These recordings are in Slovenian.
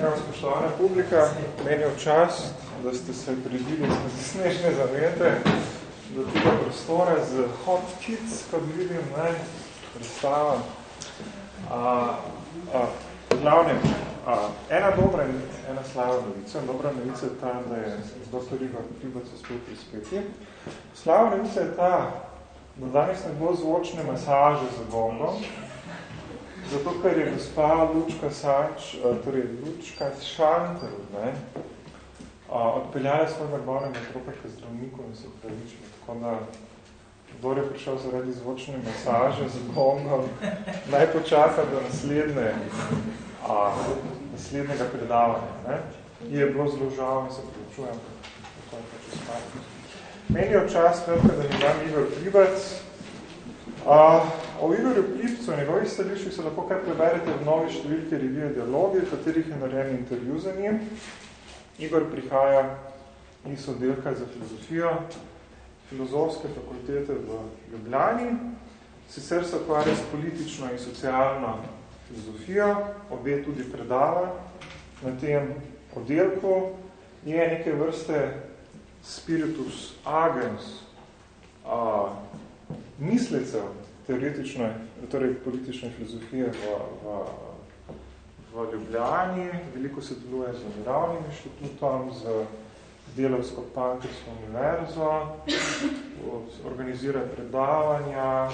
Evo, spoštovana publika, meni je čast, da ste se pridili skozi snežne zavete do tega prostora z Hot Kids, kot vidim, ne, predstava. A, a, glavnem, a, ena dobra in ena slava novica. Dobra novica je ta, da je dr. Igor Pribac spet prispeti. Slava novica je ta, da danes ne bo zvočne masaže za gongom, Zato, ker je gospa Lučka Sač, eh, torej Lučka Šantel, ne, odpeljala svojega glavnega otroka k zdravniku in se upravičila. Tako da, kdor je prišel zaradi zvočne masaže z gongom, naj počaka do naslednje, a, naslednjega predavanja. Ne. Je bilo zelo žal in se pripričujem, kako je pač. Meni je čas, da mi dam Igor Pribac, Uh, o Igorju Plipcu in njegovih stališčih se lahko kar preberete v novi številki revije Dialogi, v katerih je narejen intervju za njim. Igor prihaja iz oddelka za filozofijo filozofske fakultete v Ljubljani. Sicer se ukvarja s politično in socialno filozofijo, obe tudi predava na tem oddelku. Je neke vrste spiritus agens, uh, mislecev teoretične, torej politične filozofije v, v, v Ljubljani, veliko se deluje z Miravnim inštitutom, z Delovsko pankersko univerzo, organizira predavanja,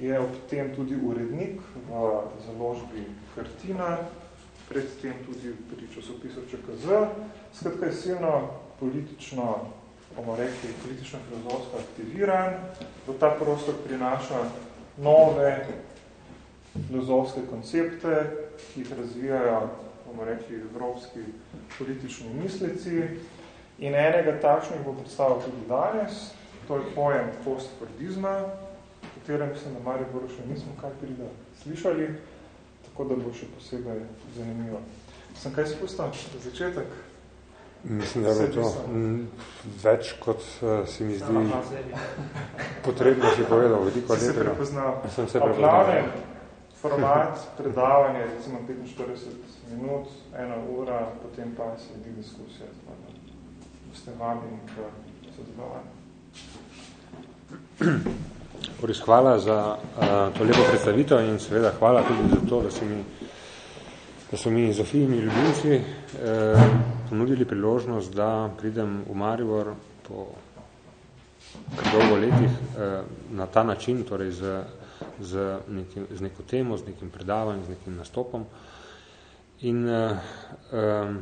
je ob tem tudi urednik v založbi Kartina, predtem tudi pri časopisu ČKZ. Skratka je silno politično bomo rekli, politično-filozofsko aktiviran, v ta prostor prinaša nove filozofske koncepte, ki jih razvijajo, bomo rekli, evropski politični mislici. In enega takšnih bo predstavil tudi danes, to je pojem postfordizma, katerem se na Mariboru še nismo kaj prida slišali, tako da bo še posebej zanimivo. Sem kaj spustil? Začetek? Mislim, da je to več, kot uh, se mi zdi potrebno že povedal. Veliko si se prepoznal. Sem se prepoznal. Glavnem, format predavanja, recimo 45 minut, ena ura, potem pa sledi diskusija. Boste vabljeni k sodelovanju. Boris, hvala za uh, to lepo predstavitev in seveda hvala tudi za to, da si mi da so mi Zofijini ljubimci eh, ponudili priložnost, da pridem v Maribor po dolgo letih eh, na ta način, torej z, z, nekim, z neko temo, z nekim predavanjem, z nekim nastopom in eh, eh,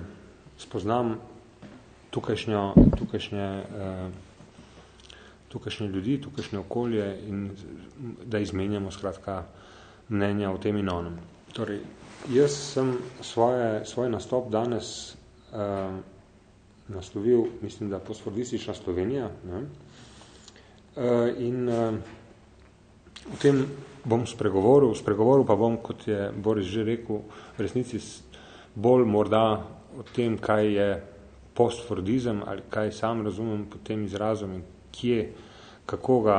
spoznam tukajšnjo, tukajšnje, eh, tukajšnje ljudi, tukajšnje okolje in da izmenjamo skratka mnenja o tem in onem. Torej, Jaz sem svoje, svoj nastop danes uh, naslovil, mislim, da postfordistična Slovenija. Ne? Uh, in uh, o tem bom spregovoril, spregovoril pa bom, kot je Boris že rekel, v resnici bolj morda o tem, kaj je postfordizem ali kaj sam razumem pod tem izrazom in kje, kako ga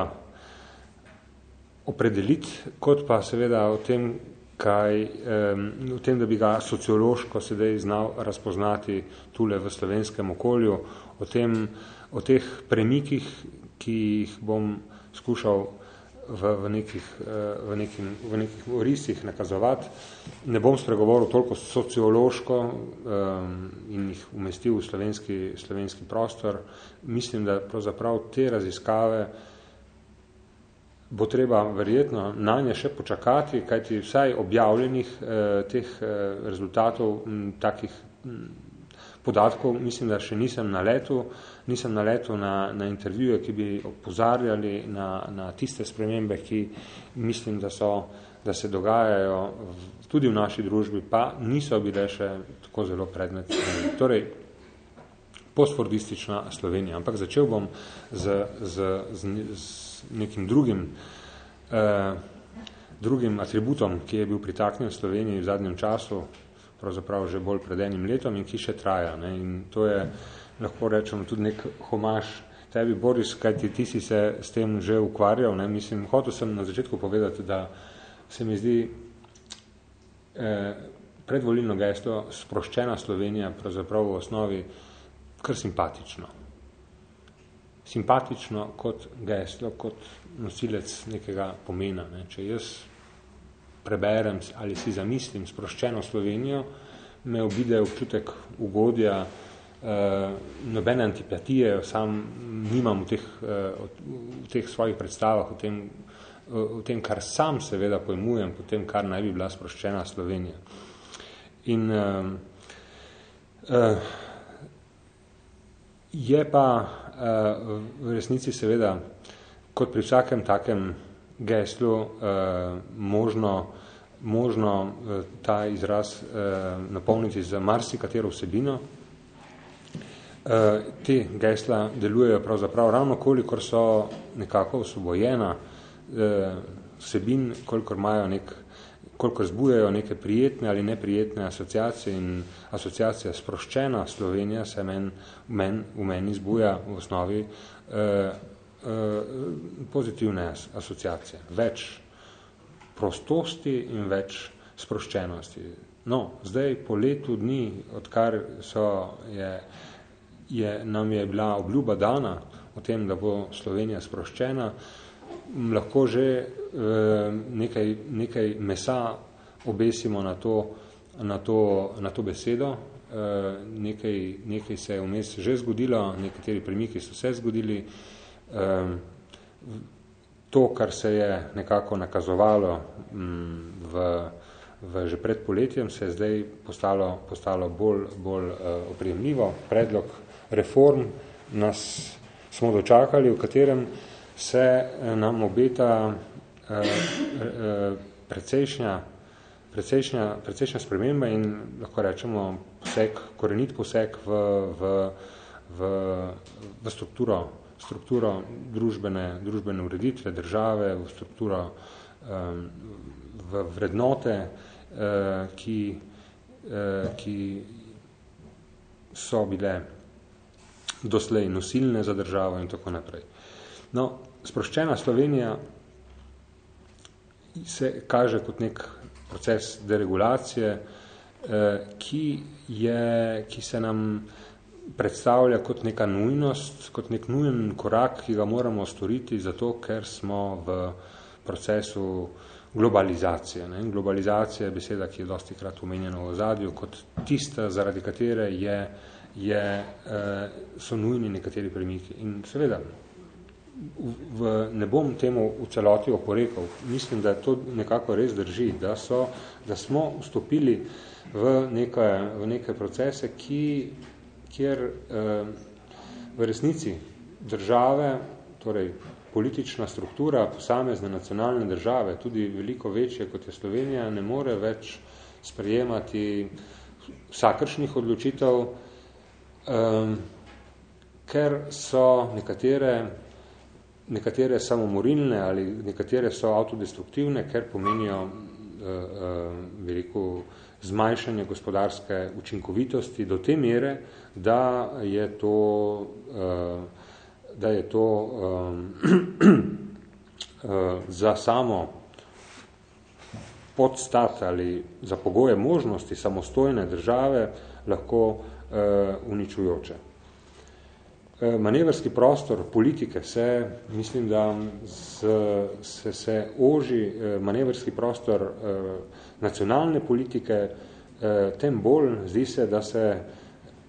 opredeliti, kot pa seveda o tem, kaj um, v tem, da bi ga sociološko sedaj znal razpoznati tule v slovenskem okolju, o, tem, o teh premikih, ki jih bom skušal v, v, nekih, v, nekim, v nekih orisih nakazovati. Ne bom spregovoril toliko sociološko um, in jih umestil v slovenski, slovenski prostor. Mislim, da pravzaprav te raziskave bo treba verjetno na nje še počakati, kajti vsaj objavljenih eh, teh eh, rezultatov, m, takih m, podatkov, mislim, da še nisem na letu, nisem na letu na, na intervjuje, ki bi opozarjali na, na tiste spremembe, ki mislim, da, so, da se dogajajo v, tudi v naši družbi, pa niso bile še tako zelo predmet. Torej, postfordistična Slovenija. Ampak začel bom z, z, z, z nekim drugim, eh, drugim atributom, ki je bil pritaknjen v Sloveniji v zadnjem času, pravzaprav že bolj pred enim letom in ki še traja. Ne. In to je, lahko rečemo, tudi nek homaž tebi, Boris, kaj ti, ti si se s tem že ukvarjal. Ne. Mislim, hotel sem na začetku povedati, da se mi zdi eh, predvolilno gesto sproščena Slovenija pravzaprav v osnovi kar simpatično. Simpatično kot geslo, kot nosilec nekega pomena. Ne. Če jaz preberem ali si zamislim sproščeno Slovenijo, me obide občutek ugodja, eh, nobene antipatije, sam nimam v teh, eh, v teh svojih predstavah, v tem, v tem, kar sam seveda pojmujem, v tem, kar naj bi bila sproščena Slovenija. In eh, eh, je pa v resnici seveda, kot pri vsakem takem geslu, eh, možno, možno eh, ta izraz eh, napolniti za marsikatero vsebino. Eh, te gesla delujejo pravzaprav ravno kolikor so nekako osvobojena eh, vsebin, kolikor imajo nek koliko zbujajo neke prijetne ali neprijetne asociacije in asociacija sproščena Slovenija se men, men, v meni zbuja v osnovi eh, eh, pozitivne asociacije. Več prostosti in več sproščenosti. No, zdaj po letu dni, odkar so je, je, nam je bila obljuba dana o tem, da bo Slovenija sproščena, lahko že eh, nekaj, nekaj mesa obesimo na to, na to, na to besedo. Eh, nekaj, nekaj se je vmes že zgodilo, nekateri premiki so se zgodili. Eh, to, kar se je nekako nakazovalo mm, v, v že pred poletjem, se je zdaj postalo, postalo bolj, bolj oprijemljivo. Predlog reform nas smo dočakali, v katerem se eh, nam obeta uh, uh, precejšnja, precejšnja, precejšnja sprememba in lahko rečemo poseg, korenit poseg v, v, v, v strukturo strukturo družbene, družbene ureditve države, v strukturo v vrednote, ki, ki so bile doslej nosilne za državo in tako naprej. No, sproščena Slovenija se kaže kot nek proces deregulacije, uh, ki, je, ki se nam predstavlja kot neka nujnost, kot nek nujen korak, ki ga moramo storiti, zato ker smo v procesu globalizacije. Ne? Globalizacija je beseda, ki je dosti krat umenjena v ozadju, kot tista, zaradi katere je, je, eh, so nujni nekateri premiki. In seveda, v, ne bom temu v celoti oporekal. Mislim, da to nekako res drži, da, so, da smo vstopili v neke, v neke procese, ki kjer eh, v resnici države, torej politična struktura posamezne nacionalne države, tudi veliko večje kot je Slovenija, ne more več sprejemati vsakršnih odločitev, eh, ker so nekatere, nekatere samomorilne ali nekatere so autodestruktivne, ker pomenijo eh, eh, veliko zmanjšanje gospodarske učinkovitosti do te mere, da je to, uh, da je to um, uh, za samo podstat ali za pogoje možnosti samostojne države lahko uh, uničujoče. Manevrski prostor politike se, mislim, da z, se, se oži manevrski prostor nacionalne politike, tem bolj zdi se, da se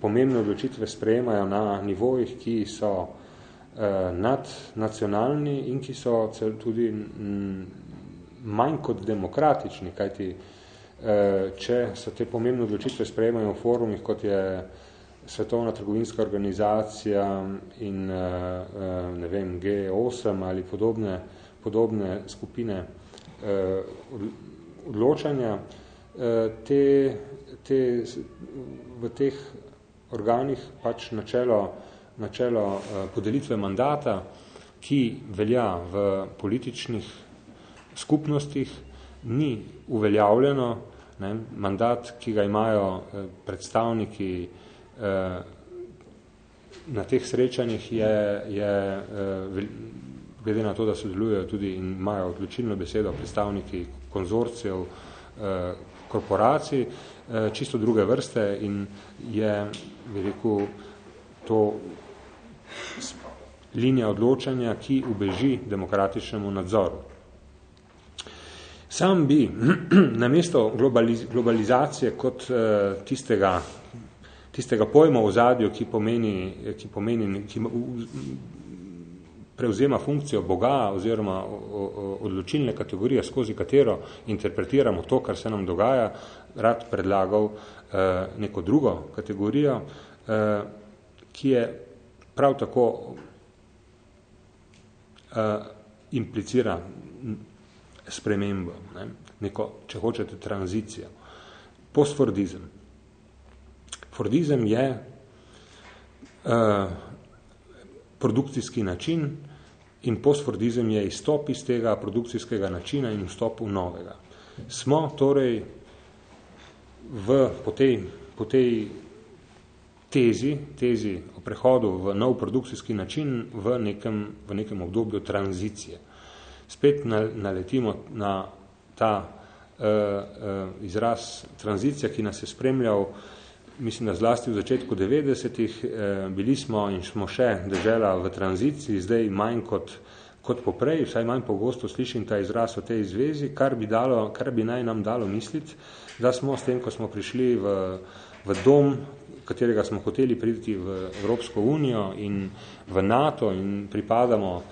pomembne odločitve sprejemajo na nivojih, ki so eh, nadnacionalni in ki so tudi m, manj kot demokratični, kajti eh, če so te pomembne odločitve sprejemajo v forumih, kot je Svetovna trgovinska organizacija in eh, ne vem, G8 ali podobne, podobne skupine eh, odločanja, eh, te, te, v teh organih pač načelo, načelo eh, podelitve mandata, ki velja v političnih skupnostih, ni uveljavljeno. Ne, mandat, ki ga imajo eh, predstavniki eh, na teh srečanjih, je, je glede na to, da sodelujejo tudi in imajo odločilno besedo predstavniki konzorcijev, korporacij, čisto druge vrste in je, bi rekel, to linija odločanja, ki ubeži demokratičnemu nadzoru. Sam bi na mesto globaliz globalizacije kot uh, tistega, tistega pojma v zadju, ki pomeni, ki pomeni, ki prevzema funkcijo Boga oziroma odločilne kategorije, skozi katero interpretiramo to, kar se nam dogaja, rad predlagal uh, neko drugo kategorijo, uh, ki je prav tako uh, implicira spremembo, ne? neko, če hočete, tranzicijo. Postfordizem. Fordizem je uh, produkcijski način in postfordizem je izstop iz tega produkcijskega načina in vstop v novega. Smo torej v, po, tej, po tej tezi, tezi o prehodu v nov produkcijski način v nekem, v nekem obdobju tranzicije. Spet naletimo na ta uh, uh, izraz tranzicija, ki nas je spremljal, mislim, da zlasti v začetku 90-ih, uh, bili smo in smo še držela v tranziciji, zdaj manj kot, kot poprej, vsaj manj pogosto slišim ta izraz o tej zvezi, kar bi, dalo, kar bi naj nam dalo misliti, da smo s tem, ko smo prišli v, v dom, katerega smo hoteli priti v Evropsko unijo in v NATO in pripadamo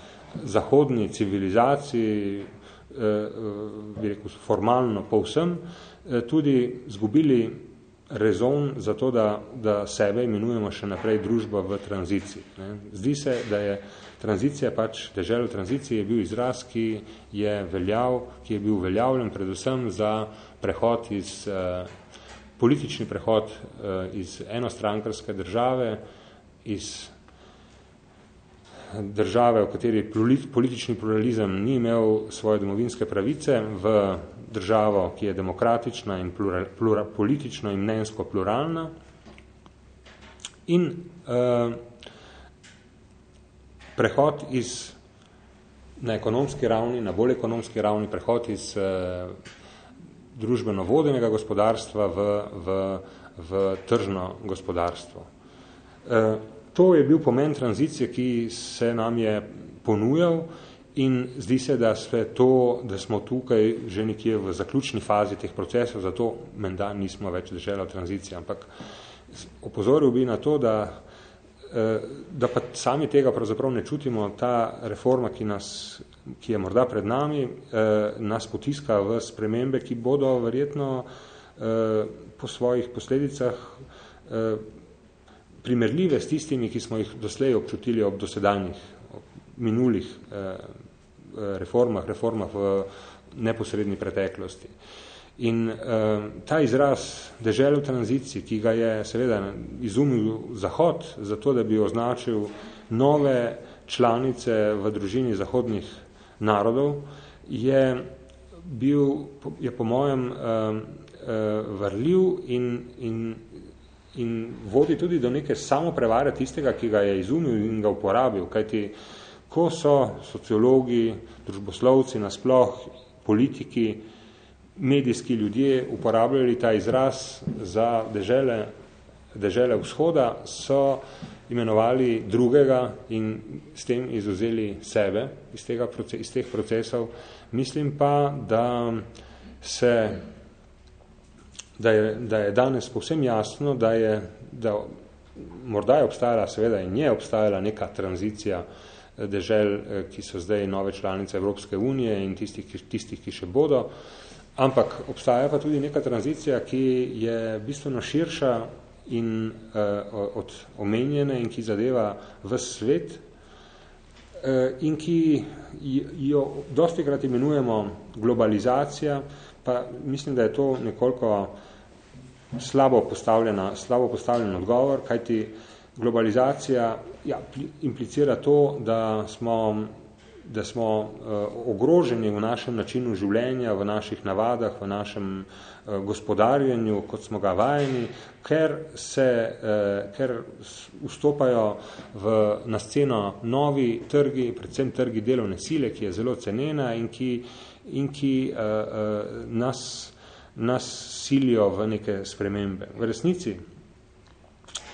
zahodni civilizaciji, eh, eh, bi rekel, formalno povsem, eh, tudi zgubili rezon za to, da, da sebe imenujemo še naprej družba v tranziciji. Ne. Zdi se, da je tranzicija pač, dežel v tranziciji je bil izraz, ki je veljav, ki je bil veljavljen predvsem za prehod iz politični prehod uh, iz enostrankarske države, iz države, v kateri politični pluralizem ni imel svoje domovinske pravice, v državo, ki je demokratična in plura, plura, politično in mnenjsko pluralna. In uh, prehod iz na ekonomski ravni, na bolj ekonomski ravni, prehod iz uh, družbeno vodenega gospodarstva v, v, v tržno gospodarstvo. E, to je bil pomen tranzicije, ki se nam je ponujal in zdi se, da, to, da smo tukaj že nekje v zaključni fazi teh procesov, zato menda nismo več držela tranzicije, ampak opozoril bi na to, da, e, da pa sami tega pravzaprav ne čutimo, ta reforma, ki nas ki je morda pred nami, eh, nas potiska v spremembe, ki bodo verjetno eh, po svojih posledicah eh, primerljive s tistimi, ki smo jih doslej občutili ob dosedanjih, minulih eh, eh reformah, reformah v neposredni preteklosti. In eh, ta izraz dežel v tranziciji, ki ga je seveda izumil Zahod, zato da bi označil nove članice v družini zahodnih narodov, je bil, je po mojem, uh, uh, vrljiv in, in, in vodi tudi do neke samoprevare tistega, ki ga je izumil in ga uporabil, kajti ko so sociologi, družboslovci, nasploh, politiki, medijski ljudje uporabljali ta izraz za dežele, dežele vzhoda, so imenovali drugega in s tem izuzeli sebe iz, tega, iz teh procesov. Mislim pa, da, se, da, je, da je danes povsem jasno, da je da morda je obstajala seveda in je obstajala neka tranzicija dežel, ki so zdaj nove članice Evropske unije in tistih, ki, tistih, ki še bodo, ampak obstaja pa tudi neka tranzicija, ki je bistveno širša in uh, od omenjene in ki zadeva v svet uh, in ki jo dosti krat imenujemo globalizacija, pa mislim, da je to nekoliko slabo, postavljena, slabo postavljen odgovor, kajti globalizacija ja, implicira to, da smo da smo uh, ogroženi v našem načinu življenja, v naših navadah, v našem uh, gospodarjenju, kot smo ga vajeni, ker, se, uh, ker vstopajo v, na sceno novi trgi, predvsem trgi delovne sile, ki je zelo cenena in ki, in ki uh, uh, nas nas silijo v neke spremembe. V resnici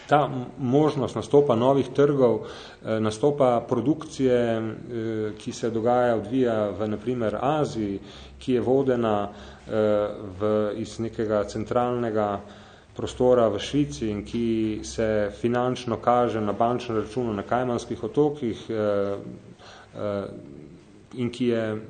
ta možnost nastopa novih trgov, eh, nastopa produkcije, eh, ki se dogaja, odvija v naprimer Aziji, ki je vodena eh, v, iz nekega centralnega prostora v Švici in ki se finančno kaže na bančnem računu na Kajmanskih otokih in ki je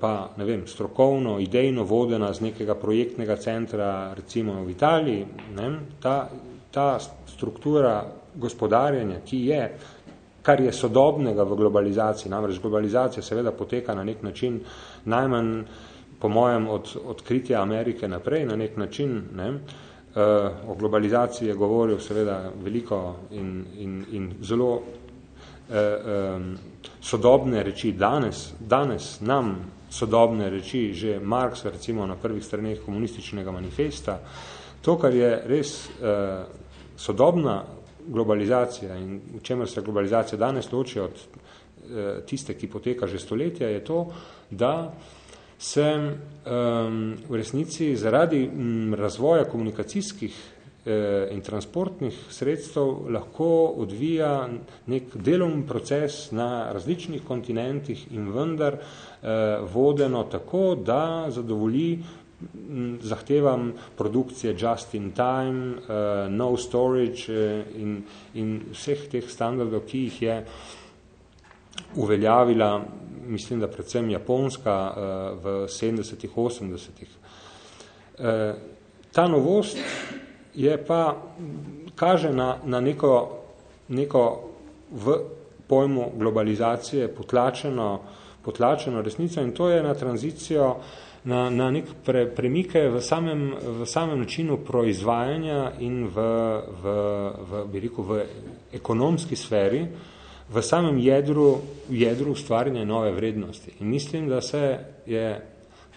pa ne vem, strokovno, idejno vodena z nekega projektnega centra, recimo v Italiji, ne, ta ta struktura gospodarjenja, ki je, kar je sodobnega v globalizaciji, namreč globalizacija seveda poteka na nek način najmanj, po mojem, od odkritja Amerike naprej, na nek način, ne, uh, o globalizaciji je govoril seveda veliko in, in, in zelo uh, um, sodobne reči danes, danes nam sodobne reči, že Marx recimo na prvih straneh komunističnega manifesta, to, kar je res uh, sodobna globalizacija in v čemer se globalizacija danes loči od eh, tiste, ki poteka že stoletja, je to, da se um, v resnici zaradi m, razvoja komunikacijskih eh, in transportnih sredstev lahko odvija nek delovni proces na različnih kontinentih in vendar eh, vodeno tako, da zadovolji zahtevam produkcije just in time, uh, no storage uh, in, in vseh teh standardov, ki jih je uveljavila, mislim, da predvsem Japonska uh, v 70-ih, 80-ih. Uh, ta novost je pa, kaže na, na neko, neko v pojmu globalizacije potlačeno, potlačeno resnico in to je na tranzicijo uh, na, na nek pre, premike v samem, v samem načinu proizvajanja in v, v, v, bi rekel, v ekonomski sferi, v samem jedru, jedru ustvarjanja nove vrednosti. In mislim, da se je,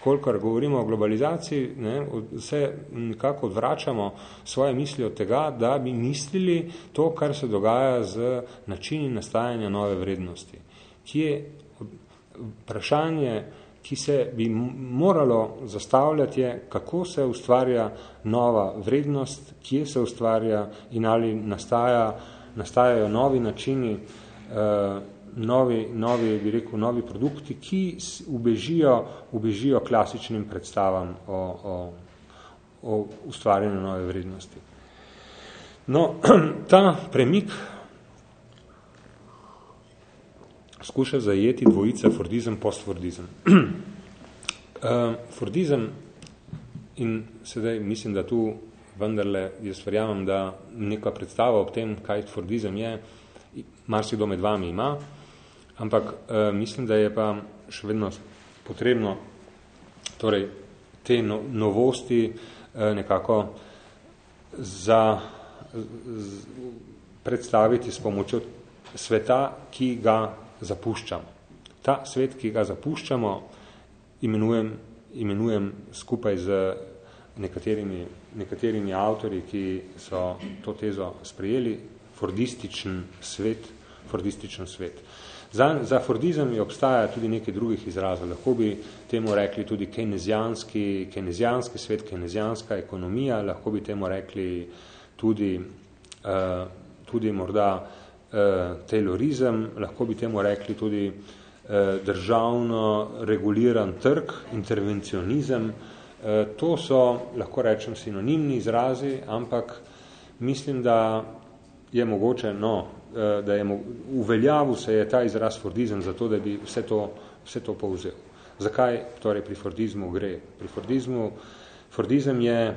kolikor govorimo o globalizaciji, ne, se nekako odvračamo svoje misli od tega, da bi mislili to, kar se dogaja z načini nastajanja nove vrednosti. Kje vprašanje ki se bi moralo zastavljati je, kako se ustvarja nova vrednost, kje se ustvarja in ali nastaja, nastajajo novi načini, uh, novi, novi, bi rekel, novi produkti, ki ubežijo, ubežijo klasičnim predstavam o, o, o ustvarjanju nove vrednosti. No, ta premik skuša zajeti dvojica Fordizem, postfordizem. uh, Fordizem in sedaj mislim, da tu vendarle jaz verjamem, da neka predstava ob tem, kaj Fordizem je, marsikdo med vami ima, ampak uh, mislim, da je pa še vedno potrebno torej, te no, novosti uh, nekako za, z, predstaviti s pomočjo sveta, ki ga zapuščamo. Ta svet, ki ga zapuščamo, imenujem, imenujem skupaj z nekaterimi, nekaterimi avtori, ki so to tezo sprejeli, fordističen svet, fordističen svet. Za, za fordizem je obstaja tudi nekaj drugih izrazov. Lahko bi temu rekli tudi kenezijanski, kenezijanski svet, kenezijanska ekonomija, lahko bi temu rekli tudi, uh, tudi morda uh, taylorizem, lahko bi temu rekli tudi eh, državno reguliran trg, intervencionizem. Eh, to so, lahko rečem, sinonimni izrazi, ampak mislim, da je mogoče, no, eh, da je uveljavil se je ta izraz Fordizem zato, da bi vse to, vse to povzel. Zakaj torej pri Fordizmu gre? Pri Fordizmu, Fordizem je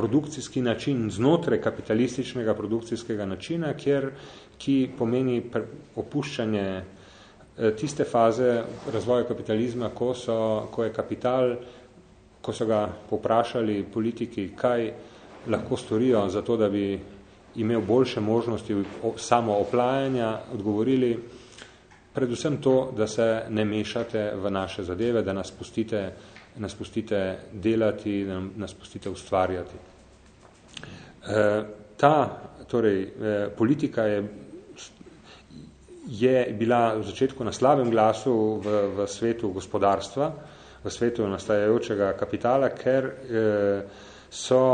produkcijski način znotraj kapitalističnega produkcijskega načina, kjer, ki pomeni opuščanje eh, tiste faze razvoja kapitalizma, ko, so, ko je kapital, ko so ga poprašali politiki, kaj lahko storijo za to, da bi imel boljše možnosti samo oplajanja, odgovorili predvsem to, da se ne mešate v naše zadeve, da nas pustite nas pustite delati, da nas pustite ustvarjati. Ta torej, e, politika je, je bila v začetku na slabem glasu v, v svetu gospodarstva, v svetu nastajajočega kapitala, ker so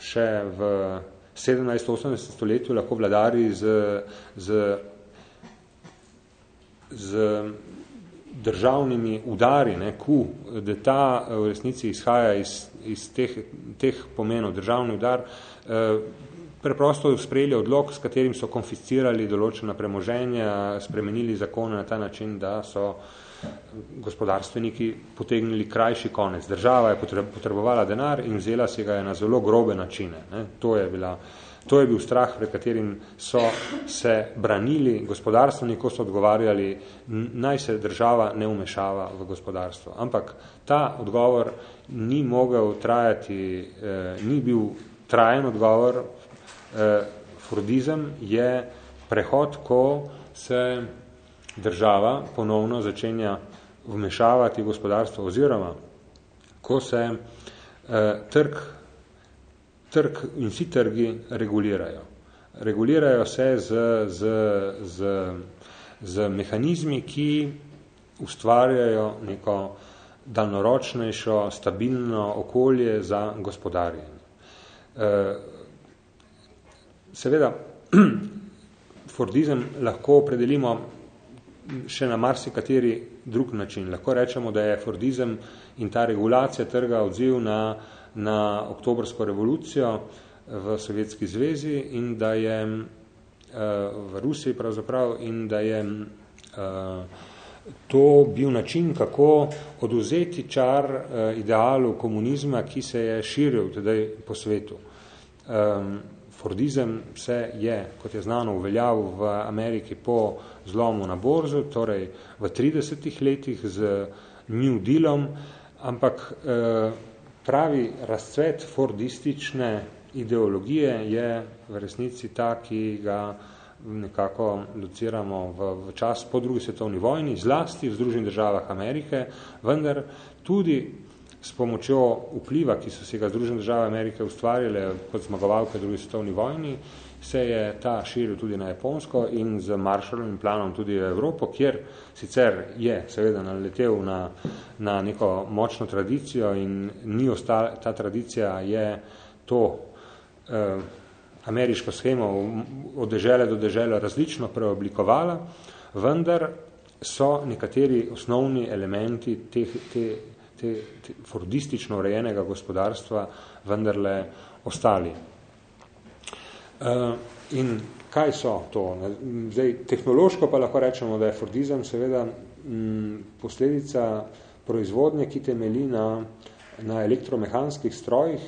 še v 17-18 stoletju lahko vladari z, z, z državnimi udari, ne, ku, da ta v resnici izhaja iz, iz teh, teh pomenov. Državni udar eh, preprosto sprejeli odlok, s katerim so konfiscirali določena premoženja, spremenili zakone na ta način, da so gospodarstveniki potegnili krajši konec. Država je potrebovala denar in vzela si ga je na zelo grobe načine. Ne. To, je bila, to je bil strah, pred katerim so se branili gospodarstveniki, ko so odgovarjali, naj se država ne umešava v gospodarstvo. Ampak ta odgovor ni mogel trajati, eh, ni bil trajen odgovor. Eh, Fordizem je prehod, ko se država ponovno začenja vmešavati gospodarstvo oziroma ko se eh, trg, trg in vsi trgi regulirajo. Regulirajo se z, z, z, z mehanizmi, ki ustvarjajo neko daljnoročnejšo, stabilno okolje za gospodarjenje. Eh, seveda, Fordizem lahko opredelimo še na marsikateri drug način. Lahko rečemo, da je Fordizem in ta regulacija trga odziv na, na oktobrsko revolucijo v Sovjetski zvezi in da je uh, v Rusiji pravzaprav in da je uh, to bil način, kako oduzeti čar uh, idealu komunizma, ki se je širil tedaj po svetu. Fordizem se je, kot je znano, uveljavil v Ameriki po zlomu na borzu, torej v 30 letih z New Dealom, ampak eh, pravi razcvet fordistične ideologije je v resnici ta, ki ga nekako lociramo v, v čas po drugi svetovni vojni, zlasti v Združenih državah Amerike, vendar tudi s pomočjo vpliva, ki so se ga Združene države Amerike ustvarile kot zmagovalke drugi svetovni vojni, se je ta širil tudi na Japonsko in z Marshallovim planom tudi v Evropo, kjer sicer je seveda naletel na, na neko močno tradicijo in ni ostala, ta tradicija je to eh, ameriško schemo od dežele do dežele različno preoblikovala, vendar so nekateri osnovni elementi teh, te, te, te fordistično urejenega gospodarstva vendarle ostali. Uh, in kaj so to? Zdaj, tehnološko pa lahko rečemo, da je Fordizem seveda m, posledica proizvodnje, ki temeli na, na elektromehanskih strojih,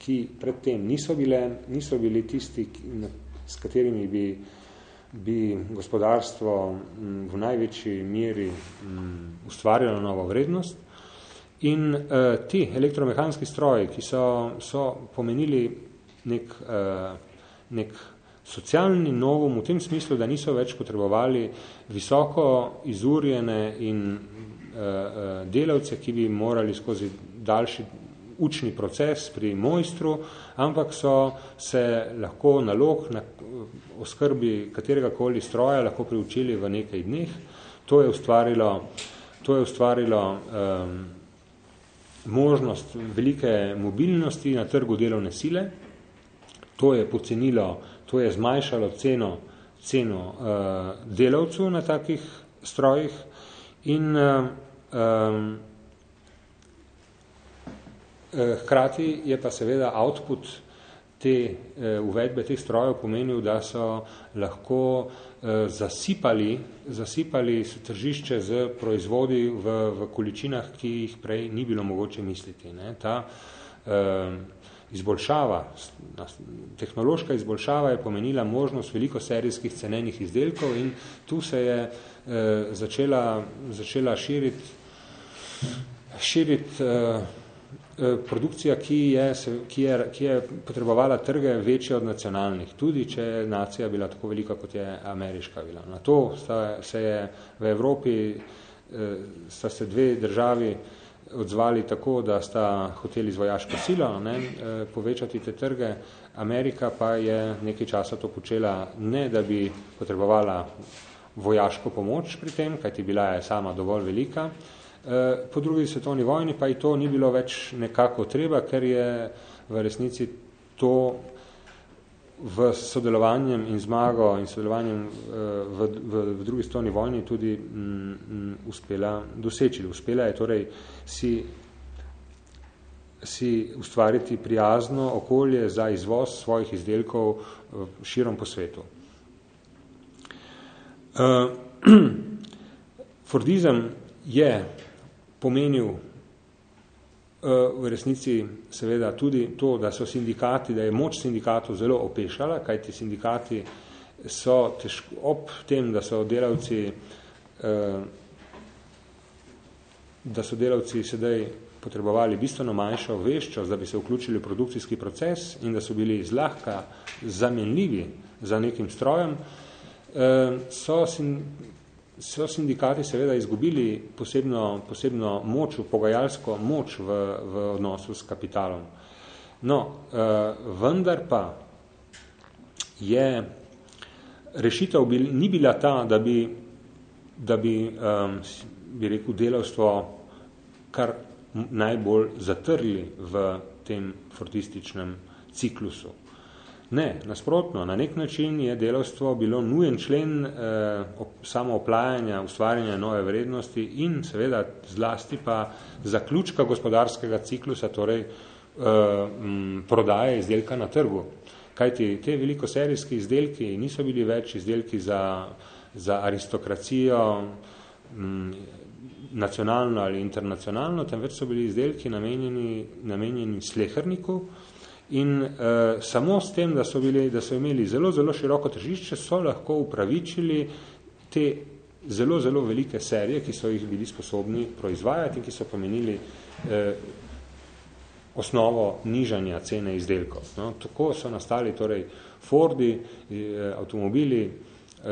ki predtem niso, bile, niso bili tisti, ki, s katerimi bi, bi gospodarstvo m, v največji meri m, ustvarjalo novo vrednost. In uh, ti elektromehanski stroji, ki so, so pomenili nek, uh, nek socialni novum v tem smislu, da niso več potrebovali visoko izurjene in uh, delavce, ki bi morali skozi daljši učni proces pri mojstru, ampak so se lahko nalog na oskrbi katerega koli stroja lahko priučili v nekaj dneh. To je ustvarilo, to je ustvarilo um, možnost velike mobilnosti na trgu delovne sile. To je pocenilo, to je zmanjšalo ceno, ceno uh, delavcev na takih strojih in uh, um, hkrati je pa seveda output te uh, uvedbe teh strojev pomenil, da so lahko Eh, zasipali, zasipali tržišče z proizvodi v, v količinah, ki jih prej ni bilo mogoče misliti. Ne. Ta eh, izboljšava, tehnološka izboljšava je pomenila možnost veliko serijskih cenenih izdelkov in tu se je eh, začela, začela širiti širit, eh, Eh, produkcija, ki je, ki, je, ki je potrebovala trge večje od nacionalnih, tudi če je nacija bila tako velika, kot je ameriška bila. Na to sta, se je v Evropi eh, sta se dve državi odzvali tako, da sta hoteli z vojaško silo ne, eh, povečati te trge. Amerika pa je nekaj časa to počela ne, da bi potrebovala vojaško pomoč pri tem, kajti bila je sama dovolj velika, Po drugi svetovni vojni pa je to ni bilo več nekako treba, ker je v resnici to v sodelovanjem in zmago in sodelovanjem v, v, v drugi svetovni vojni tudi m, m, uspela doseči. Uspela je torej si si ustvariti prijazno okolje za izvoz svojih izdelkov eh, širom po svetu. Uh, Fordizem je pomenil v resnici seveda tudi to, da so sindikati, da je moč sindikatov zelo opešala, kajti sindikati so težko, ob tem, da so delavci uh, da so delavci sedaj potrebovali bistveno manjšo veščost, da bi se vključili v produkcijski proces in da so bili zlahka zamenljivi za nekim strojem, eh, so, so sindikati seveda izgubili posebno, posebno moč, pogajalsko moč v, v odnosu s kapitalom. No, eh, vendar pa je rešitev bil, ni bila ta, da bi, da bi, um, bi rekel, delavstvo kar najbolj zatrli v tem fortističnem ciklusu. Ne, nasprotno, na nek način je delavstvo bilo nujen člen eh, samo oplajanja, ustvarjanja nove vrednosti in seveda zlasti pa zaključka gospodarskega ciklusa, torej eh, m, prodaje izdelka na trgu. Kajti te velikoserijski izdelki niso bili več izdelki za, za aristokracijo, m, nacionalno ali internacionalno, temveč so bili izdelki namenjeni, namenjeni slehrniku in uh, samo s tem, da so, bili, da so imeli zelo, zelo široko tržišče, so lahko upravičili te zelo, zelo velike serije, ki so jih bili sposobni proizvajati in ki so pomenili uh, osnovo nižanja cene izdelkov. No, tako so nastali torej Fordi, eh, avtomobili,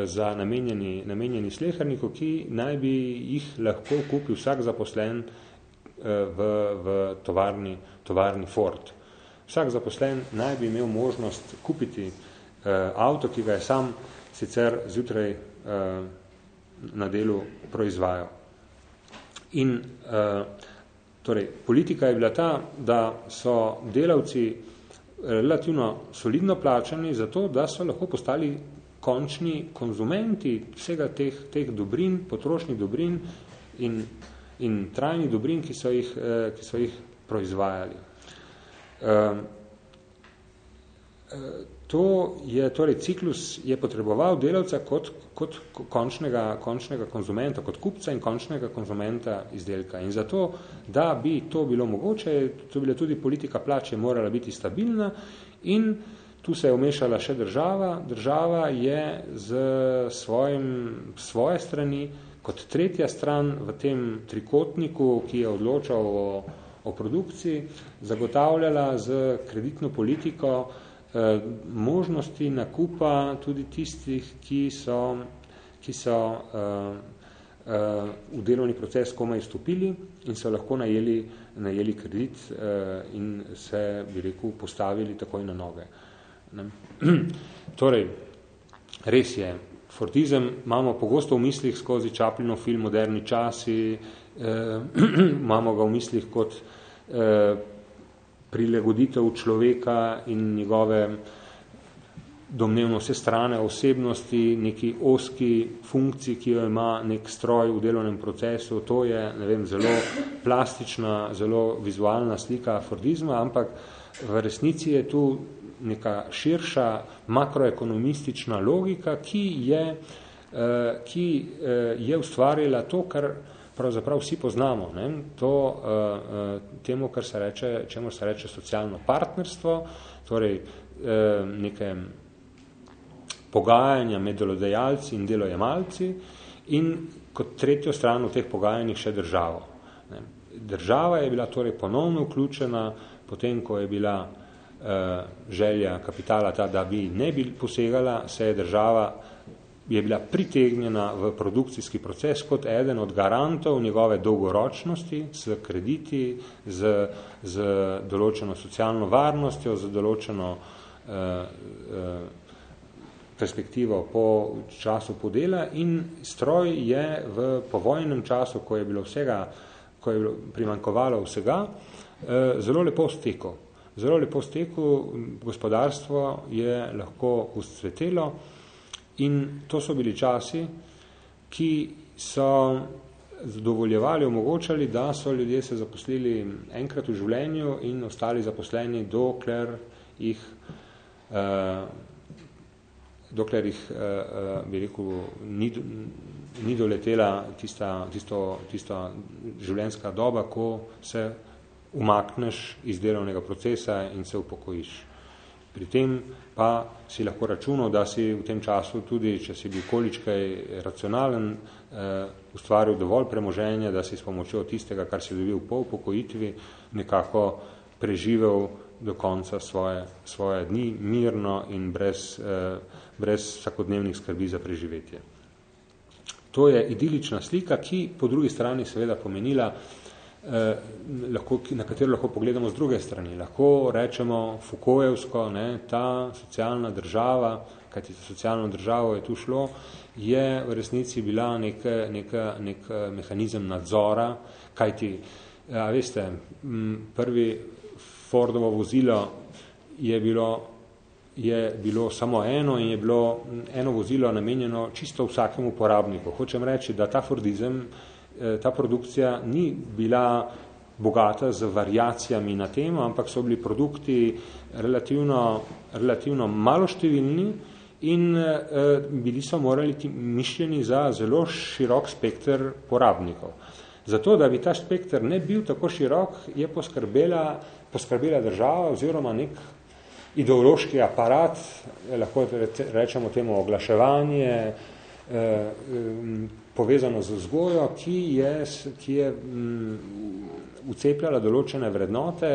za namenjeni, namenjeni sleherniku, ki naj bi jih lahko kupil vsak zaposlen eh, v, v tovarni, tovarni Ford. Vsak zaposlen naj bi imel možnost kupiti eh, avto, ki ga je sam sicer zjutraj eh, na delu proizvajal. In eh, torej, politika je bila ta, da so delavci relativno solidno plačani za to, da so lahko postali končni konzumenti vsega teh, teh dobrin, potrošnih dobrin in, in trajnih dobrin, ki so jih, eh, ki so jih proizvajali. Eh, eh, to je, torej ciklus je potreboval delavca kot, kot končnega, končnega konzumenta, kot kupca in končnega konzumenta izdelka. In zato, da bi to bilo mogoče, to bila tudi politika plače morala biti stabilna in Tu se je umešala še država. Država je z svojim, svoje strani kot tretja stran v tem trikotniku, ki je odločal o, o produkciji, zagotavljala z kreditno politiko eh, možnosti nakupa tudi tistih, ki so, ki so eh, eh, v delovni proces komaj vstopili in so lahko najeli, najeli kredit eh, in se, bi rekel, postavili takoj na noge. Ne. Torej, res je, Fordizem imamo pogosto v mislih skozi Čaplinov film Moderni časi, eh, imamo ga v mislih kot eh, prilagoditev človeka in njegove domnevno vse strane osebnosti, neki oski funkciji, ki jo ima nek stroj v delovnem procesu, to je ne vem, zelo plastična, zelo vizualna slika Fordizma, ampak v resnici je tu neka širša makroekonomistična logika, ki je, eh, ki eh, je ustvarila to, kar pravzaprav vsi poznamo, ne? to eh, temu, kar se reče, čemu se reče socialno partnerstvo, torej neke pogajanja med delodajalci in delojemalci in kot tretjo stran v teh pogajanjih še državo. Ne? Država je bila torej ponovno vključena, potem, ko je bila Eh, želja kapitala ta, da bi ne bi posegala, se je država je bila pritegnjena v produkcijski proces kot eden od garantov njegove dolgoročnosti s krediti, z, z določeno socialno varnostjo, z določeno eh, eh, perspektivo po času podela in stroj je v povojnem času, ko je bilo vsega ko je primankovalo vsega, eh, zelo lepo stekel. Zelo lepo stekel, gospodarstvo je lahko ustvetelo in to so bili časi, ki so zadovoljevali, omogočali, da so ljudje se zaposlili enkrat v življenju in ostali zaposleni, dokler jih uh, dokler jih, uh, uh, bi rekel, ni, ni doletela tista, tisto, tista življenjska doba, ko se umakneš iz delovnega procesa in se upokojiš. Pri tem pa si lahko računal, da si v tem času tudi, če si bil količkaj racionalen, eh, ustvaril dovolj premoženja, da si s pomočjo tistega, kar si dobil po upokojitvi, nekako preživel do konca svoje, svoje dni mirno in brez, eh, brez vsakodnevnih skrbi za preživetje. To je idilična slika, ki po drugi strani seveda pomenila, lahko, na katero lahko pogledamo z druge strani. Lahko rečemo Foucaultevsko, ne, ta socialna država, kajti za socialno državo je tu šlo, je v resnici bila nek, nek, nek mehanizem nadzora, kajti, a veste, prvi Fordovo vozilo je bilo, je bilo samo eno in je bilo eno vozilo namenjeno čisto vsakemu uporabniku. Hočem reči, da ta Fordizem, eh, ta produkcija ni bila bogata z variacijami na temo, ampak so bili produkti relativno, relativno maloštevilni in eh, bili so morali mišljeni za zelo širok spektr porabnikov. Zato, da bi ta spektr ne bil tako širok, je poskrbela poskrbela država oziroma nek ideološki aparat, lahko rečemo temu oglaševanje, eh, eh, povezano z vzgojo, ki je, ki je ucepljala mm, določene vrednote,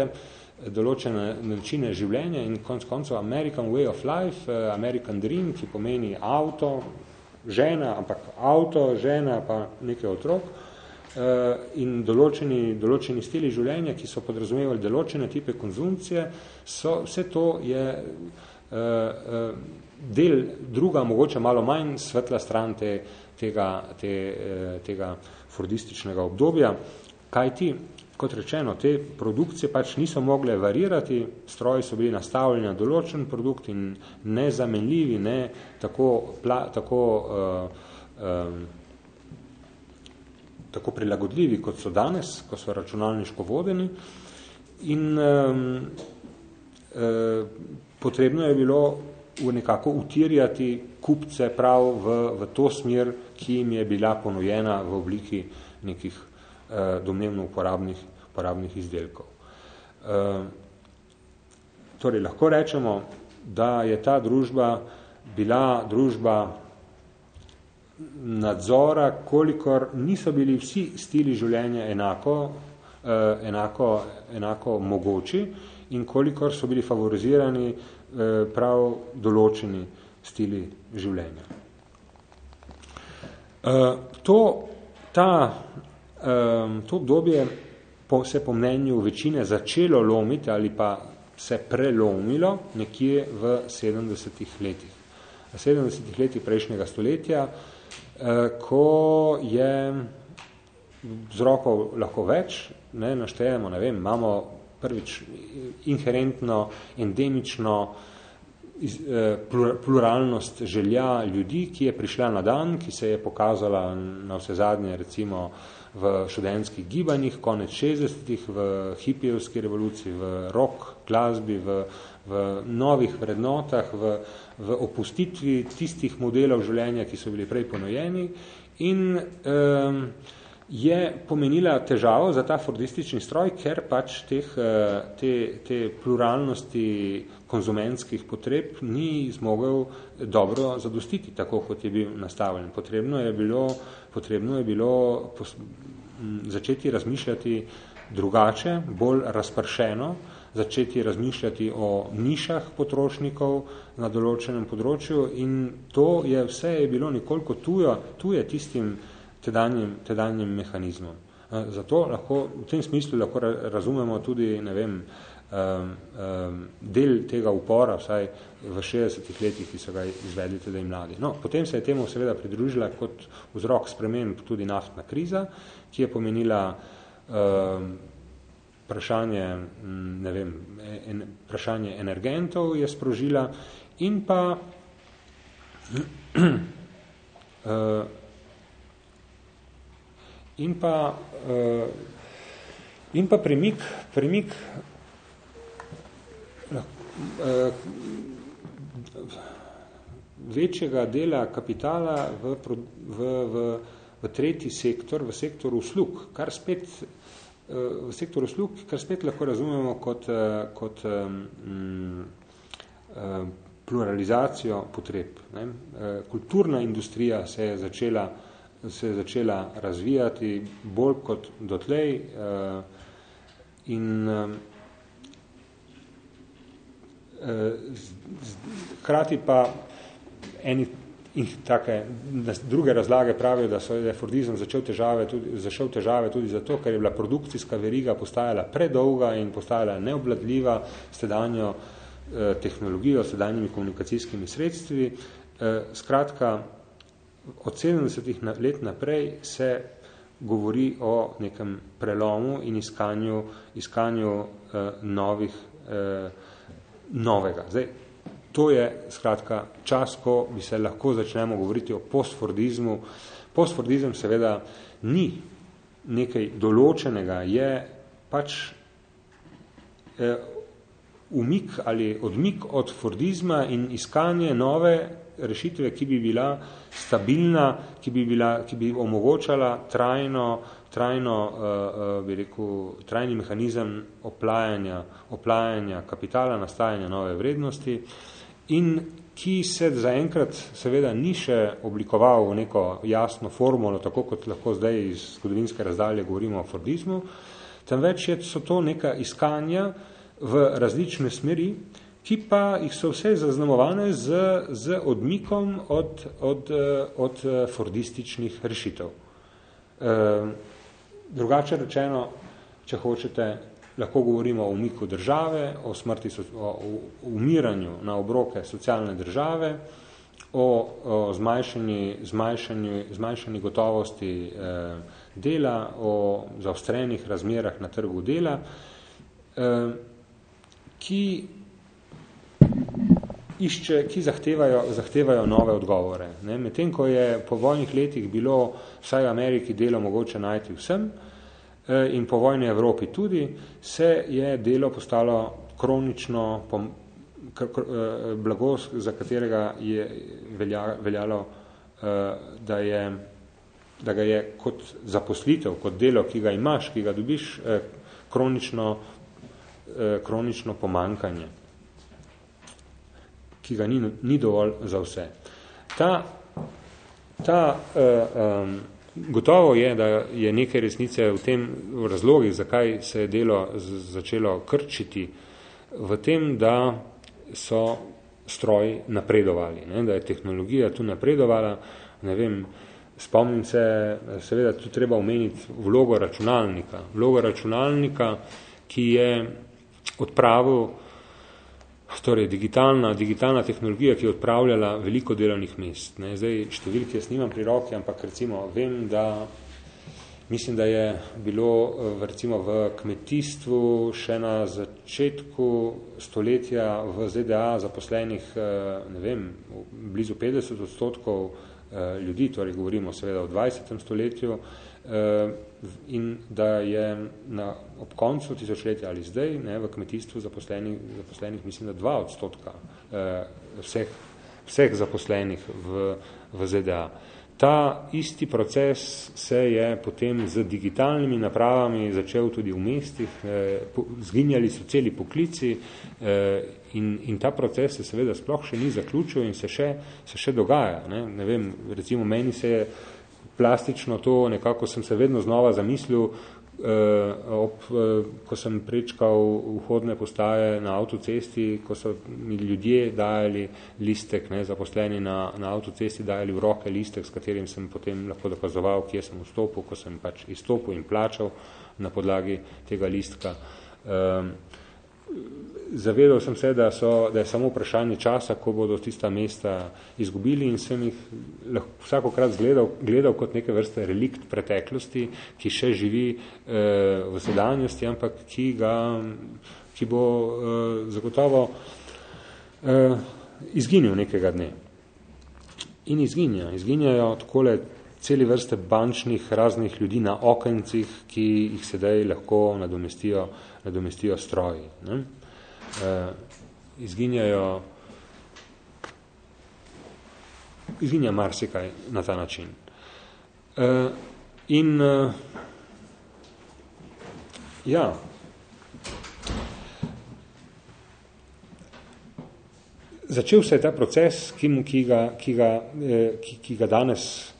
določene načine življenja in konc koncev American Way of Life, eh, American Dream, ki pomeni avto, žena, ampak avto, žena pa nekaj otrok, Eh, in določeni, določeni stili življenja, ki so podrazumevali določene tipe konzumcije, so, vse to je uh, uh, del druga, mogoče malo manj svetla stran te, tega, te, uh, tega fordističnega obdobja, kaj ti, kot rečeno, te produkcije pač niso mogle varirati, stroji so bili nastavljeni na določen produkt in nezamenljivi, ne tako, pla, tako uh, um, tako prilagodljivi, kot so danes, ko so računalniško vodeni. In um, e, potrebno je bilo nekako utirjati kupce prav v, v to smer, ki jim je bila ponujena v obliki nekih e, domnevno uporabnih, uporabnih izdelkov. E, torej, lahko rečemo, da je ta družba bila družba nadzora, kolikor niso bili vsi stili življenja enako, eh, enako, enako mogoči in kolikor so bili favorizirani eh, prav določeni stili življenja. Eh, to, ta, eh, to obdobje po, se po mnenju večine začelo lomiti ali pa se prelomilo nekje v 70 letih. V 70 letih prejšnjega stoletja Eh, ko je vzrokov lahko več, ne, naštejemo, ne vem, imamo prvič inherentno, endemično iz, eh, pluralnost želja ljudi, ki je prišla na dan, ki se je pokazala na vse zadnje, recimo v študentskih gibanjih, konec 60-ih, v hipijevski revoluciji, v rock glasbi, v, v novih vrednotah, v, v opustitvi tistih modelov življenja, ki so bili prej ponojeni in um, je pomenila težavo za ta fordistični stroj, ker pač teh, eh, te, te pluralnosti konzumentskih potreb ni zmogel dobro zadostiti, tako kot je bil nastavljen. Potrebno je bilo, potrebno je bilo pos, začeti razmišljati drugače, bolj razpršeno, začeti razmišljati o nišah potrošnikov na določenem področju in to je vse je bilo nekoliko tujo, tuje tistim tedanjim, tedanjim mehanizmom. Zato lahko, v tem smislu lahko razumemo tudi, ne vem, um, um, del tega upora, vsaj v 60 letih, ki so ga izvedli tudi mladi. No, potem se je temu seveda pridružila kot vzrok sprememb tudi naftna kriza, ki je pomenila vprašanje, ne vem, en, vprašanje energentov je sprožila in pa in pa in pa premik, premik večjega dela kapitala v, v, v, v tretji sektor, v sektor uslug, kar spet v sektor uslug, kar spet lahko razumemo kot, kot um, pluralizacijo potreb. Ne. Kulturna industrija se je začela, se je začela razvijati bolj kot dotlej in hkrati pa eni in take druge razlage pravijo, da so je Fordizem začel težave tudi, zašel težave tudi zato, ker je bila produkcijska veriga postajala predolga in postajala neobladljiva s tedanjo eh, tehnologijo, s tedanjimi komunikacijskimi sredstvi. Eh, skratka, od 70 let naprej se govori o nekem prelomu in iskanju, iskanju eh, novih, eh, novega. Zdaj, To je skratka čas, ko bi se lahko začnemo govoriti o postfordizmu. Postfordizem seveda ni nekaj določenega, je pač eh, umik ali odmik od fordizma in iskanje nove rešitve, ki bi bila stabilna, ki bi, bila, ki bi omogočala trajno, trajno uh, bi rekel, trajni mehanizem oplajanja, oplajanja kapitala, nastajanja nove vrednosti. In ki se zaenkrat seveda ni še oblikoval v neko jasno formulo, tako kot lahko zdaj iz zgodovinske razdalje govorimo o Fordizmu, temveč so to neka iskanja v različne smeri, ki pa jih so vse zaznamovane z, z odmikom od, od, od fordističnih rešitev. E, drugače rečeno, če hočete, lahko govorimo o umiku države, o smrti, o umiranju na obroke socialne države, o, o zmanjšanji, zmanjšanji, zmanjšanji gotovosti eh, dela, o zaostrenih razmerah na trgu dela, eh, ki išče, ki zahtevajo, zahtevajo nove odgovore. Medtem, ko je po vojnih letih bilo vsaj v Ameriki delo mogoče najti vsem, Eh, in po vojni Evropi tudi, se je delo postalo kronično eh, blago, za katerega je velja, veljalo, eh, da, je, da ga je kot zaposlitev, kot delo, ki ga imaš, ki ga dobiš, kronično, kronično pomankanje, ki ga ni, ni dovolj za vse. Ta, ta uh, um, Gotovo je, da je nekaj resnice v tem v razlogih, zakaj se je delo začelo krčiti, v tem, da so stroji napredovali, ne? da je tehnologija tu napredovala. Ne vem, spomnim se, seveda tu treba omeniti vlogo računalnika. Vlogo računalnika, ki je odpravil torej digitalna, digitalna tehnologija, ki je odpravljala veliko delovnih mest. Ne. Zdaj, številke jaz nimam pri roki, ampak recimo vem, da mislim, da je bilo v, recimo v kmetijstvu še na začetku stoletja v ZDA zaposlenih, eh, ne vem, blizu 50 odstotkov eh, ljudi, torej govorimo seveda o 20. stoletju, Eh, in da je na, ob koncu tisočletja ali zdaj ne, v kmetijstvu zaposlenih, zaposlenih mislim, da dva odstotka eh, vseh, vseh zaposlenih v, v ZDA. Ta isti proces se je potem z digitalnimi napravami začel tudi v mestih, eh, zginjali so celi poklici in, in ta proces se seveda sploh še ni zaključil in se še, se še dogaja. Ne, ne vem, recimo meni se je plastično to nekako sem se vedno znova zamislil, eh, ob, eh, ko sem prečkal vhodne postaje na avtocesti, ko so mi ljudje dajali listek, ne, zaposleni na, na avtocesti dajali v roke listek, s katerim sem potem lahko dokazoval, kje sem vstopil, ko sem pač izstopil in plačal na podlagi tega listka. Eh, zavedal sem se, da, so, da je samo vprašanje časa, ko bodo tista mesta izgubili in sem jih vsakokrat gledal, gledal kot neke vrste relikt preteklosti, ki še živi eh, v sedanjosti, ampak ki, ga, ki bo eh, zagotovo eh, izginil nekega dne. In izginja. Izginjajo takole celi vrste bančnih raznih ljudi na okencih, ki jih sedaj lahko nadomestijo, nadomestijo stroji. Ne? Uh, izginjajo, izginja marsikaj na ta način. Uh, in uh, ja, začel se je ta proces, ki, ki, ga, ki, ga, ki, ki ga danes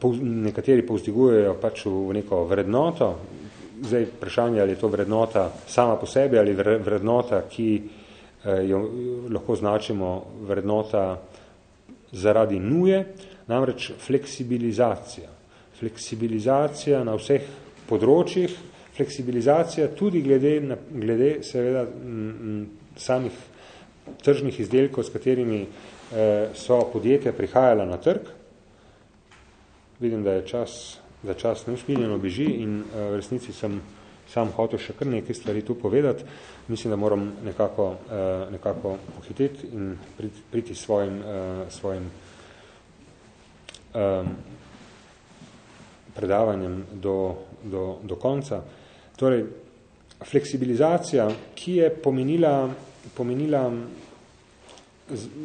po, nekateri povzdigujejo pač v neko vrednoto, zdaj vprašanje, ali je to vrednota sama po sebi ali vrednota, ki eh, jo lahko značimo vrednota zaradi nuje, namreč fleksibilizacija. Fleksibilizacija na vseh področjih, fleksibilizacija tudi glede, na, glede seveda m, samih tržnih izdelkov, s katerimi eh, so podjetja prihajala na trg. Vidim, da je čas za čas neusmiljeno beži in uh, v resnici sem sam hotel še kar nekaj stvari tu povedati. Mislim, da moram nekako, uh, nekako pohiteti in priti, priti svojim, uh, svojim um, predavanjem do, do, do konca. Torej, fleksibilizacija, ki je pomenila, pomenila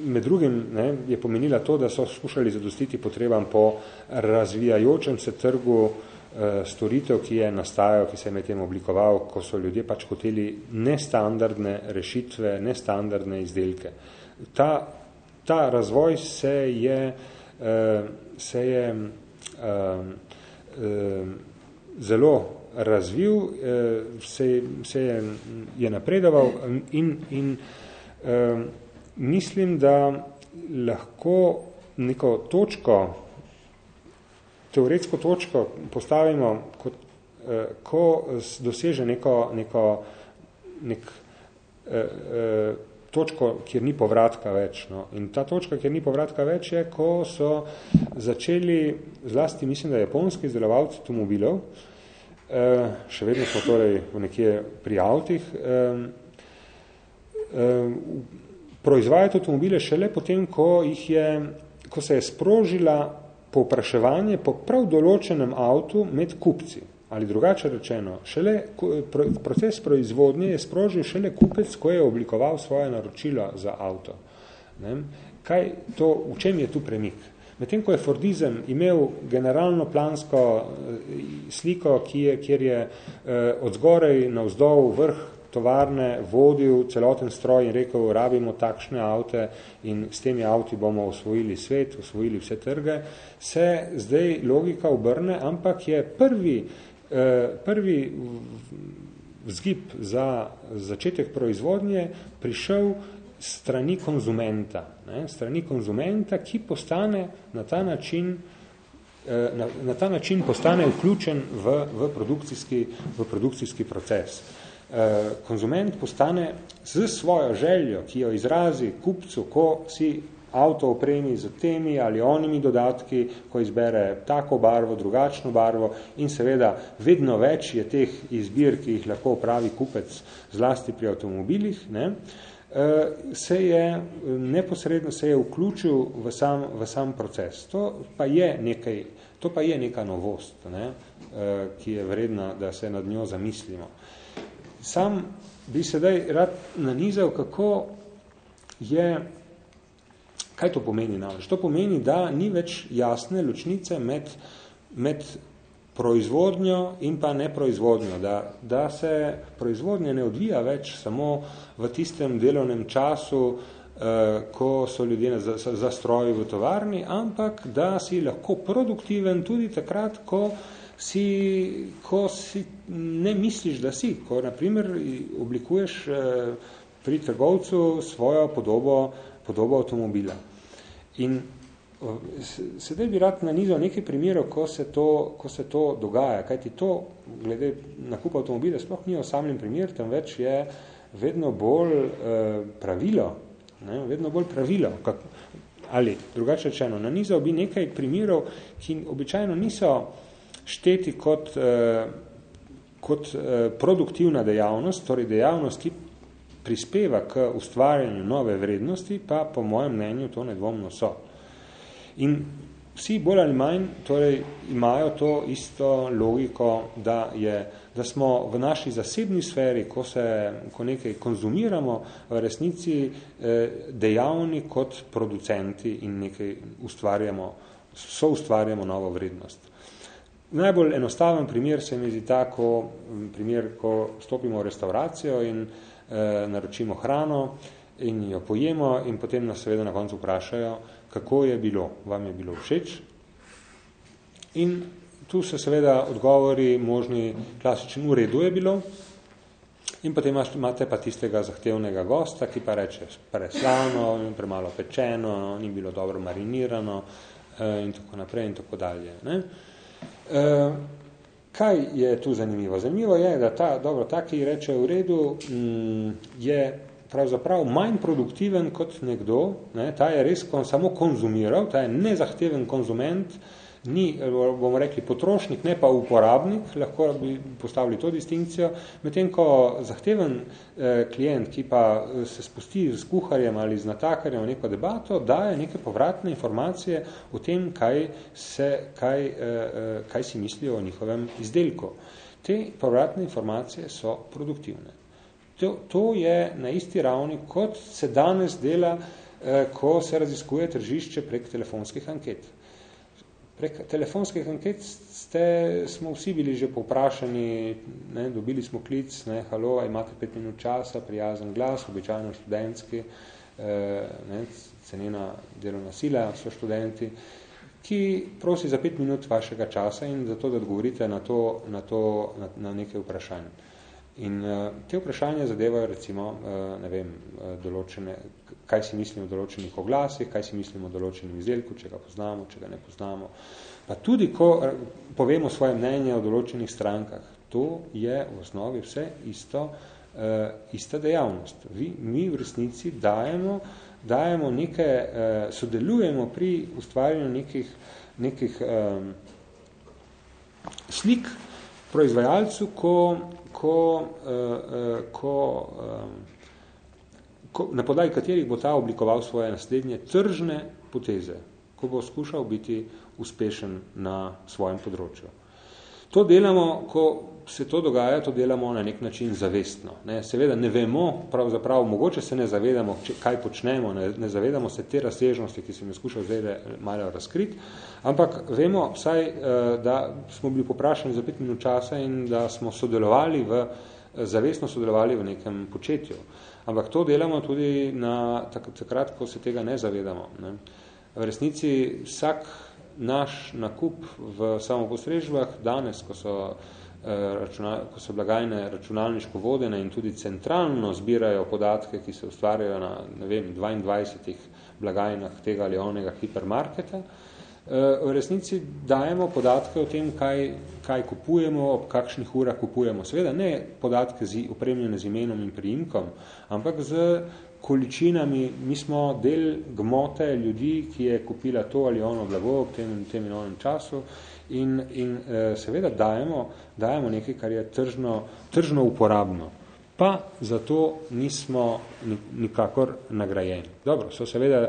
med drugim ne, je pomenila to, da so skušali zadostiti potrebam po razvijajočem se trgu e, storitev, ki je nastajal, ki se je med tem oblikoval, ko so ljudje pač hoteli nestandardne rešitve, nestandardne izdelke. Ta, ta razvoj se je, e, se je e, e, zelo razvil, se, se je, je napredoval in, in mislim, da lahko neko točko, teoretsko točko postavimo, kot, eh, ko doseže neko, neko nek, eh, eh, točko, kjer ni povratka več. No. In ta točka, kjer ni povratka več, je, ko so začeli, zlasti mislim, da japonski izdelovalci automobilov, eh, še vedno smo torej v nekje pri avtih, eh, eh, proizvajati avtomobile šele potem, ko, jih je, ko se je sprožila povpraševanje po prav določenem avtu med kupci. Ali drugače rečeno, šele, proces proizvodnje je sprožil šele kupec, ko je oblikoval svoje naročilo za avto. Ne? Kaj to, v čem je tu premik? Medtem, ko je Fordizem imel generalno plansko eh, sliko, ki je, kjer je eh, od zgorej na vzdol vrh tovarne vodil celoten stroj in rekel, rabimo takšne avte in s temi avti bomo osvojili svet, osvojili vse trge, se zdaj logika obrne, ampak je prvi, eh, prvi vzgib za začetek proizvodnje prišel strani konzumenta. Ne, strani konzumenta, ki postane na ta način eh, na, na ta način postane vključen v, v, produkcijski, v produkcijski proces. Eh, konzument postane z svojo željo, ki jo izrazi kupcu, ko si avto opremi z temi ali onimi dodatki, ko izbere tako barvo, drugačno barvo in seveda vedno več je teh izbir, ki jih lahko pravi kupec zlasti pri avtomobilih, ne, eh, se je neposredno se je vključil v sam, v sam proces. To pa je nekaj, to pa je neka novost, ne, eh, ki je vredna, da se nad njo zamislimo. Sam bi sedaj rad nanizal, kako je, kaj to pomeni namreč? To pomeni, da ni več jasne ločnice med, med proizvodnjo in pa neproizvodnjo, da, da se proizvodnja ne odvija več samo v tistem delovnem času, eh, ko so ljudje na zastroji v tovarni, ampak da si lahko produktiven tudi takrat, ko si, ko si ne misliš, da si, ko naprimer oblikuješ eh, pri trgovcu svojo podobo, podobo avtomobila. In sedaj bi rad nanizal nekaj primerov, ko se to, ko se to dogaja, kajti to, glede nakupa avtomobila, sploh ni osamljen primer, temveč je vedno bolj eh, pravilo, ne, vedno bolj pravilo, kak, ali drugače rečeno, nanizal bi nekaj primerov, ki običajno niso šteti kot, eh, kot eh, produktivna dejavnost, torej dejavnost, ki prispeva k ustvarjanju nove vrednosti, pa po mojem mnenju to nedvomno so. In vsi bolj ali manj torej, imajo to isto logiko, da, je, da smo v naši zasebni sferi, ko, se, ko nekaj konzumiramo, v resnici eh, dejavni kot producenti in nekaj ustvarjamo, so ustvarjamo novo vrednost. Najbolj enostaven primer se mi zdi tako, primer, ko stopimo v restauracijo in eh, naročimo hrano in jo pojemo in potem nas seveda na koncu vprašajo, kako je bilo, vam je bilo všeč. In tu se seveda odgovori možni klasičen, v redu je bilo, in potem imate pa tistega zahtevnega gosta, ki pa reče preslano, premalo pečeno, ni bilo dobro marinirano eh, in tako naprej in tako dalje. Ne? Eh, Kaj je tu zanimivo? Zanimivo je, da ta, dobro, ta, ki reče v redu, mm, je pravzaprav manj produktiven kot nekdo, ne, ta je res kon, samo konzumiral, ta je nezahteven konzument, ni, bomo rekli, potrošnik, ne pa uporabnik, lahko bi postavili to distinkcijo, medtem ko zahteven eh, klient, ki pa eh, se spusti z kuharjem ali z natakarjem v neko debato, daje neke povratne informacije o tem, kaj, se, kaj, eh, eh, kaj si mislijo o njihovem izdelku. Te povratne informacije so produktivne. To, to je na isti ravni, kot se danes dela, eh, ko se raziskuje tržišče prek telefonskih anket. Prek telefonskih anket ste, smo vsi bili že povprašani, ne, dobili smo klic, ne, halo, imate pet minut časa, prijazen glas, običajno študentski, eh, ne, cenena delovna sila, so študenti, ki prosi za pet minut vašega časa in za to, da odgovorite na, to, na, to, na, na nekaj vprašanj. In uh, te vprašanja zadevajo recimo, uh, ne vem, uh, določene, kaj si mislimo o določenih oglasih, kaj si mislimo o določenem izdelku, če ga poznamo, če ga ne poznamo. Pa tudi, ko uh, povemo svoje mnenje o določenih strankah, to je v osnovi vse isto, uh, ista dejavnost. Vi, mi v resnici dajemo, dajemo neke, uh, sodelujemo pri ustvarjanju nekih, nekih um, slik proizvajalcu, ko ko, uh, ko, um, ko, na podlagi katerih bo ta oblikoval svoje naslednje tržne poteze, ko bo skušal biti uspešen na svojem področju. To delamo, ko se to dogaja, to delamo na nek način zavestno. Ne? Seveda ne vemo, pravzaprav mogoče se ne zavedamo, če, kaj počnemo, ne, ne zavedamo se te razsežnosti, ki sem jo skušal zdaj malo razkriti, ampak vemo vsaj, eh, da smo bili poprašani za pet minut časa in da smo sodelovali v, zavestno sodelovali v nekem početju. Ampak to delamo tudi na takrat, ko se tega ne zavedamo. Ne? V resnici vsak naš nakup v samopostrežbah danes, ko so, eh, računa, ko so blagajne računalniško vodene in tudi centralno zbirajo podatke, ki se ustvarjajo na ne vem, 22 blagajnah tega ali onega hipermarketa, eh, v resnici dajemo podatke o tem, kaj, kaj kupujemo, ob kakšnih urah kupujemo. Seveda ne podatke z, upremljene z imenom in priimkom, ampak z količinami, mi smo del gmote ljudi, ki je kupila to ali ono blago v tem, tem in onem času in, in e, seveda dajemo, dajemo nekaj, kar je tržno, tržno uporabno. Pa zato nismo nikakor nagrajeni. Dobro, so seveda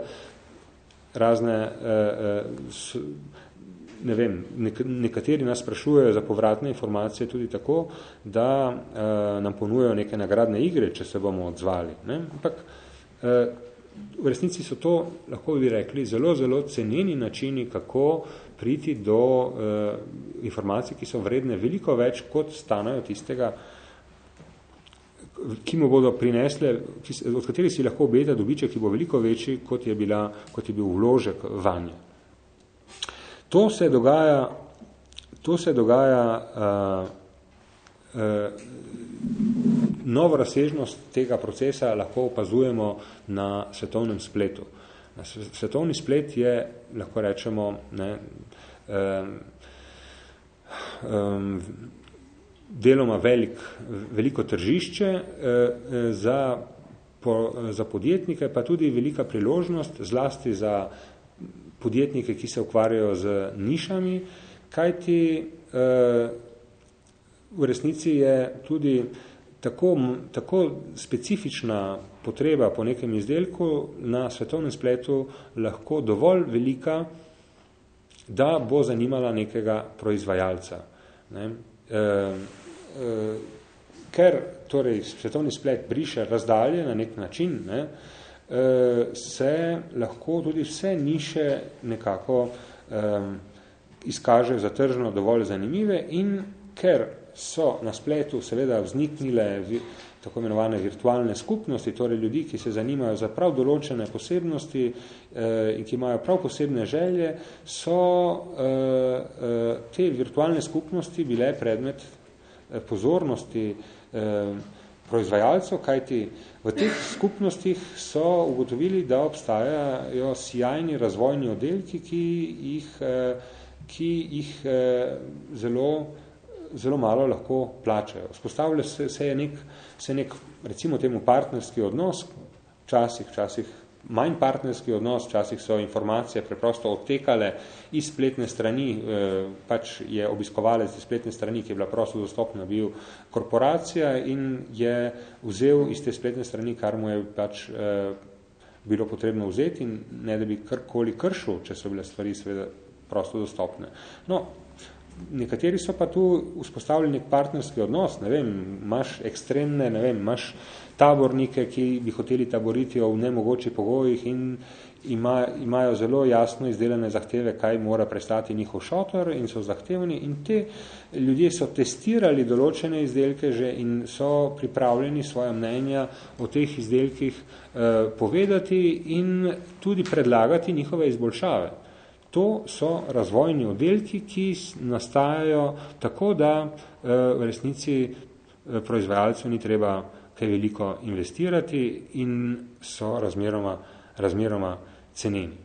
razne, e, e, ne vem, nek, nekateri nas sprašujejo za povratne informacije tudi tako, da nam ponujejo neke nagradne igre, če se bomo odzvali. Ne? Ampak, Eh, v resnici so to, lahko bi rekli, zelo, zelo ceneni načini, kako priti do uh, informacij, ki so vredne veliko več, kot stanajo tistega, ki mu bodo prinesle, od katerih si lahko obeta dobiček, ki bo veliko večji, kot je, bila, kot je bil vložek vanje. To se dogaja, to se dogaja uh, uh, novo razsežnost tega procesa lahko opazujemo na svetovnem spletu. Svetovni splet je, lahko rečemo, ne, um, um, deloma velik, veliko tržišče uh, za, po, za podjetnike, pa tudi velika priložnost, zlasti za podjetnike, ki se ukvarjajo z nišami, kajti uh, v resnici je tudi tako, tako specifična potreba po nekem izdelku na svetovnem spletu lahko dovolj velika, da bo zanimala nekega proizvajalca. Ne? E, e, ker torej svetovni splet briše razdalje na nek način, ne, e, se lahko tudi vse niše nekako e, izkažejo za tržno dovolj zanimive in ker so na spletu seveda vzniknile tako imenovane virtualne skupnosti, torej ljudi, ki se zanimajo za prav določene posebnosti eh, in ki imajo prav posebne želje, so eh, eh, te virtualne skupnosti bile predmet pozornosti proizvajalcev, kajti v teh skupnostih so ugotovili, da obstajajo sjajni razvojni oddelki, ki jih, ki jih zelo zelo malo lahko plačajo. Spostavlja se, se je nek, se nek, recimo temu, partnerski odnos, včasih, včasih manj partnerski odnos, včasih so informacije preprosto odtekale iz spletne strani, eh, pač je obiskovalec iz spletne strani, ki je bila prosto dostopna, bil korporacija in je vzel iz te spletne strani, kar mu je pač eh, bilo potrebno vzeti in ne da bi karkoli kršil, če so bile stvari seveda prosto dostopne. No, nekateri so pa tu vzpostavili nek partnerski odnos, ne vem, imaš ekstremne, ne vem, imaš tabornike, ki bi hoteli taboriti v nemogoči pogojih in ima, imajo zelo jasno izdelane zahteve, kaj mora prestati njihov šotor in so zahtevni in te ljudje so testirali določene izdelke že in so pripravljeni svoja mnenja o teh izdelkih eh, povedati in tudi predlagati njihove izboljšave. To so razvojni oddelki, ki nastajajo tako, da eh, v resnici eh, proizvajalcev ni treba kaj veliko investirati in so razmeroma, razmeroma ceneni.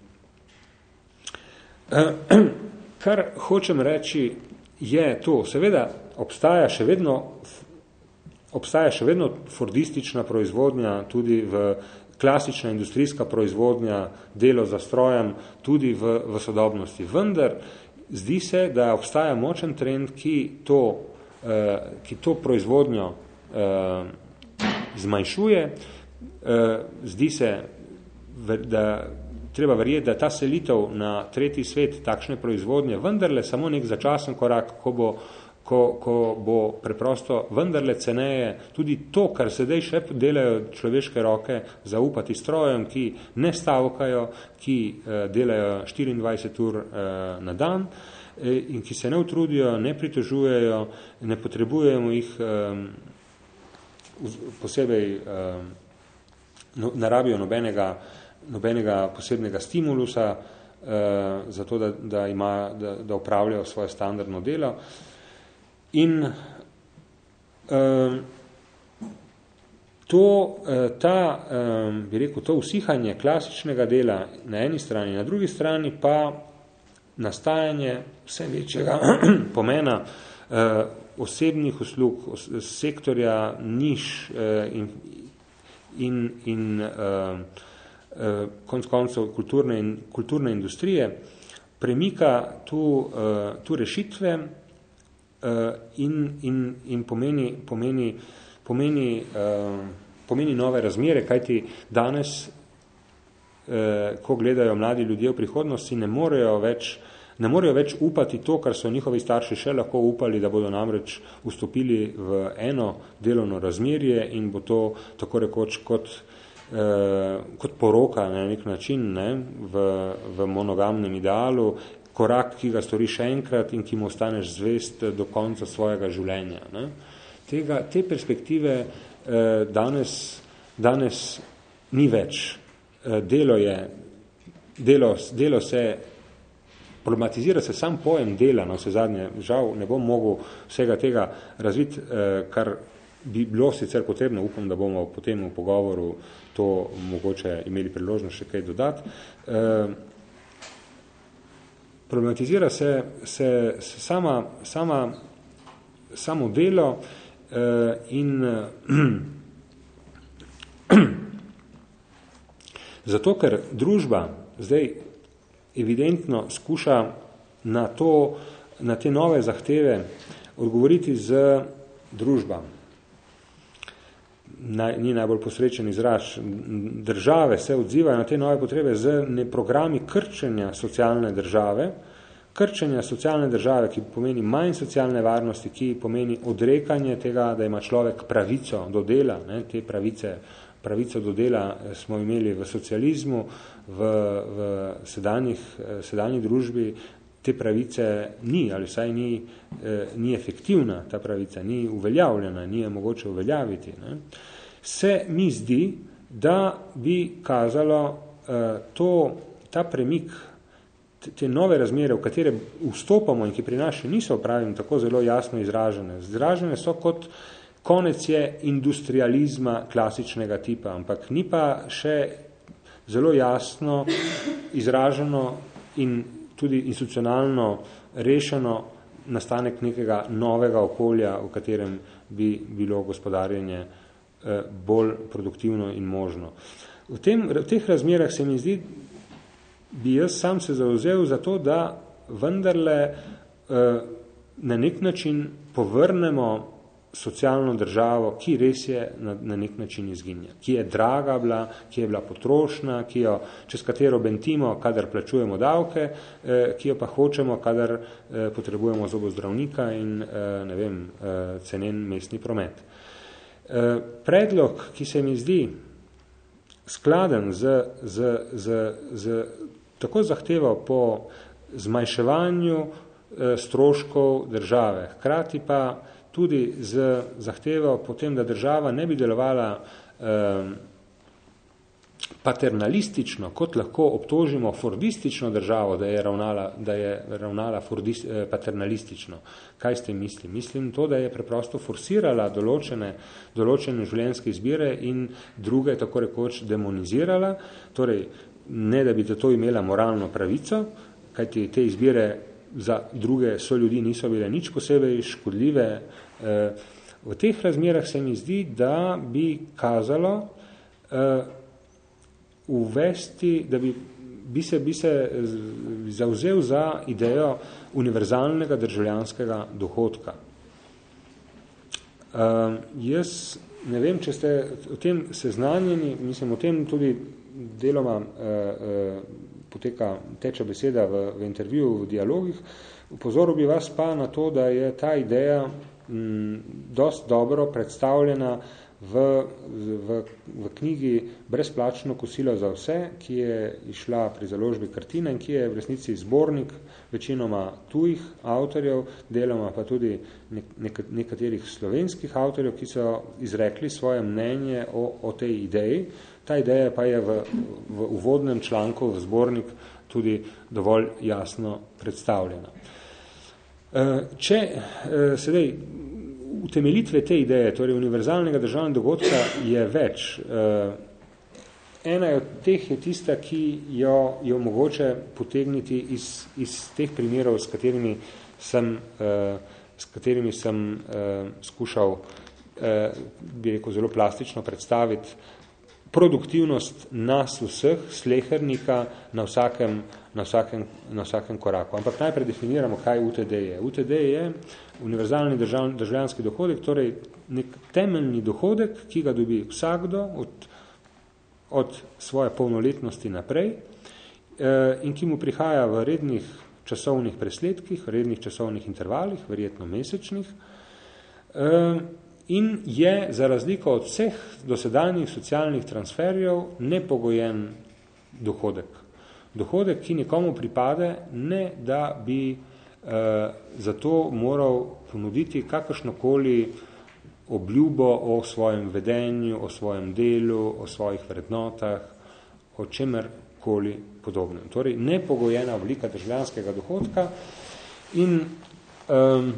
Eh, kar hočem reči je to, seveda obstaja še vedno obstaja še vedno fordistična proizvodnja tudi v klasična industrijska proizvodnja, delo za strojem tudi v, v sodobnosti. Vendar zdi se, da obstaja močen trend, ki to, eh, ki to proizvodnjo eh, zmanjšuje. Eh, zdi se, da treba verjeti, da ta selitev na tretji svet takšne proizvodnje vendarle samo nek začasen korak, ko bo ko, ko bo preprosto vendarle ceneje tudi to, kar sedaj še delajo človeške roke, zaupati strojem, ki ne stavkajo, ki eh, delajo 24 ur eh, na dan eh, in ki se ne utrudijo, ne pritožujejo, ne potrebujemo jih posebej, eh, no, nobenega, nobenega posebnega stimulusa, zato da, da, ima, da, da upravljajo svoje standardno delo. In um, to, uh, ta, um, bi rekel, to usihanje klasičnega dela na eni strani, na drugi strani pa nastajanje vse večjega pomena uh, osebnih uslug, os, sektorja niš uh, in, in, in uh, uh, konc koncev kulturne, in, kulturne industrije, premika tu, uh, tu rešitve, in, in, in pomeni, pomeni, pomeni, uh, pomeni nove razmere, kajti danes, uh, ko gledajo mladi ljudje v prihodnosti, ne morejo več ne morejo več upati to, kar so njihovi starši še lahko upali, da bodo namreč vstopili v eno delovno razmerje in bo to tako rekoč kot, eh, kot poroka na nek način ne, v, v monogamnem idealu korak, ki ga stori še enkrat in ki mu ostaneš zvest do konca svojega življenja. Ne? Tega, te perspektive eh, danes, danes ni več. Eh, delo, je, delo, delo se problematizira se sam pojem dela, no vse zadnje, žal ne bom mogel vsega tega razviti, eh, kar bi bilo sicer potrebno, upam, da bomo potem v pogovoru to mogoče imeli priložnost še kaj dodati. Uh, problematizira se, se, se sama, sama, samo delo uh, in uh, zato, ker družba zdaj evidentno skuša na, to, na te nove zahteve odgovoriti z družbam naj, ni najbolj posrečen izraz, države se odzivajo na te nove potrebe z programi krčenja socialne države, krčenja socialne države, ki pomeni manj socialne varnosti, ki pomeni odrekanje tega, da ima človek pravico do dela, ne, te pravice, pravico do dela eh, smo imeli v socializmu, v, v sedanjih, eh, sedanji družbi, te pravice ni, ali vsaj ni, eh, ni efektivna ta pravica, ni uveljavljena, ni je mogoče uveljaviti. Ne. Eh, se mi zdi, da bi kazalo uh, to, ta premik, te nove razmere, v katere vstopamo in ki pri nas še niso pravim tako zelo jasno izražene. Izražene so kot konec je industrializma klasičnega tipa, ampak ni pa še zelo jasno izraženo in tudi institucionalno rešeno nastanek nekega novega okolja, v katerem bi bilo gospodarjenje uh, Eh, bolj produktivno in možno. V, tem, v teh razmerah se mi zdi, bi jaz sam se zauzel za to, da vendarle eh, na nek način povrnemo socialno državo, ki res je na, na nek način izginja, ki je draga bila, ki je bila potrošna, ki jo, čez katero bentimo, kadar plačujemo davke, eh, ki jo pa hočemo, kadar eh, potrebujemo zobozdravnika in eh, ne vem, eh, cenen mestni promet. Eh, predlog, ki se mi zdi skladen z, z, z, z tako zahtevo po zmanjševanju eh, stroškov države, hkrati pa tudi z zahtevo po tem, da država ne bi delovala eh, paternalistično, kot lahko obtožimo fordistično državo, da je ravnala, da je ravnala fordist, eh, paternalistično. Kaj ste misli? Mislim to, da je preprosto forsirala določene, določene življenjske izbire in druge tako rekoč demonizirala, torej ne da bi to imela moralno pravico, kajti te izbire za druge so ljudi niso bile nič posebej škodljive. Eh, v teh razmerah se mi zdi, da bi kazalo, eh, uvesti, da bi, bi, se, bi se zauzel za idejo univerzalnega državljanskega dohodka. Uh, jaz ne vem, če ste o tem seznanjeni, mislim, o tem tudi deloma uh, uh, poteka, teče beseda v, v intervjuju, v dialogih. Upozoril bi vas pa na to, da je ta ideja m, dost dobro predstavljena v, v, v knjigi Brezplačno kosilo za vse, ki je išla pri založbi Kartina in ki je v resnici zbornik večinoma tujih avtorjev, deloma pa tudi nek, nek, nekaterih slovenskih avtorjev, ki so izrekli svoje mnenje o, o tej ideji. Ta ideja pa je v, v uvodnem članku v zbornik tudi dovolj jasno predstavljena. Eh, če eh, sedaj utemelitve te ideje, torej univerzalnega državnega dogodka, je več. Eh, ena od teh je tista, ki jo je mogoče potegniti iz, iz teh primerov, s katerimi sem, eh, s katerimi sem eh, skušal, bi rekel, zelo plastično predstaviti produktivnost nas vseh, slehernika na vsakem, na vsakem, na vsakem koraku. Ampak najprej definiramo, kaj UTD je. UTD je univerzalni držav, državljanski dohodek, torej nek temeljni dohodek, ki ga dobi vsakdo od, od svoje polnoletnosti naprej eh, in ki mu prihaja v rednih časovnih presledkih, rednih časovnih intervalih, verjetno mesečnih, eh, in je za razliko od vseh dosedanjih socialnih transferjev nepogojen dohodek. Dohodek, ki nikomu pripade, ne da bi Eh, zato moral ponuditi kakršnokoli obljubo o svojem vedenju, o svojem delu, o svojih vrednotah, o čemerkoli podobnem. Torej, nepogojena oblika državljanskega dohodka in um,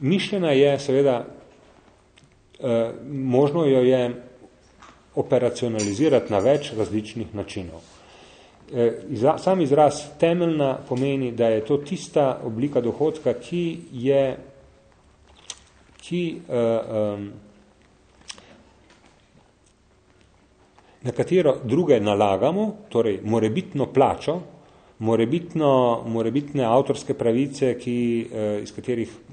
mišljena je seveda možno jo je operacionalizirati na več različnih načinov. Sam izraz temeljna pomeni, da je to tista oblika dohodka, ki je ki um, na katero druge nalagamo, torej morebitno plačo, morebitno, morebitne avtorske pravice, ki, eh, iz katerih eh,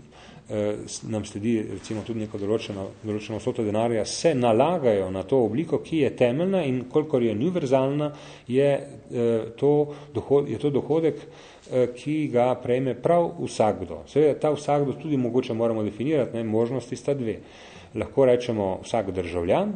nam sledi recimo tudi neko določeno, določeno vsoto denarja, se nalagajo na to obliko, ki je temeljna in kolikor je univerzalna, je, eh, to, dohod, je to dohodek, ki ga prejme prav vsakdo. Seveda, ta vsakdo tudi mogoče moramo definirati, ne, možnosti sta dve. Lahko rečemo vsak državljan,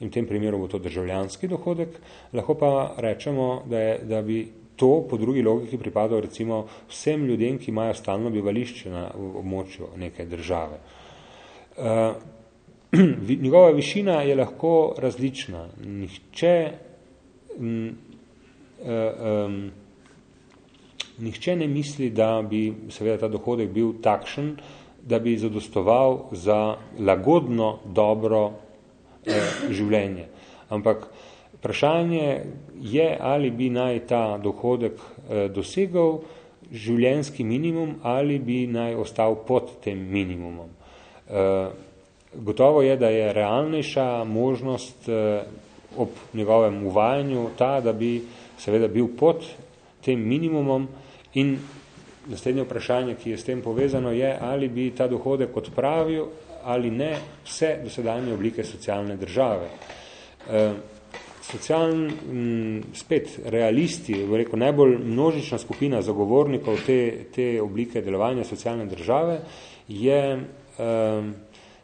in v tem primeru bo to državljanski dohodek, lahko pa rečemo, da, je, da bi to po drugi logiki pripadalo recimo vsem ljudem, ki imajo stalno bivališče na območju neke države. Uh, njegova višina je lahko različna. Nihče, um, um, nihče ne misli, da bi seveda ta dohodek bil takšen, da bi zadostoval za lagodno, dobro eh, življenje. Ampak vprašanje je, ali bi naj ta dohodek eh, dosegal življenjski minimum ali bi naj ostal pod tem minimumom. Eh, gotovo je, da je realnejša možnost eh, ob njegovem uvajanju ta, da bi seveda bil pod tem minimumom in naslednje vprašanje, ki je s tem povezano, je, ali bi ta dohodek odpravil ali ne vse dosedanje oblike socialne države. Socialni, spet realisti, rekel, najbolj množična skupina zagovornikov te, te oblike delovanja socialne države je e,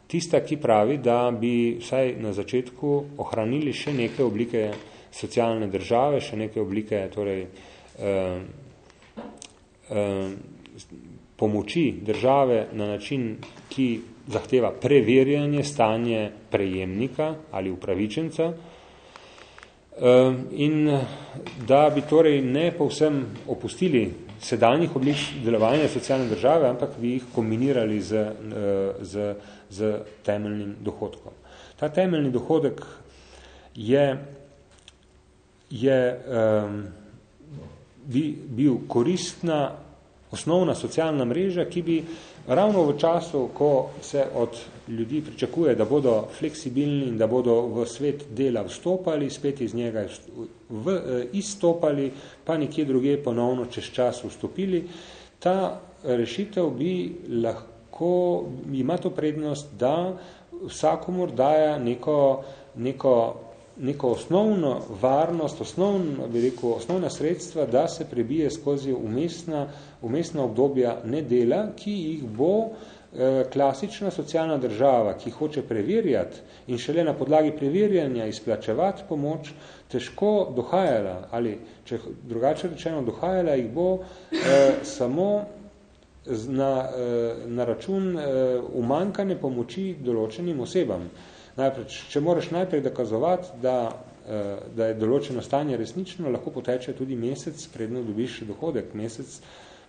tista, ki pravi, da bi vsaj na začetku ohranili še neke oblike socialne države, še neke oblike torej, e, e, pomoči države na način, ki zahteva preverjanje stanje prejemnika ali upravičenca ehm, in da bi torej ne povsem opustili sedanjih oblik delovanja socialne države, ampak bi jih kombinirali z, eh, z, z temeljnim dohodkom. Ta temeljni dohodek je, je um, bi, bil koristna osnovna socialna mreža, ki bi ravno v času, ko se od ljudi pričakuje, da bodo fleksibilni in da bodo v svet dela vstopali, spet iz njega v, eh, izstopali, pa nekje druge ponovno čez čas vstopili, ta rešitev bi lahko, ima to prednost, da vsakomor daja neko, neko neko osnovno varnost, osnovno, bi rekel, osnovna sredstva, da se prebije skozi umestna, umestna obdobja nedela, ki jih bo eh, klasična socialna država, ki hoče preverjati in šele na podlagi preverjanja izplačevati pomoč, težko dohajala, ali če drugače rečeno dohajala, jih bo eh, samo na, eh, na račun eh, umankane pomoči določenim osebam. Najprej, če moraš najprej dokazovati, da, eh, da je določeno stanje resnično, lahko poteče tudi mesec, predno dobiš dohodek. Mesec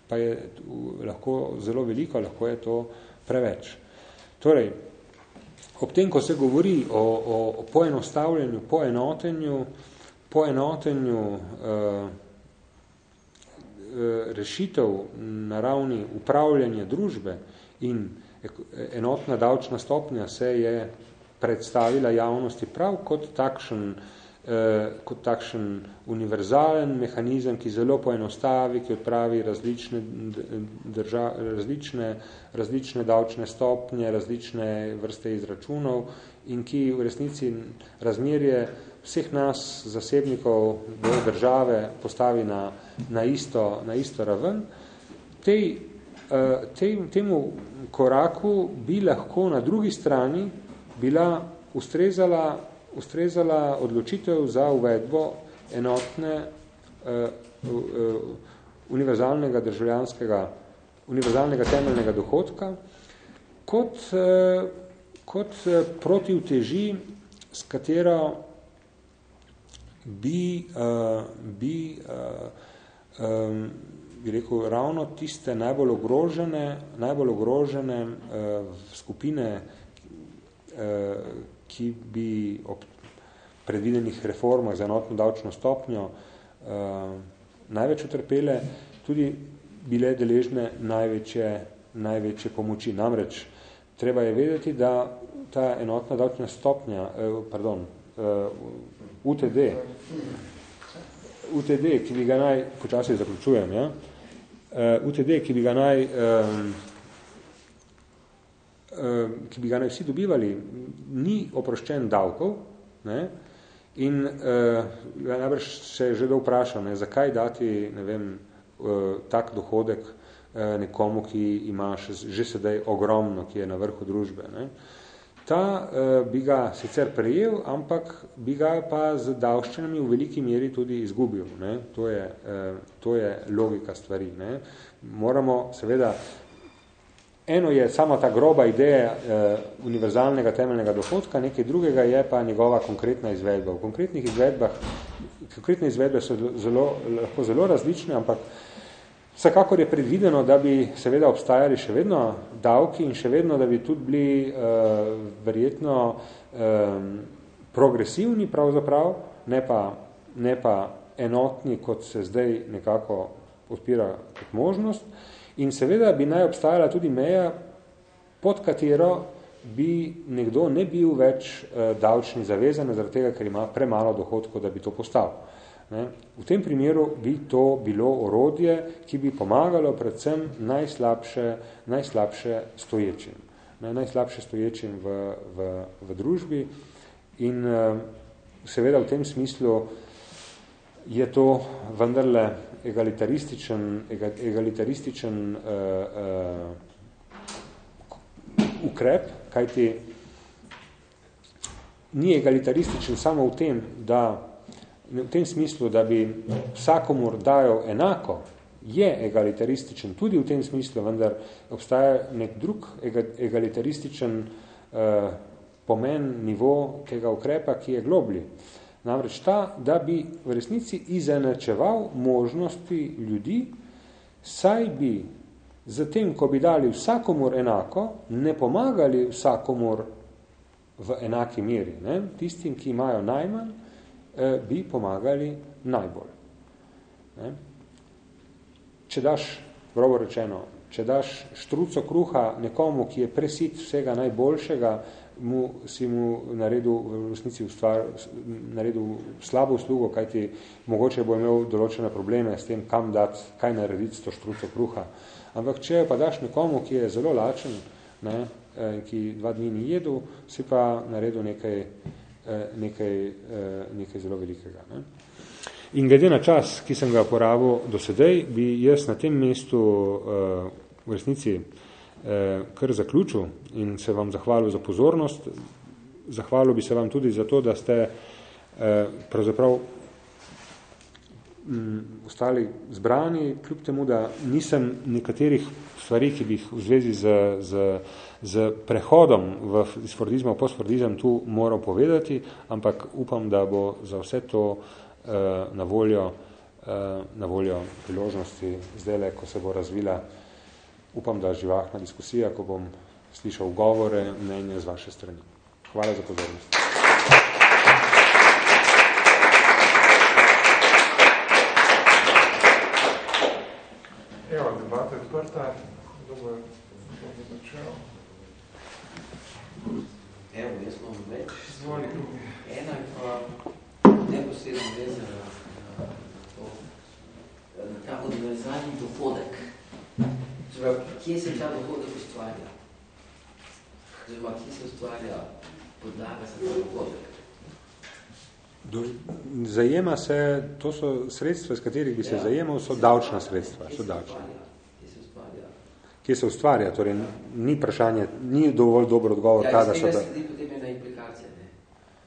pa je lahko zelo veliko, lahko je to preveč. Torej, ob tem, ko se govori o, o, o poenostavljanju, poenotenju, poenotenju uh, rešitev na ravni upravljanja družbe in enotna davčna stopnja se je predstavila javnosti prav kot takšen, eh, kot takšen univerzalen mehanizem, ki zelo poenostavi, ki odpravi različne, drža, različne, različne davčne stopnje, različne vrste izračunov in ki v resnici razmerje vseh nas, zasebnikov do države, postavi na, na, isto, na isto raven. Tej, eh, tej, temu koraku bi lahko na drugi strani bila ustrezala, ustrezala odločitev za uvedbo enotne uh, uh, univerzalnega državljanskega, univerzalnega temeljnega dohodka, kot, uh, kot protivteži, s katero bi, uh, bi, uh, um, bi rekel, ravno tiste najbolj ogrožene, najbolj ogrožene uh, skupine ki bi ob predvidenih reformah za enotno davčno stopnjo največ utrpele, tudi bile deležne največje, največje pomoči. Namreč, treba je vedeti, da ta enotna davčna stopnja, pardon, UTD, UTD, ki bi ga naj, počasi zaključujem, ja, UTD, ki bi ga naj, ki bi ga naj vsi dobivali, ni oproščen davkov, ne, in najbrž se je že da vprašal, ne, zakaj dati, ne vem, tak dohodek nekomu, ki ima še, že sedaj ogromno, ki je na vrhu družbe. Ne. Ta uh, bi ga sicer prejel, ampak bi ga pa z davščinami v veliki meri tudi izgubil. Ne? To, je, uh, to je logika stvari. Ne? Moramo seveda, eno je sama ta groba ideja uh, univerzalnega temeljnega dohodka, nekaj drugega je pa njegova konkretna izvedba. V konkretnih izvedbah, konkretne izvedbe so zelo, lahko zelo različne, ampak Vsekakor je predvideno, da bi seveda obstajali še vedno davki in še vedno, da bi tudi bili uh, verjetno um, progresivni pravzaprav, ne pa, ne pa enotni, kot se zdaj nekako odpira kot možnost. In seveda bi naj obstajala tudi meja, pod katero bi nekdo ne bil več uh, davčni zavezan, zaradi tega, ker ima premalo dohodkov, da bi to postavil. Ne? V tem primeru bi to bilo orodje, ki bi pomagalo predvsem najslabše, najslabše stoječim. Ne? Najslabše stoječim v, v, v družbi in uh, seveda v tem smislu je to vendarle egalitarističen, egalitarističen uh, uh, ukrep, kajti ni egalitarističen samo v tem, da v tem smislu, da bi vsakomur dajal enako, je egalitarističen tudi v tem smislu, vendar obstaja nek drug egalitarističen uh, pomen, nivo tega ukrepa, ki je globli. Namreč ta, da bi v resnici izenačeval možnosti ljudi, saj bi zatem, ko bi dali vsakomur enako, ne pomagali vsakomur v enaki meri. Ne? Tistim, ki imajo najmanj, Eh, bi pomagali najbolj. Ne? Če daš, grobo rečeno, če daš štruco kruha nekomu, ki je presit vsega najboljšega, mu, si mu naredil v resnici ustvar, naredil slabo uslugo, kajti mogoče bo imel določene probleme s tem, kam dati, kaj narediti s to štruco kruha. Ampak če pa daš nekomu, ki je zelo lačen, ne, eh, ki dva dni ni jedel, si pa naredil nekaj Eh, nekaj, eh, nekaj zelo velikega. Ne. In glede na čas, ki sem ga porabil do sedaj, bi jaz na tem mestu v resnici kar zaključil in se vam zahvalil za pozornost. Zahvalil bi se vam tudi za to, da ste uh, pravzaprav um, ostali zbrani, kljub temu, da nisem nekaterih stvari, ki bi jih v zvezi z, z z prehodom v, iz Fordizma v postfordizem tu moral povedati, ampak upam, da bo za vse to uh, na, voljo, uh, na voljo priložnosti zdaj, ko se bo razvila, upam, da živahna diskusija, ko bom slišal govore, mnenje z vaše strani. Hvala za pozornost. Evo, debata je odprta. Dobro, dobro začel. Evo, jaz imam več. Zvoli. Ena je pa neposredno vezana na, to, na ta univerzalni dohodek. Zdaj, kje se ta dohodek ustvarja? Zdaj, kje se ustvarja podlaga za ta dohodek? Do, zajema se, to so sredstva, s katerih bi se ja, zajemal, so davčna sredstva. So davčna kje se ustvarja, torej ni vprašanje, ni dovolj dober odgovor ja, ta, da so... Ja, iz potem ena implikacija, ne.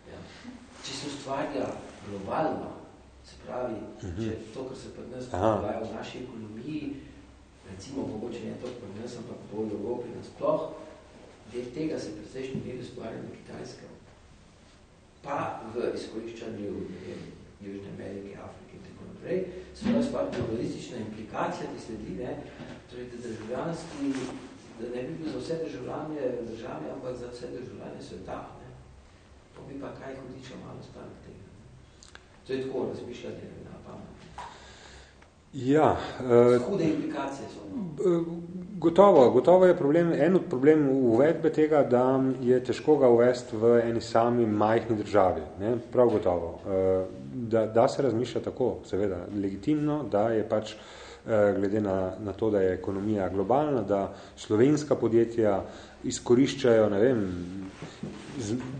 Ja. Če se ustvarja globalno, se pravi, uh mhm. -huh. če to, kar se pri nas dogaja v naši ekonomiji, recimo mogoče ne to pri nas, ampak po Evropi nasploh, del tega se predsejšnji del ustvarja na Kitajskem, pa v izkoriščanju Južne Amerike, Afrike in tako naprej, se pravi, globalistična implikacija, ki sledi, ne, torej, da državljanski da ne bi bil za vse državljanje države, ampak za vse državljanje sveta. Ne? To bi pa kaj hudiča malo stane tega. To je tako razmišljanje na pamet. Ja. Uh, Hude implikacije so. No? Gotovo, gotovo je problem, en od problem uvedbe tega, da je težko ga uvesti v eni sami majhni državi. Ne? Prav gotovo. Uh, da, da se razmišlja tako, seveda, legitimno, da je pač glede na, na to, da je ekonomija globalna, da slovenska podjetja izkoriščajo, ne vem,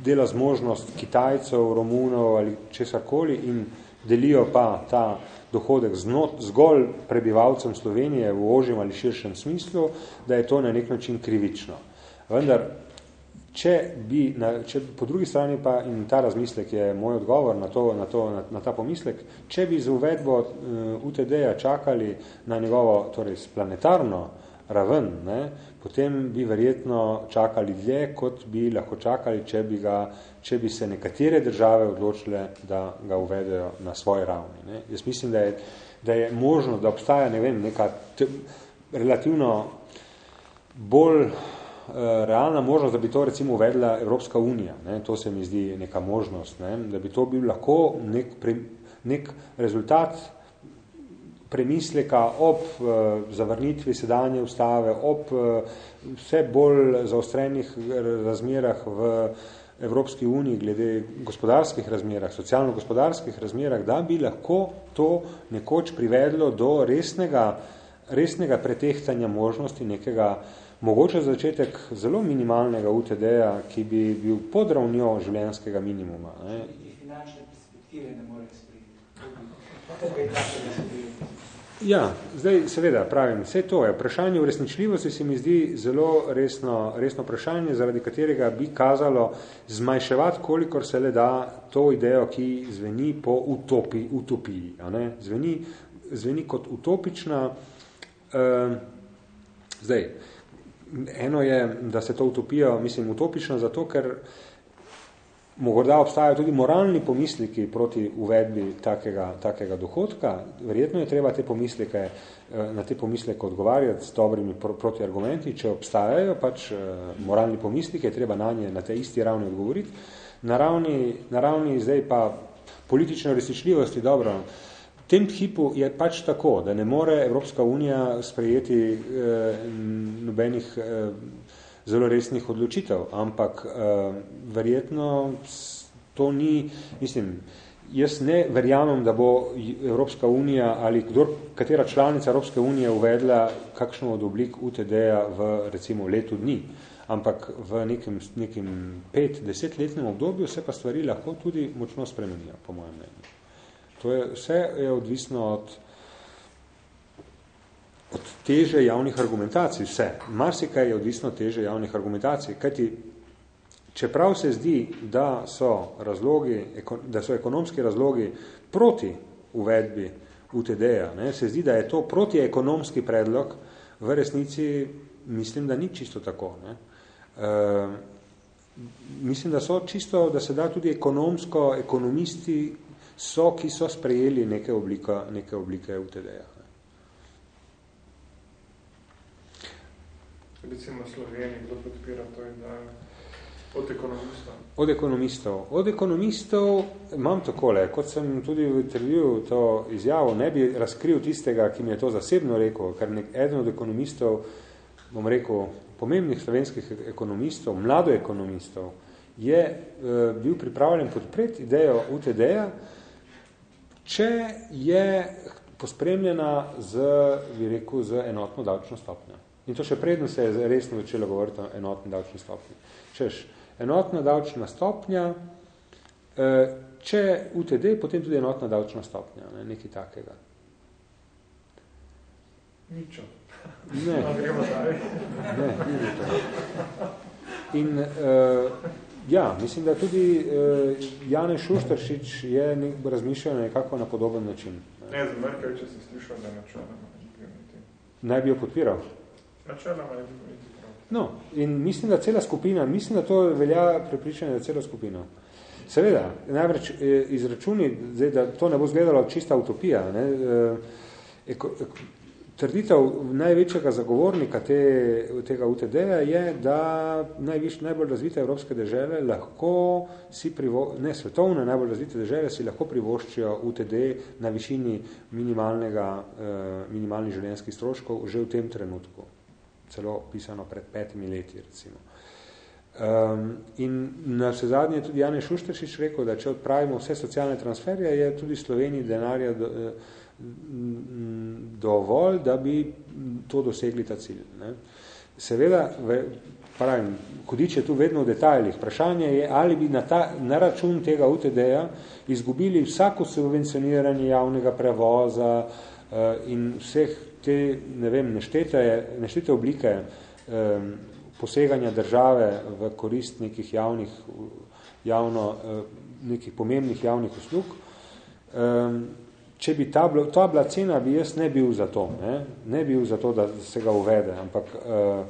dela zmožnost Kitajcev, Romunov ali česarkoli in delijo pa ta dohodek znot, zgolj prebivalcem Slovenije v ožjem ali širšem smislu, da je to na nek način krivično. Vendar, če bi, na, če po drugi strani pa, in ta razmislek je moj odgovor na, to, na, to, na, na ta pomislek, če bi z uvedbo uh, eh, UTD-ja čakali na njegovo torej, planetarno raven, ne, potem bi verjetno čakali dlje, kot bi lahko čakali, če bi, ga, če bi se nekatere države odločile, da ga uvedejo na svoji ravni. Ne. Jaz mislim, da je, da je možno, da obstaja ne vem, neka te, relativno bolj uh, realna možnost, da bi to recimo uvedla Evropska unija. Ne. To se mi zdi neka možnost, ne. da bi to bil lahko nek, pre, nek rezultat premisleka ob uh, zavrnitvi sedanje ustave, ob uh, vse bolj zaostrenih razmerah v Evropski uniji glede gospodarskih razmerah, socialno-gospodarskih razmerah, da bi lahko to nekoč privedlo do resnega, resnega pretehtanja možnosti nekega, mogoče začetek zelo minimalnega UTD-ja, ki bi bil pod ravnjo življenjskega minimuma. Ne. Finančne perspektive ne more sprejeti. Ja, zdaj seveda pravim, vse to je. Vprašanje v resničljivosti se mi zdi zelo resno, resno vprašanje, zaradi katerega bi kazalo zmanjševati, kolikor se le da to idejo, ki zveni po utopi, utopiji. A ne? Zveni, zveni kot utopična. Uh, zdaj, eno je, da se to utopijo, mislim, utopično zato, ker uh, Morda obstajajo tudi moralni pomisliki proti uvedbi takega, takega dohodka. Verjetno je treba te pomislike, eh, na te pomisleke odgovarjati s dobrimi protiargumenti. Če obstajajo pač eh, moralni pomisliki, je treba na nje na te isti ravni odgovoriti. Na ravni, na ravni zdaj pa politične resničljivosti, dobro, v tem hipu je pač tako, da ne more Evropska unija sprejeti eh, nobenih eh, zelo resnih odločitev, ampak uh, verjetno to ni, mislim, jaz ne verjamem, da bo Evropska unija ali kdor, katera članica Evropske unije uvedla kakšno od oblik UTD-ja v recimo letu dni, ampak v nekem, nekem pet, desetletnem obdobju se pa stvari lahko tudi močno spremenijo, po mojem mnenju. To je, vse je odvisno od od teže javnih argumentacij, vse. Marsikaj je odvisno teže javnih argumentacij, kajti čeprav se zdi, da so, razlogi, da so ekonomski razlogi proti uvedbi UTD-ja, se zdi, da je to protiekonomski predlog, v resnici mislim, da ni čisto tako. Ne. E, mislim, da so čisto, da se da tudi ekonomsko, ekonomisti so, ki so sprejeli neke oblike, neke oblike UTD-ja. Recimo Sloveniji, kdo podpira to idejo? Od ekonomistov? Od ekonomistov. Od ekonomistov imam takole, kot sem tudi v intervjuju to izjavo, ne bi razkril tistega, ki mi je to zasebno rekel, ker nek, eden od ekonomistov, bom rekel, pomembnih slovenskih ekonomistov, mlado ekonomistov, je e, bil pripravljen podpreti idejo UTD-ja, če je pospremljena z, bi rekel, z enotno davčno stopnjo. In to še predno se je resno začelo govoriti o enotni davčni stopnji. Češ, enotna davčna stopnja, eh, če UTD, potem tudi enotna davčna stopnja, ne, nekaj takega. Ničo. Ne. ne, ni to. In uh, ja, mislim, da tudi uh, Jane Šuštršič je nek, razmišljal nekako na podoben način. Ne, ne za Merkel, če se slišal, da načelno. Naj bi jo podpiral? No, in mislim, da cela skupina, mislim, da to velja prepričanje za celo skupino. Seveda, največ e, izračuni, zdaj, da to ne bo zgledalo čista utopija, ne, e, eko, trditev največjega zagovornika te, tega UTD-ja je, da najviš, najbolj razvite evropske države lahko si privo, ne svetovne najbolj razvite države si lahko privoščijo UTD na višini minimalnega, eh, minimalnih življenjskih stroškov že v tem trenutku. Celo pisano pred petimi leti, recimo. Um, in na vse zadnje je tudi Janez Šušteršič rekel, da če odpravimo vse socialne transferje, je tudi Sloveniji denarja do, eh, dovolj, da bi to dosegli ta cilj. Ne. Seveda, pravim, hudič je tu vedno v detaljih. Vprašanje je, ali bi na, ta, na račun tega UTD-ja izgubili vsako subvencioniranje javnega prevoza uh, in vseh te, ne vem, neštete, neštete oblike um, poseganja države v korist nekih javnih, javno, uh, nekih pomembnih javnih uslug. Um, če bi ta, ta bila cena, bi jaz ne bil za to, ne, ne bil za to, da se ga uvede, ampak uh,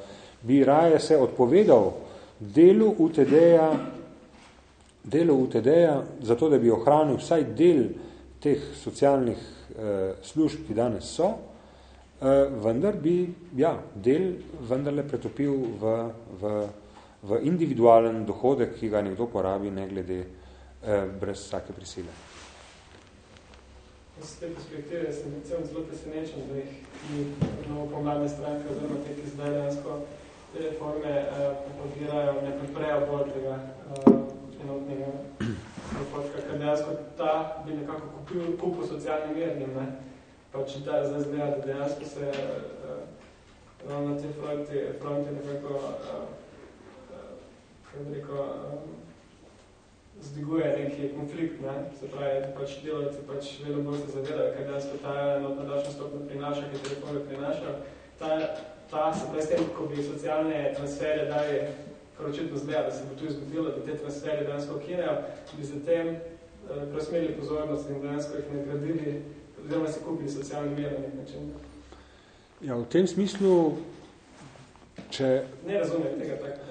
bi raje se odpovedal delu UTD-ja, delu UTD-ja, zato da bi ohranil vsaj del teh socialnih uh, služb, ki danes so, vendar bi, ja, del vendarle pretopil v, v, v individualen dohodek, ki ga nekdo porabi, ne glede uh, brez vsake prisile z te perspektive sem predvsem zelo presenečen, da jih novo pomladne stranke, oziroma te, ki zdaj dejansko te reforme uh, propagirajo, ne podprejo bolj tega uh, enotnega dohodka, ker dejansko ta bi nekako kupil kupo socialnim mernim, ne? Pa če ta zdaj zgleda, da dejansko se uh, na te fronti, fronti nekako uh, uh, kaj bi rekel, uh, zdiguje neki konflikt, ne? se pravi, pač delavci pač vedno bolj se zavedajo, kaj dejansko ta enotna davčna stopna prinaša, kaj te reforme prinaša. Ta, ta se pravi, s tem, ko bi socialne transfere dali, očitno zgleda, da se bo tu izgubilo, da te transfere dejansko ukinejo, bi zatem eh, preusmerili pozornost in dejansko jih nagradili, oziroma si kupili socialni mir na nek način. Ja, v tem smislu, če... Ne razumem tega tako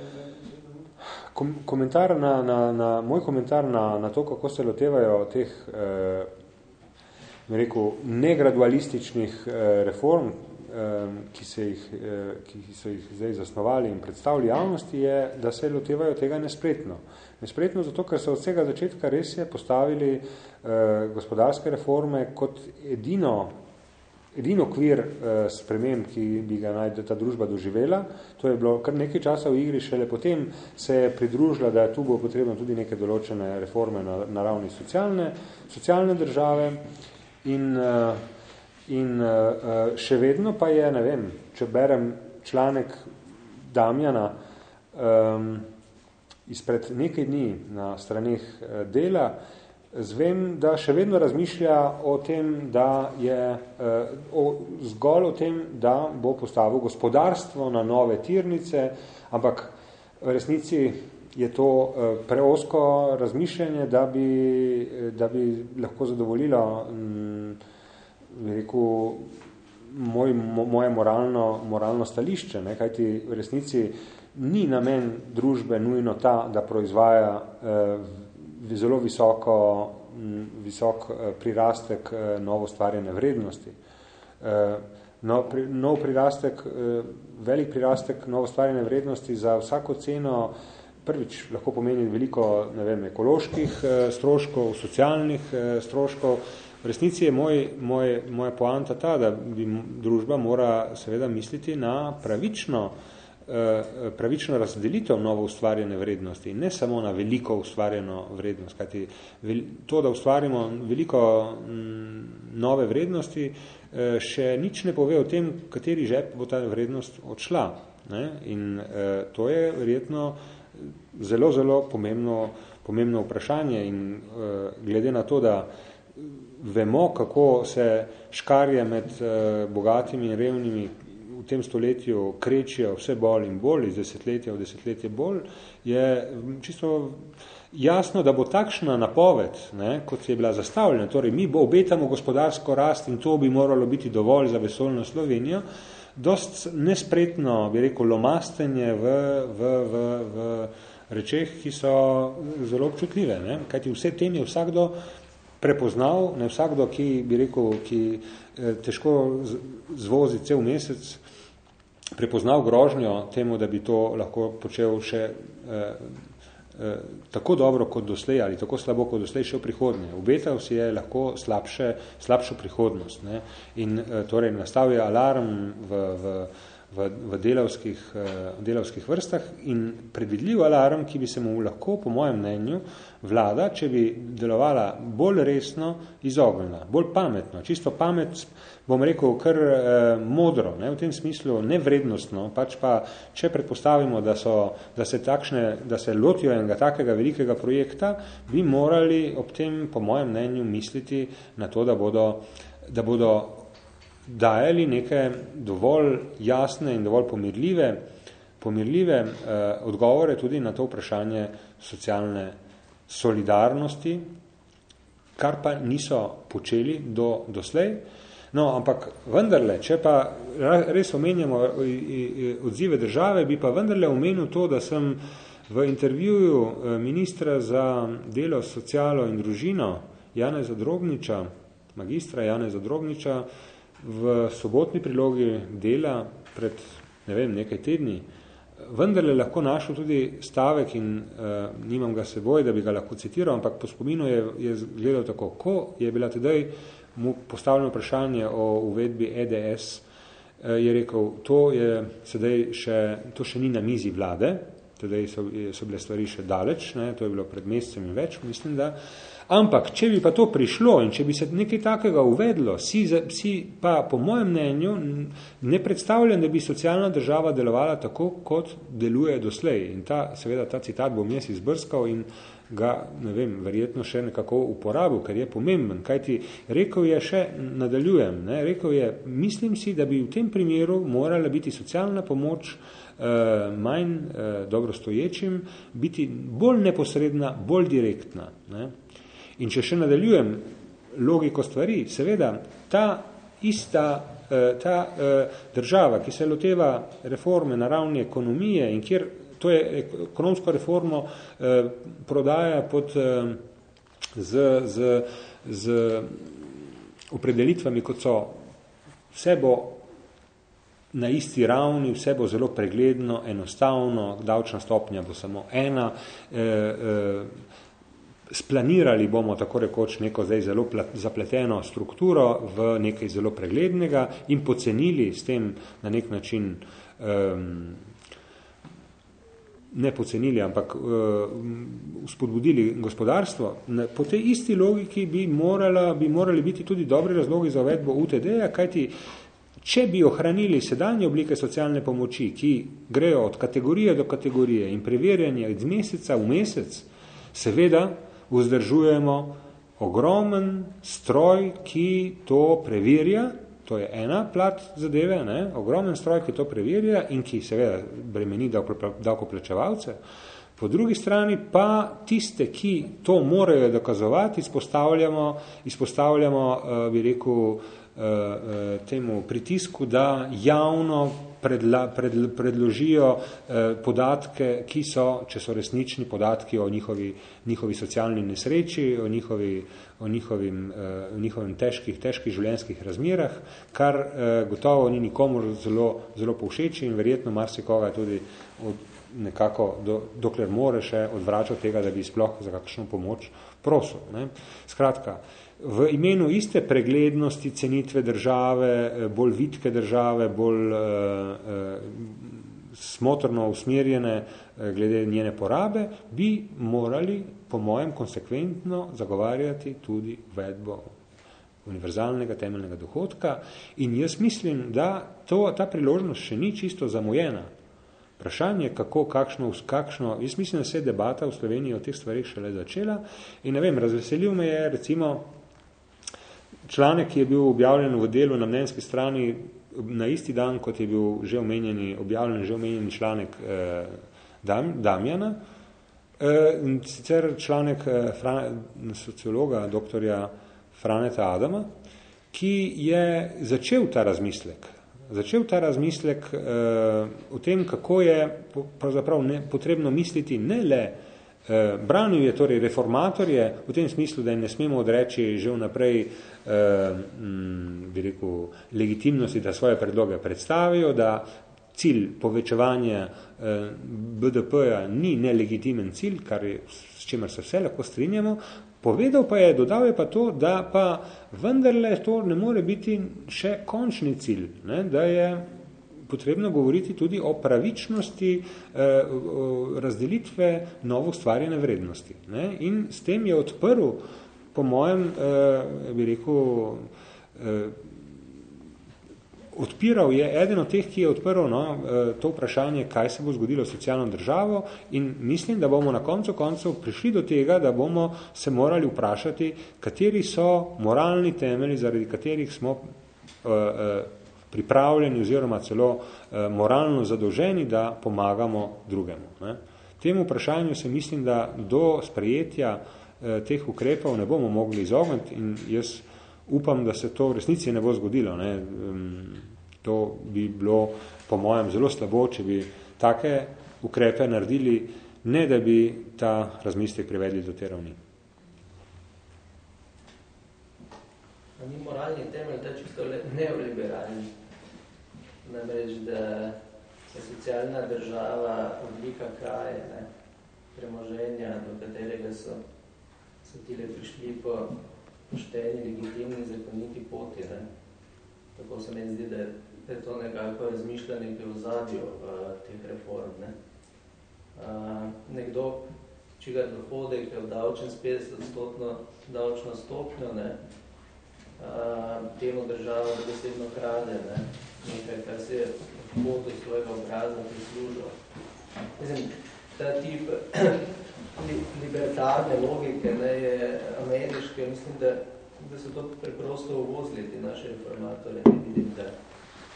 komentar na, na, na, moj komentar na, na to, kako se lotevajo teh eh, rekel, negradualističnih eh, reform, eh, ki, se jih, eh, ki so jih zdaj zasnovali in predstavili javnosti, je, da se lotevajo tega nespretno. Nespretno zato, ker so od vsega začetka res je postavili eh, gospodarske reforme kot edino edino kvir uh, sprememb, ki bi ga naj ta družba doživela. To je bilo kar nekaj časa v igri, šele potem se je pridružila, da tu bo potrebno tudi neke določene reforme na, na ravni socialne, socialne države in, uh, in uh, še vedno pa je, ne vem, če berem članek Damjana um, izpred nekaj dni na straneh dela, zvem, da še vedno razmišlja o tem, da je eh, o, zgolj o tem, da bo postavil gospodarstvo na nove tirnice, ampak v resnici je to eh, preosko razmišljanje, da bi, da bi lahko zadovoljilo m, mm, rekel, moj, moje moralno, moralno stališče, ne? kajti v resnici ni namen družbe nujno ta, da proizvaja eh, zelo visoko, visok eh, prirastek eh, novo stvarjene vrednosti. Eh, no, pri, nov prirastek, velik prirastek novo stvarjene vrednosti za vsako ceno prvič lahko pomeni veliko ne vem, ekoloških stroškov, socialnih stroškov. V resnici je moj, moj, moja poanta ta, da bi družba mora seveda misliti na pravično Eh, pravično razdelitev novo ustvarjene vrednosti, ne samo na veliko ustvarjeno vrednost, kajti to, da ustvarimo veliko mm, nove vrednosti, eh, še nič ne pove o tem, kateri žep bo ta vrednost odšla. Ne? In eh, to je verjetno zelo, zelo pomembno, pomembno vprašanje in glede na to, da vemo, kako se škarje med bogatimi in revnimi v tem stoletju krečijo vse bolj in bolj, iz desetletja v desetletje bolj, je čisto jasno, da bo takšna napoved, ne, kot je bila zastavljena, torej mi obetamo gospodarsko rast in to bi moralo biti dovolj za vesolno Slovenijo, dost nespretno, bi rekel, lomastenje v, v, v, v rečeh, ki so zelo občutljive. Ne? Kajti vse tem je vsakdo prepoznal, ne vsakdo, ki bi rekel, ki eh, težko zvozi cel mesec, prepoznal grožnjo temu, da bi to lahko počel še eh, Eh, tako dobro kot doslej ali tako slabo kot doslej še v prihodnje. Obetal si je lahko slabše, slabšo prihodnost. Ne? In eh, torej nastavi alarm v, v, v, v delavskih, eh, delavskih vrstah in predvidljiv alarm, ki bi se mu lahko, po mojem mnenju, vlada, če bi delovala bolj resno, izognila, bolj pametno. Čisto pamet, bom rekel, kar eh, modro, ne, v tem smislu nevrednostno, pač pa, če predpostavimo, da, so, da, se takšne, da se lotijo enega takega velikega projekta, bi morali ob tem, po mojem mnenju, misliti na to, da bodo, da bodo dajali neke dovolj jasne in dovolj pomirljive, pomirljive eh, odgovore tudi na to vprašanje socialne solidarnosti, kar pa niso počeli do doslej. No, ampak vendarle, če pa res omenjamo odzive države, bi pa vendarle omenil to, da sem v intervjuju ministra za delo, socialo in družino Janeza Drobniča, magistra Janeza Drobniča, v sobotni prilogi dela pred ne vem, nekaj tedni, vendarle lahko našel tudi stavek in uh, nimam ga seboj, da bi ga lahko citiral, ampak po spominu je, je gledal tako, ko je bila tedaj mu postavljeno vprašanje o uvedbi EDS, uh, je rekel, to je sedaj še, to še ni na mizi vlade, tedaj so, so bile stvari še daleč, ne, to je bilo pred mesecem in več, mislim, da, uh, Ampak, če bi pa to prišlo in če bi se nekaj takega uvedlo, si, si pa po mojem mnenju ne predstavljam, da bi socialna država delovala tako, kot deluje doslej. In ta, seveda, ta citat bom jaz izbrskal in ga, ne vem, verjetno še nekako uporabil, ker je pomemben. Kaj ti rekel je še, nadaljujem, ne, rekel je, mislim si, da bi v tem primeru morala biti socialna pomoč eh, manj eh, dobrostoječim, biti bolj neposredna, bolj direktna. Ne. In če še nadaljujem logiko stvari, seveda ta ista eh, ta eh, država, ki se loteva reforme na ravni ekonomije in kjer to je ekonomsko reformo eh, prodaja pod, z, z, z opredelitvami, kot so vse bo na isti ravni, vse bo zelo pregledno, enostavno, davčna stopnja bo samo ena, eh, eh, splanirali bomo tako rekoč neko zdaj zelo zapleteno strukturo v nekaj zelo preglednega in pocenili s tem na nek način um, ne pocenili, ampak uh, spodbudili gospodarstvo. Po tej isti logiki bi, morala, bi morali biti tudi dobri razlogi za uvedbo UTD-ja, kajti če bi ohranili sedanje oblike socialne pomoči, ki grejo od kategorije do kategorije in preverjanje iz meseca v mesec, seveda vzdržujemo ogromen stroj, ki to preverja, to je ena plat zadeve, ne? ogromen stroj, ki to preverja in ki seveda bremeni davkoplačevalce. Po drugi strani pa tiste, ki to morajo dokazovati, izpostavljamo, izpostavljamo uh, bi rekel, uh, uh, temu pritisku, da javno predla, pred, predložijo eh, podatke, ki so, če so resnični podatki o njihovi, njihovi socialni nesreči, o, njihovi, o njihovim, eh, njihovim težkih, težkih življenjskih razmerah, kar eh, gotovo ni nikomor zelo, zelo povšeči in verjetno marsikoga tudi od, nekako, do, dokler more še odvračati tega, da bi sploh za kakšno pomoč prosil. Ne. Skratka, eh, v imenu iste preglednosti cenitve države, eh, bolj vitke države, bolj uh, uh, smotrno usmerjene glede njene porabe, bi morali, po mojem, konsekventno zagovarjati tudi vedbo univerzalnega temeljnega dohodka in jaz mislim, da to, ta priložnost še ni čisto zamujena. Vprašanje, kako, kakšno, kakšno, jaz mislim, da se je debata v Sloveniji o teh stvarih šele začela in ne vem, razveselil me je recimo članek, ki je bil objavljen v delu na mnenjski strani na isti dan, kot je bil že omenjeni, objavljen že omenjeni članek eh, Dam, Damjana, eh, in sicer članek eh, Fran, sociologa, doktorja Franeta Adama, ki je začel ta razmislek, začel ta razmislek eh, o tem, kako je pravzaprav ne, potrebno misliti ne le Eh, branil je torej reformatorje v tem smislu, da jim ne smemo odreči že vnaprej eh, m, bi rekel, legitimnosti, da svoje predloge predstavijo, da cilj povečevanja eh, BDP-ja ni nelegitimen cilj, kar je, s čemer se vse lahko strinjamo, povedal pa je, dodal je pa to, da pa vendarle to ne more biti še končni cilj, ne, da je potrebno govoriti tudi o pravičnosti eh, razdelitve novo stvarjene vrednosti. Ne? In s tem je odprl, po mojem, eh, bi rekel, eh, odpiral je eden od teh, ki je odprl no, eh, to vprašanje, kaj se bo zgodilo s socialno državo in mislim, da bomo na koncu koncev prišli do tega, da bomo se morali vprašati, kateri so moralni temelji, zaradi katerih smo uh, uh, pripravljeni oziroma celo eh, moralno zadolženi, da pomagamo drugemu. Ne. Temu vprašanju se mislim, da do sprejetja eh, teh ukrepov ne bomo mogli izogniti in jaz upam, da se to v resnici ne bo zgodilo. Ne. To bi bilo po mojem zelo slabo, če bi take ukrepe naredili, ne da bi ta razmislek privedli do te ravni. Ni moralni temelj, da čisto neoliberalni namreč, da je socialna država oblika kraje, ne, premoženja, do katerega so, so tile prišli po pošteni, legitimni, zakoniti poti. Ne. Tako se meni zdi, da je to nekako razmišljanje, ki je v zadju uh, teh reform. Ne. Uh, nekdo, čigar dohodek je obdavčen s 50-stotno davčno stopnjo, ne, uh, temu država besedno krade, ne, nekaj, kar se je potu svojega obraza prislužil. Mislim, ta tip li, libertarne logike ne, je ameriške, mislim, da, da so to preprosto uvozili ti naše informatore. Ne vidim, da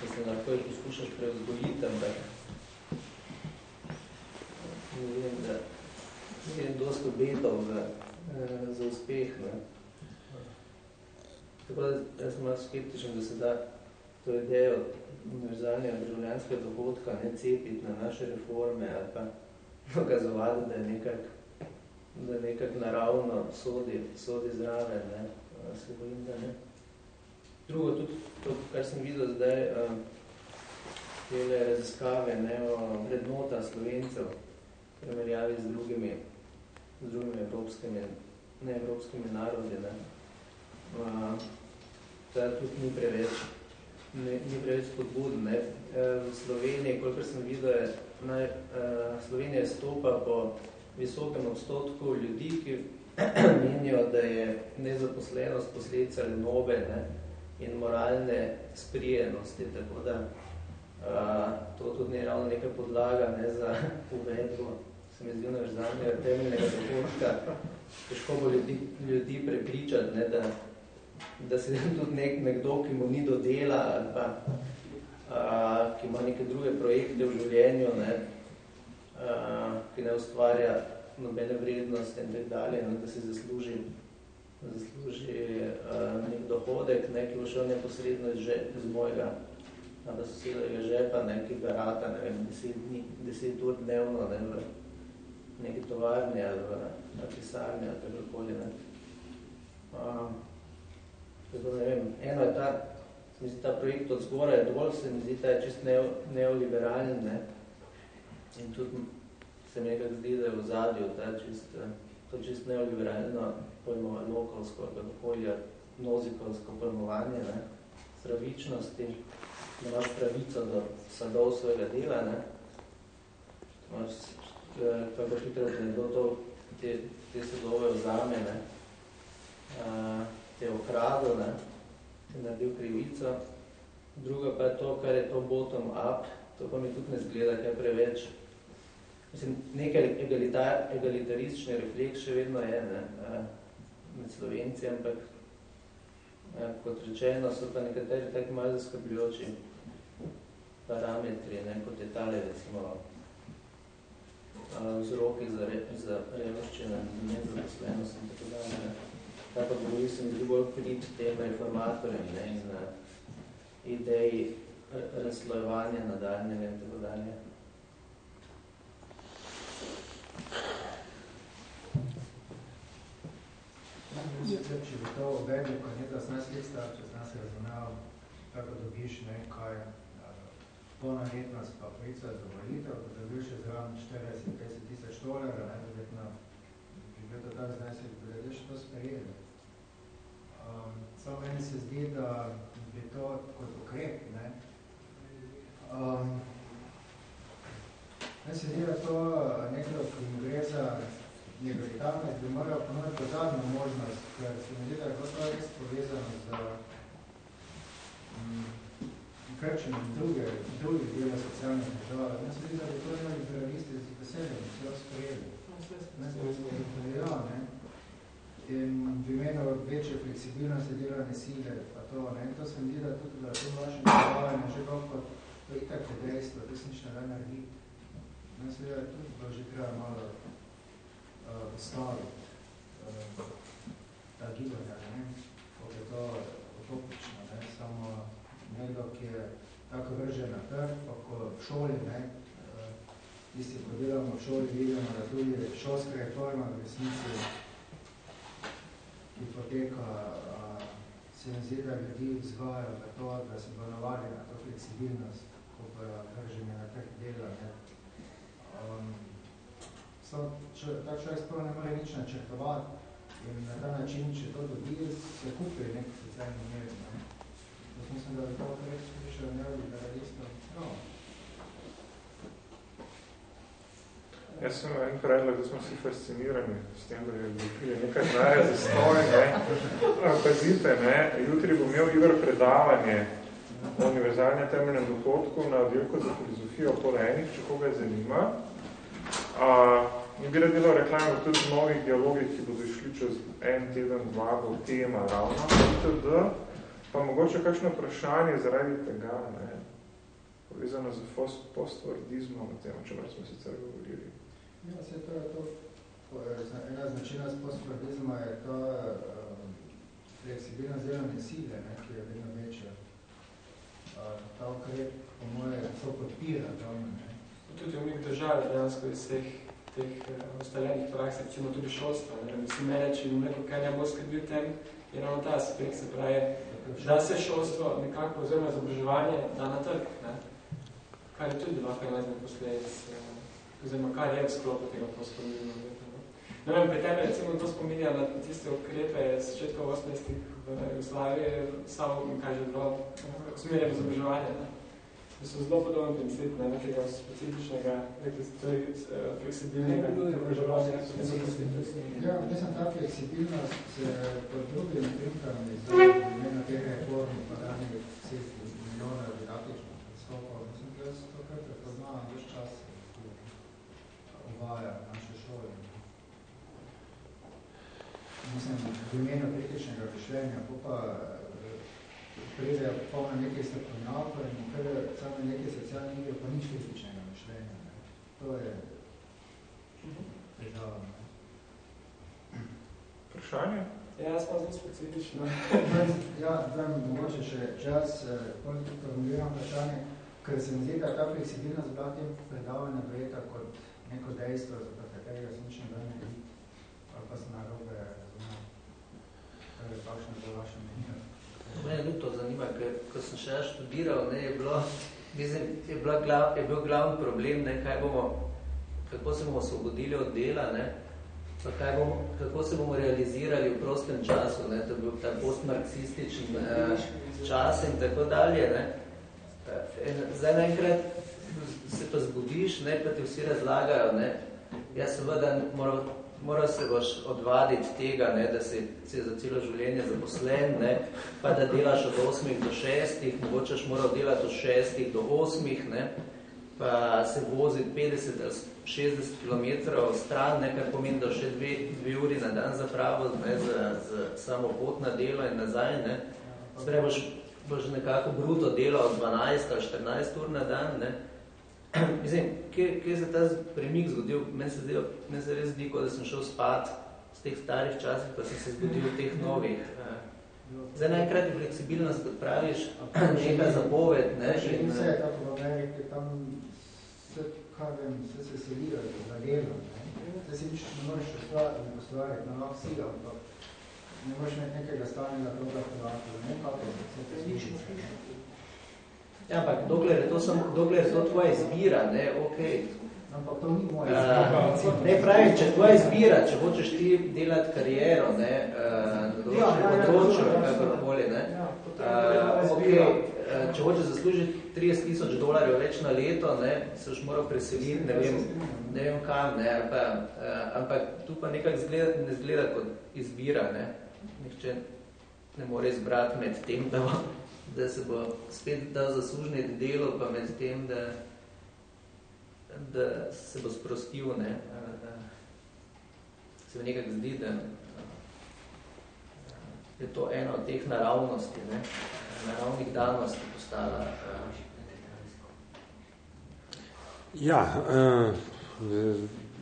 mislim, lahko jih poskušaš preuzgojiti, ampak ne vidim, da vidim dosto betov za, eh, za uspeh. Ne. Tako da jaz sem malo skeptičen, da se da to idejo univerzalnega državljanskega dohodka ne cepiti na naše reforme ali pa dokazovati, da je nekak, da nekak naravno sodi, sodi zraven, ne, se bojim, da ne. Drugo, tudi to, kar sem videl zdaj, tele raziskave ne, o vrednota slovencev primerjavi z drugimi, z drugimi evropskimi, ne evropskimi narodi, ne. To tudi ni preveč ni preveč spodbudno. Ne. Eh, v Sloveniji, kolikor sem videl, je, naj, uh, Slovenija stopa po visokem odstotku ljudi, ki menijo, da je nezaposlenost posledica lenobe ne, in moralne sprijenosti. Tako da uh, to tudi ni ravno neka podlaga ne, za uvedbo se mi zdi univerzalnega temeljnega dohodka. Težko bo ljudi, ljudi prepričati, ne, da da se tudi nek, nekdo, ki mu ni do dela ali pa a, ki ima neke druge projekte v življenju, ne, a, ki ne ustvarja nobene vrednosti in tak dalje, ne, da si zasluži, zasluži a, nek dohodek, ne, ki bo šel neposredno iz, že, iz mojega da sosedovega žepa, ne, ki ga rata, ne vem, deset, dni, deset ur dnevno, ne, v neki tovarni ali v, v pisarni ali kakorkoli, ne. A, Tako, ne vem, eno je ta, se mi zdi, ta projekt od zgoraj dol, se mi zdi, ta je čist neo, neoliberalen, ne? In tudi se mi nekak zdi, da je v zadju ta čist, to čist neoliberalno pojmovanje, lokalsko, okolje, nozikalsko pojmovanje, ne? Pravičnosti, da imaš pravico do sadov svojega dela, ne? Imaš, kako hitro, da nekdo to, te, te sadove vzame, ne? Uh, te okradil, ne, te naredil krivico. Druga pa je to, kar je to bottom up, to pa mi tudi ne zgleda kaj preveč. Mislim, nekaj egalitar, egalitaristični refleks še vedno je ne, med Slovenci, ampak kot rečeno so pa nekateri tako malo zaskrbljujoči parametri, ne, kot je tale recimo vzroki za, re, za revščino, nezaposlenost in tako dalje kaj pa govorili se mi zdi bolj prid tem reformatorjem ne, in na ideji razslojevanja nadaljnjega in tako dalje. Jaz se če bi to obenil, ko je 18 let star, če zna se razumel, tako dobiš nekaj eh, polnoletnost pa pravica za volitev, da dobiš še zraven 40-50 tisoč dolarja, ne, verjetno bi bil to tak znesek, da je to sprejeli. Um, samo meni se zdi, da bi to kot ukrep, ne, um, meni se zdi, da to nekaj, ko mi gre za legalitarnost, bi moral ponoviti pozadnjo možnost, ker se mi zdi, da je to res povezano z um, krčenjem druge, druge dele socialne države. Meni se zdi, da bi to imeli liberalisti z veseljem, vse sprejeli. Ja, ne. In v imenu večje fleksibilnosti delovne sile, pa to, ne, to se mi zdi, da tudi da to vaše nagovarjanje že kako to je itak je dejstvo, to se nič ne da narediti. Meni se da tudi bo že treba malo uh, postaviti uh, ta gibanja, ne, kako je to utopično, ne, samo nekdo, ki je tako vržen na trg, pa ko v šoli, ne, uh, tisti, ko delamo v šoli, vidimo, da tudi šolska reforma v resnici, ki poteka, se mi zdi, da ljudi vzgajajo v to, da se bo navali na to fleksibilnost, ko bo vrženi na trg dela, ne. Um, so, če, tak človek sploh ne more nič načrtovati in na ta način, če to dobi, se kupi nek socialni mir. Ne. Mislim, da bi to kar slišal neoliberalistov. No. Jaz sem en predlog, da smo vsi fascinirani s tem, da bi dobili nekaj znaje za stoj, ne. Pazite, ne, jutri bom imel Igor predavanje o univerzalnem temeljnem dohodku na oddelku za filozofijo pol enih, če koga zanima. Uh, In bi radilo reklamo tudi v novih dialogih, ki bodo išli čez en teden, dva, bo tema ravno itd. Pa mogoče kakšno vprašanje zaradi tega, ne, povezano z postvordizmom, o tem, o čemer smo sicer govorili. Ja, vse to je to. Ena značina z postvordizma je to um, fleksibilna delovne sile, ne, ki je vedno večja. Uh, ta ukrep, po moje, to podpira. Tudi v njih državi, dejansko iz vseh teh uh, ustaljenih praks, recimo tudi šolstva. Ne? Mislim, mene, če bi neko kaj ne bo skrbil tem, je ravno ta aspekt, se pravi, da se šolstvo nekako oziroma izobraževanje da na trg, ne? kar je tudi lahko ena izmed posledic, uh, oziroma kar je v sklopu tega postpomljena. Ne vem, pri tebi recimo to spominja na tiste ukrepe z začetka 80 v Jugoslaviji, samo kaže dva usmerja v izobraževanje. Ne? da so zelo podoben princip ne, nekega specifičnega, rekli ste, torej, fleksibilnega izobraževanja. Ja, mislim, ta fleksibilnost se pod drugim prinkami za imena tega reformi, pa dani vseh milijonov didaktičnih predstopov, mislim, da se to kar prepoznava več čas, ki uvaja naše šole. Mislim, v imenu kritičnega mišljenja, pa pride polno nekaj strokovnjakov in kar samo nekaj socialnih igre, pa nič kritičnega mišljenja. Ne. To je težava. Vprašanje? Ja, jaz pa zelo specifično. ja, zdaj mogoče še čas, eh, formuliram vprašanje, ker se mi zdi, da ta fleksibilnost bila tem predavanja dojeta kot neko dejstvo, za katerega se nič ne da ne ali pa se narobe razumel. To je kakšno za vaše mnenje. Mene tudi to zanima, ker ko sem še študiral, ne, je, bilo, mislim, je, bila je bil glavni problem, ne, kaj bomo, kako se bomo osvobodili od dela, ne, pa kaj bomo, kako se bomo realizirali v prostem času, ne, to je bil ta postmarksistični eh, čas in tako dalje. Ne. Zdaj naenkrat se pa zbudiš, ne, pa ti vsi razlagajo, ne, jaz seveda moral moral se boš odvaditi tega, ne, da si, si za celo življenje zaposlen, ne, pa da delaš od 8 do 6, mogoče moral delati od 6 do 8, ne, pa se voziti 50 ali 60 km stran, ne, kar pomeni, da še dve, dve uri na dan zapravo ne, za, za samo pot na delo in nazaj. Ne. Sprej boš, boš nekako bruto delal 12 ali 14 ur na dan, ne, Mislim, kje, kje se ta premik zgodil? Meni se, zdi, meni se res zdi, da sem šel spat z teh starih časih, pa sem se zgodil v teh novih. Zdaj najkrat je fleksibilnost, kot praviš, neka zapoved. Ne, in vse je tako v Ameriki, tam vse, kaj vem, vse se selirajo za delo. Zdaj si nič ne moreš ustvariti, ne ustvariti, na lahko sila, ampak ne moreš imeti nekega stalnega kroga podatkov, ne kako je. Ja, ampak dokler je to, samo, dokler je to tvoja izbira, ne, okej. Okay. Ampak to ni moja izbira. Uh, ne pravi, če tvoja izbira, če hočeš ti delati kariero, ne, uh, na določenem ja, področju, ja, kakorkoli, ne, uh, okay, uh, če hočeš zaslužiti 30 tisoč dolarjev več na leto, ne, se boš moral preseliti, ne vem, ne vem kam, ne, pa, uh, ampak tu pa nekako zgleda, ne zgleda kot izbira, ne, nihče ne more izbrati med tem, da da se bo spet dal zaslužniti delo, pa med tem, da, da se bo sprostil, ne, se mi nekako zdi, da je to ena od teh naravnosti, ne, naravnih danosti postala. Ja, uh,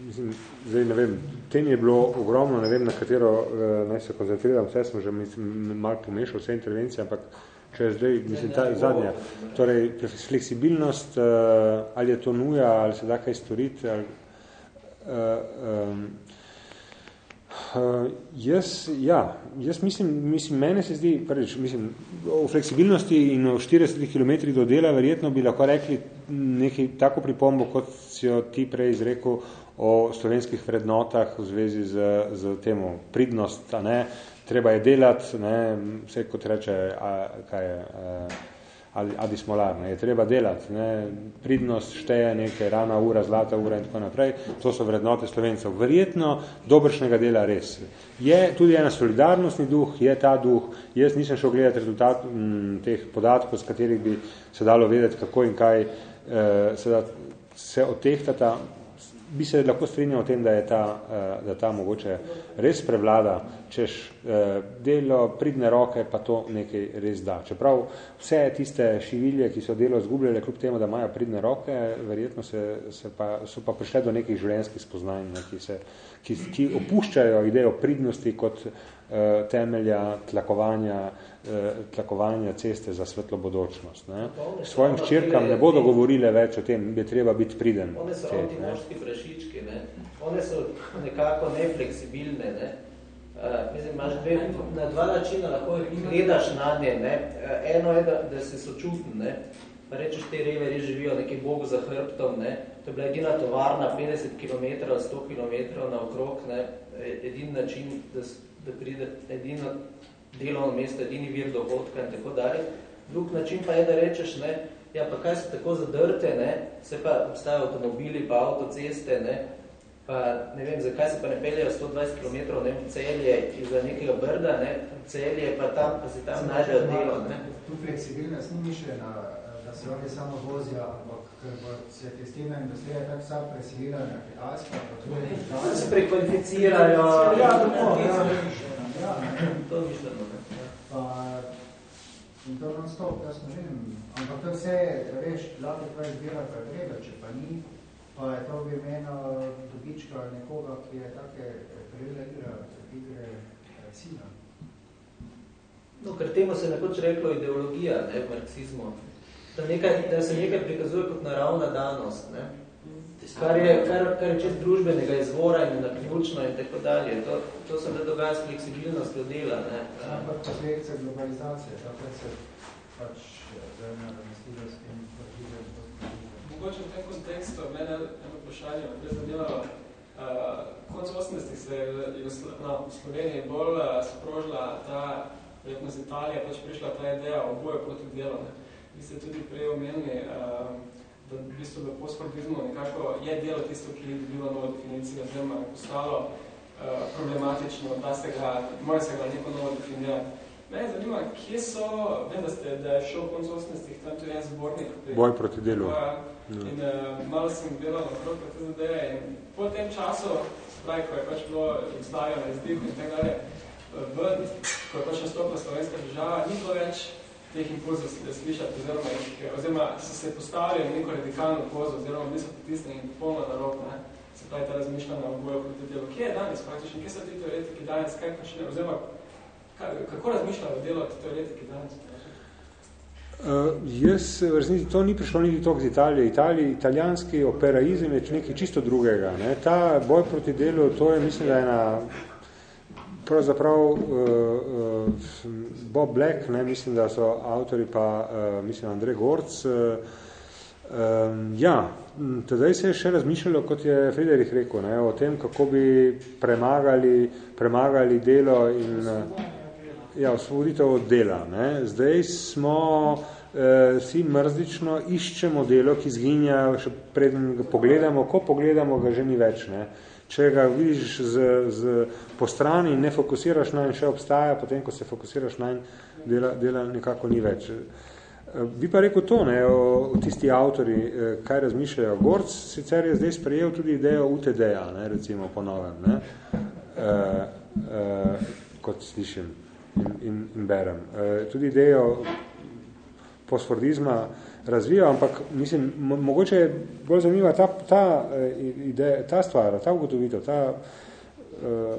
mislim, zdaj ne vem, tem je bilo ogromno, ne vem, na katero uh, naj se koncentriram, vse smo že mislim, malo pomešal vse intervencije, ampak uh, če zdaj, mislim, ta zadnja, torej fleksibilnost, uh, ali je to nuja, ali se da kaj storiti, ali, uh, um, uh, jaz, ja, jaz mislim, mislim, mene se zdi, prvič, mislim, o fleksibilnosti in o 40 km do dela verjetno bi lahko rekli nekaj tako pripombo, kot si jo ti prej izrekel o slovenskih vrednotah v zvezi z, z temo pridnost, a ne, uh, treba je delati, ne, vse kot reče, a, kaj je, Adi Smolar, ne, je treba delati, ne, pridnost šteje nekaj, rana ura, zlata ura in tako naprej, to so vrednote slovencev. Verjetno dobršnega dela res. Je tudi ena solidarnostni duh, je ta duh, jaz nisem šel gledati rezultat m, teh podatkov, s katerih bi se dalo vedeti, kako in kaj eh, se, da, se otehtata bi se lahko strinjal o tem, da je ta, uh, da ta mogoče res prevlada, češ uh, delo, pridne roke, pa to nekaj res da. Čeprav vse tiste šivilje, ki so delo zgubljale, kljub temu, da imajo pridne roke, verjetno se, se pa, so pa prišle do nekih življenjskih spoznanj, ne, ki, se, ki, ki opuščajo idejo pridnosti kot temelja tlakovanja, Eh, tlakovanja ceste za svetlo bodočnost. Ne. Svojim ščirkam ne bodo govorile več o tem, bi treba biti priden. One so antimoški prašički, ne. One so nekako nefleksibilne, ne. Uh, mislim, imaš dve, na dva načina lahko gledaš na nje, ne. Uh, eno je, da, da si sočuten, ne. Pa rečeš, te reveri živijo neki bogu za hrbtom, ne. To je bila edina tovarna, 50 km, 100 km na okrog, ne. Edin način, da, da pride, edino delovno mesto, edini vir dohodka in tako dalje. Drug način pa je, da rečeš, ne, ja, pa kaj so tako zadrte, ne, se pa obstajajo avtomobili, pa avtoceste, ne, pa ne vem, zakaj se pa ne peljejo 120 km, ne, v celje iza nekega brda, ne, v celje pa tam, pa si tam najdejo delo, ne. Tu fleksibilnost ni mišljena, da se oni samo vozijo, ampak ker bo se testirna industrija tako sam presilila na Kitajsko, pa tudi Kitajsko. Se prekvalificirajo. Ja, tako, ja. Ja, to mišljeno. Ja. Pa, in to non stop, jaz ne vem, ampak to vse, veš, lahko tvoja izbira pregleda, če pa ni, pa je to v imenu dobička nekoga, ki je take prejela igra, igre eh, sina. No, ker temu se nekoč reklo ideologija ne, v marksizmu, da, nekaj, da se nekaj prikazuje kot naravna danost, ne, kar je, kar, kar je čez družbenega izvora in naključno in tako dalje. To, to se ne dogaja s fleksibilnostjo dela. Ne? Ampak posledice globalizacije, tako se pač zemlja razmislila s tem Mogoče v tem kontekstu, mene eno vprašanje me zanimalo, uh, konc 80-ih se je no, v Sloveniji bolj uh, sprožila ta, verjetno z Italije, pač prišla ta ideja o boju proti delu. Ne? Vi ste tudi prej omenili, uh, da v bistvu v postkortizmu nekako je delo tisto, ki je dobilo novo definicijo, oziroma je postalo uh, problematično, da se ga, mora se ga neko novo definirati. Mene zanima, kje so, vem, da ste, da je šel konc 80-ih, tam tu je en zbornik. Pri, Boj proti delu. Pa, ja. in uh, malo sem delal na krok proti zadeje in po tem času, spravi, ko je pač bilo Jugoslavija na izdihu in tako dalje, v, ko je pač nastopila slovenska država, ni bilo več teh impulzov slišati, oziroma, oziroma so se postavili na neko radikalno pozo, oziroma bili so potisneni popolno na rok, ne? se pravi ta razmišljanja o boju proti delu. Kje je danes praktično, kje so ti teoretiki danes, kaj počne, oziroma kako razmišljajo delo ti teoretiki danes? Uh, jaz, resnici, to ni prišlo niti toliko z Italije. Italije, italijanski operaizem je nekaj čisto drugega. Ne? Ta boj proti delu, to je, mislim, da je ena pravzaprav uh, uh, Bob Black, ne, mislim, da so avtori pa, uh, mislim, Andrej Gorc, uh, um, ja, tedaj se je še razmišljalo, kot je Friderich rekel, ne, o tem, kako bi premagali, premagali delo in uh, ja, osvoboditev od dela. Ne. Zdaj smo uh, vsi mrzlično iščemo delo, ki zginja, še preden ga pogledamo, ko pogledamo, ga že ni več. Ne. Če ga vidiš z, z po strani in ne fokusiraš na in še obstaja, potem, ko se fokusiraš na in dela, dela nekako ni več. Bi pa rekel to, ne, o, o tisti avtori, eh, kaj razmišljajo. Gorc sicer je zdaj sprejel tudi idejo UTD-ja, recimo po novem, ne, e, e, kot slišim in, in, in berem. E, tudi idejo postfordizma, razvijal, ampak mislim, mogoče je bolj zanimiva ta, ta, eh, ideja, ta stvar, ta ugotovitev, ta, eh,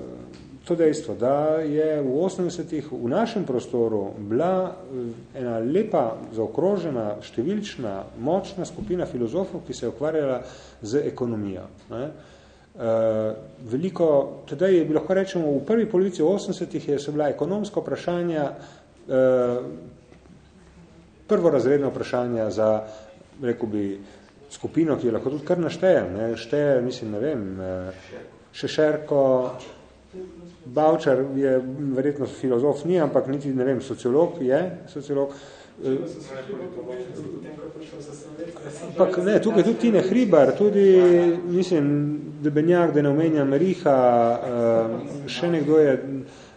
to dejstvo, da je v 80-ih v našem prostoru bila eh, ena lepa, zaokrožena, številčna, močna skupina filozofov, ki se je ukvarjala z ekonomijo. Ne? Veliko, tedaj je bilo, lahko rečemo, v prvi polovici 80-ih je so bila ekonomska vprašanja prvorazredna vprašanja za, rekel bi, skupino, ki jo lahko tudi kar naštejem. Ne? Šteje, mislim, ne vem, eh, Šešerko, Bavčar je verjetno filozof, ni, ampak niti, ne vem, sociolog je, sociolog. Ampak ne, tukaj tudi Tine Hribar, tudi, mislim, Debenjak, da ne omenjam Riha, eh, še nekdo je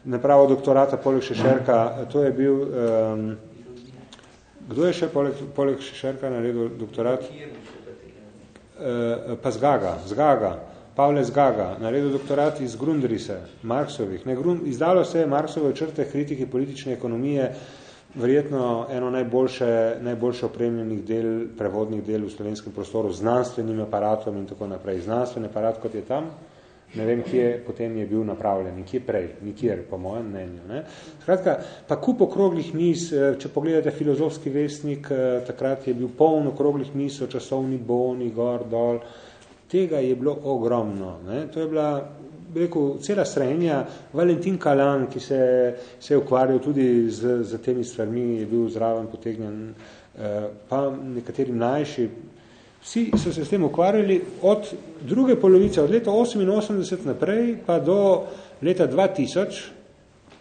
napravo doktorata poleg Šešerka, to je bil um, Kdo je še poleg, poleg Šešerka naredil doktorat? E, pa Zgaga, Zgaga, Pavle Zgaga, naredil doktorat iz Grundrise, Marksovih. Ne, Grund, izdalo se je Marksove črte kritiki politične ekonomije, verjetno eno najboljše, najboljše opremljenih del, prevodnih del v slovenskem prostoru, znanstvenim aparatom in tako naprej. Znanstven aparat, kot je tam, ne vem, kje potem je bil napravljen, kje prej, nikjer, po mojem mnenju. Ne. Skratka, pa kup okroglih mis, eh, če pogledate filozofski vestnik, eh, takrat je bil poln okroglih mis o časovni boni, gor, dol, tega je bilo ogromno. Ne. To je bila, rekel, cela srednja, Valentin Kalan, ki se, se je ukvarjal tudi z, z temi stvarmi, je bil zraven potegnjen, eh, pa nekateri mlajši, Vsi so se s tem ukvarjali od druge polovice, od leta 88 naprej, pa do leta 2000,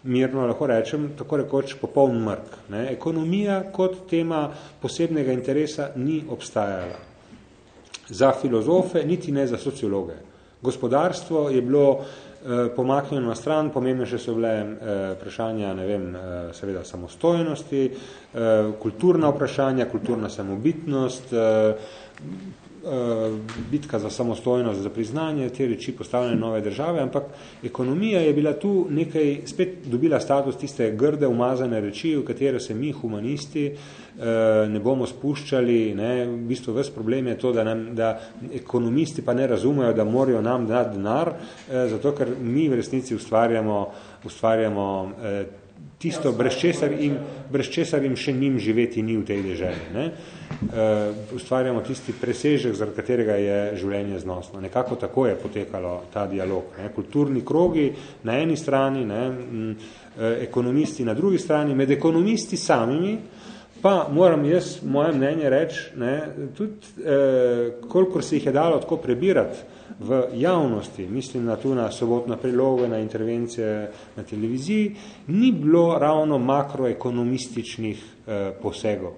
mirno lahko rečem, tako rekoč popoln mrk. Ne. Ekonomija kot tema posebnega interesa ni obstajala. Za filozofe, niti ne za sociologe. Gospodarstvo je bilo eh, pomaknjeno na stran, pomembnejše so bile eh, vprašanja, ne vem, eh, seveda samostojnosti, kulturna vprašanja, kulturna samobitnost, bitka za samostojnost, za priznanje, te reči postavljene nove države, ampak ekonomija je bila tu nekaj, spet dobila status tiste grde, umazane reči, v katere se mi, humanisti, eh, ne bomo spuščali. Ne. V bistvu ves problem je to, da, nam, da ekonomisti pa ne razumejo, da morajo nam dati denar, eh, zato ker mi v resnici ustvarjamo, ustvarjamo tisto, brez česar, im, brez česar im še njim živeti ni v tej deželi. Ne. Uh, ustvarjamo tisti presežek, zaradi katerega je življenje znosno. Nekako tako je potekalo ta dialog. Ne. Kulturni krogi na eni strani, ne, uh, ekonomisti na drugi strani, med ekonomisti samimi, pa moram jaz moje mnenje reči, ne, tudi uh, kolikor se jih je dalo tako prebirati, v javnosti, mislim na tu na sobotna priloga, na intervencije na televiziji, ni bilo ravno makroekonomističnih eh, posegov.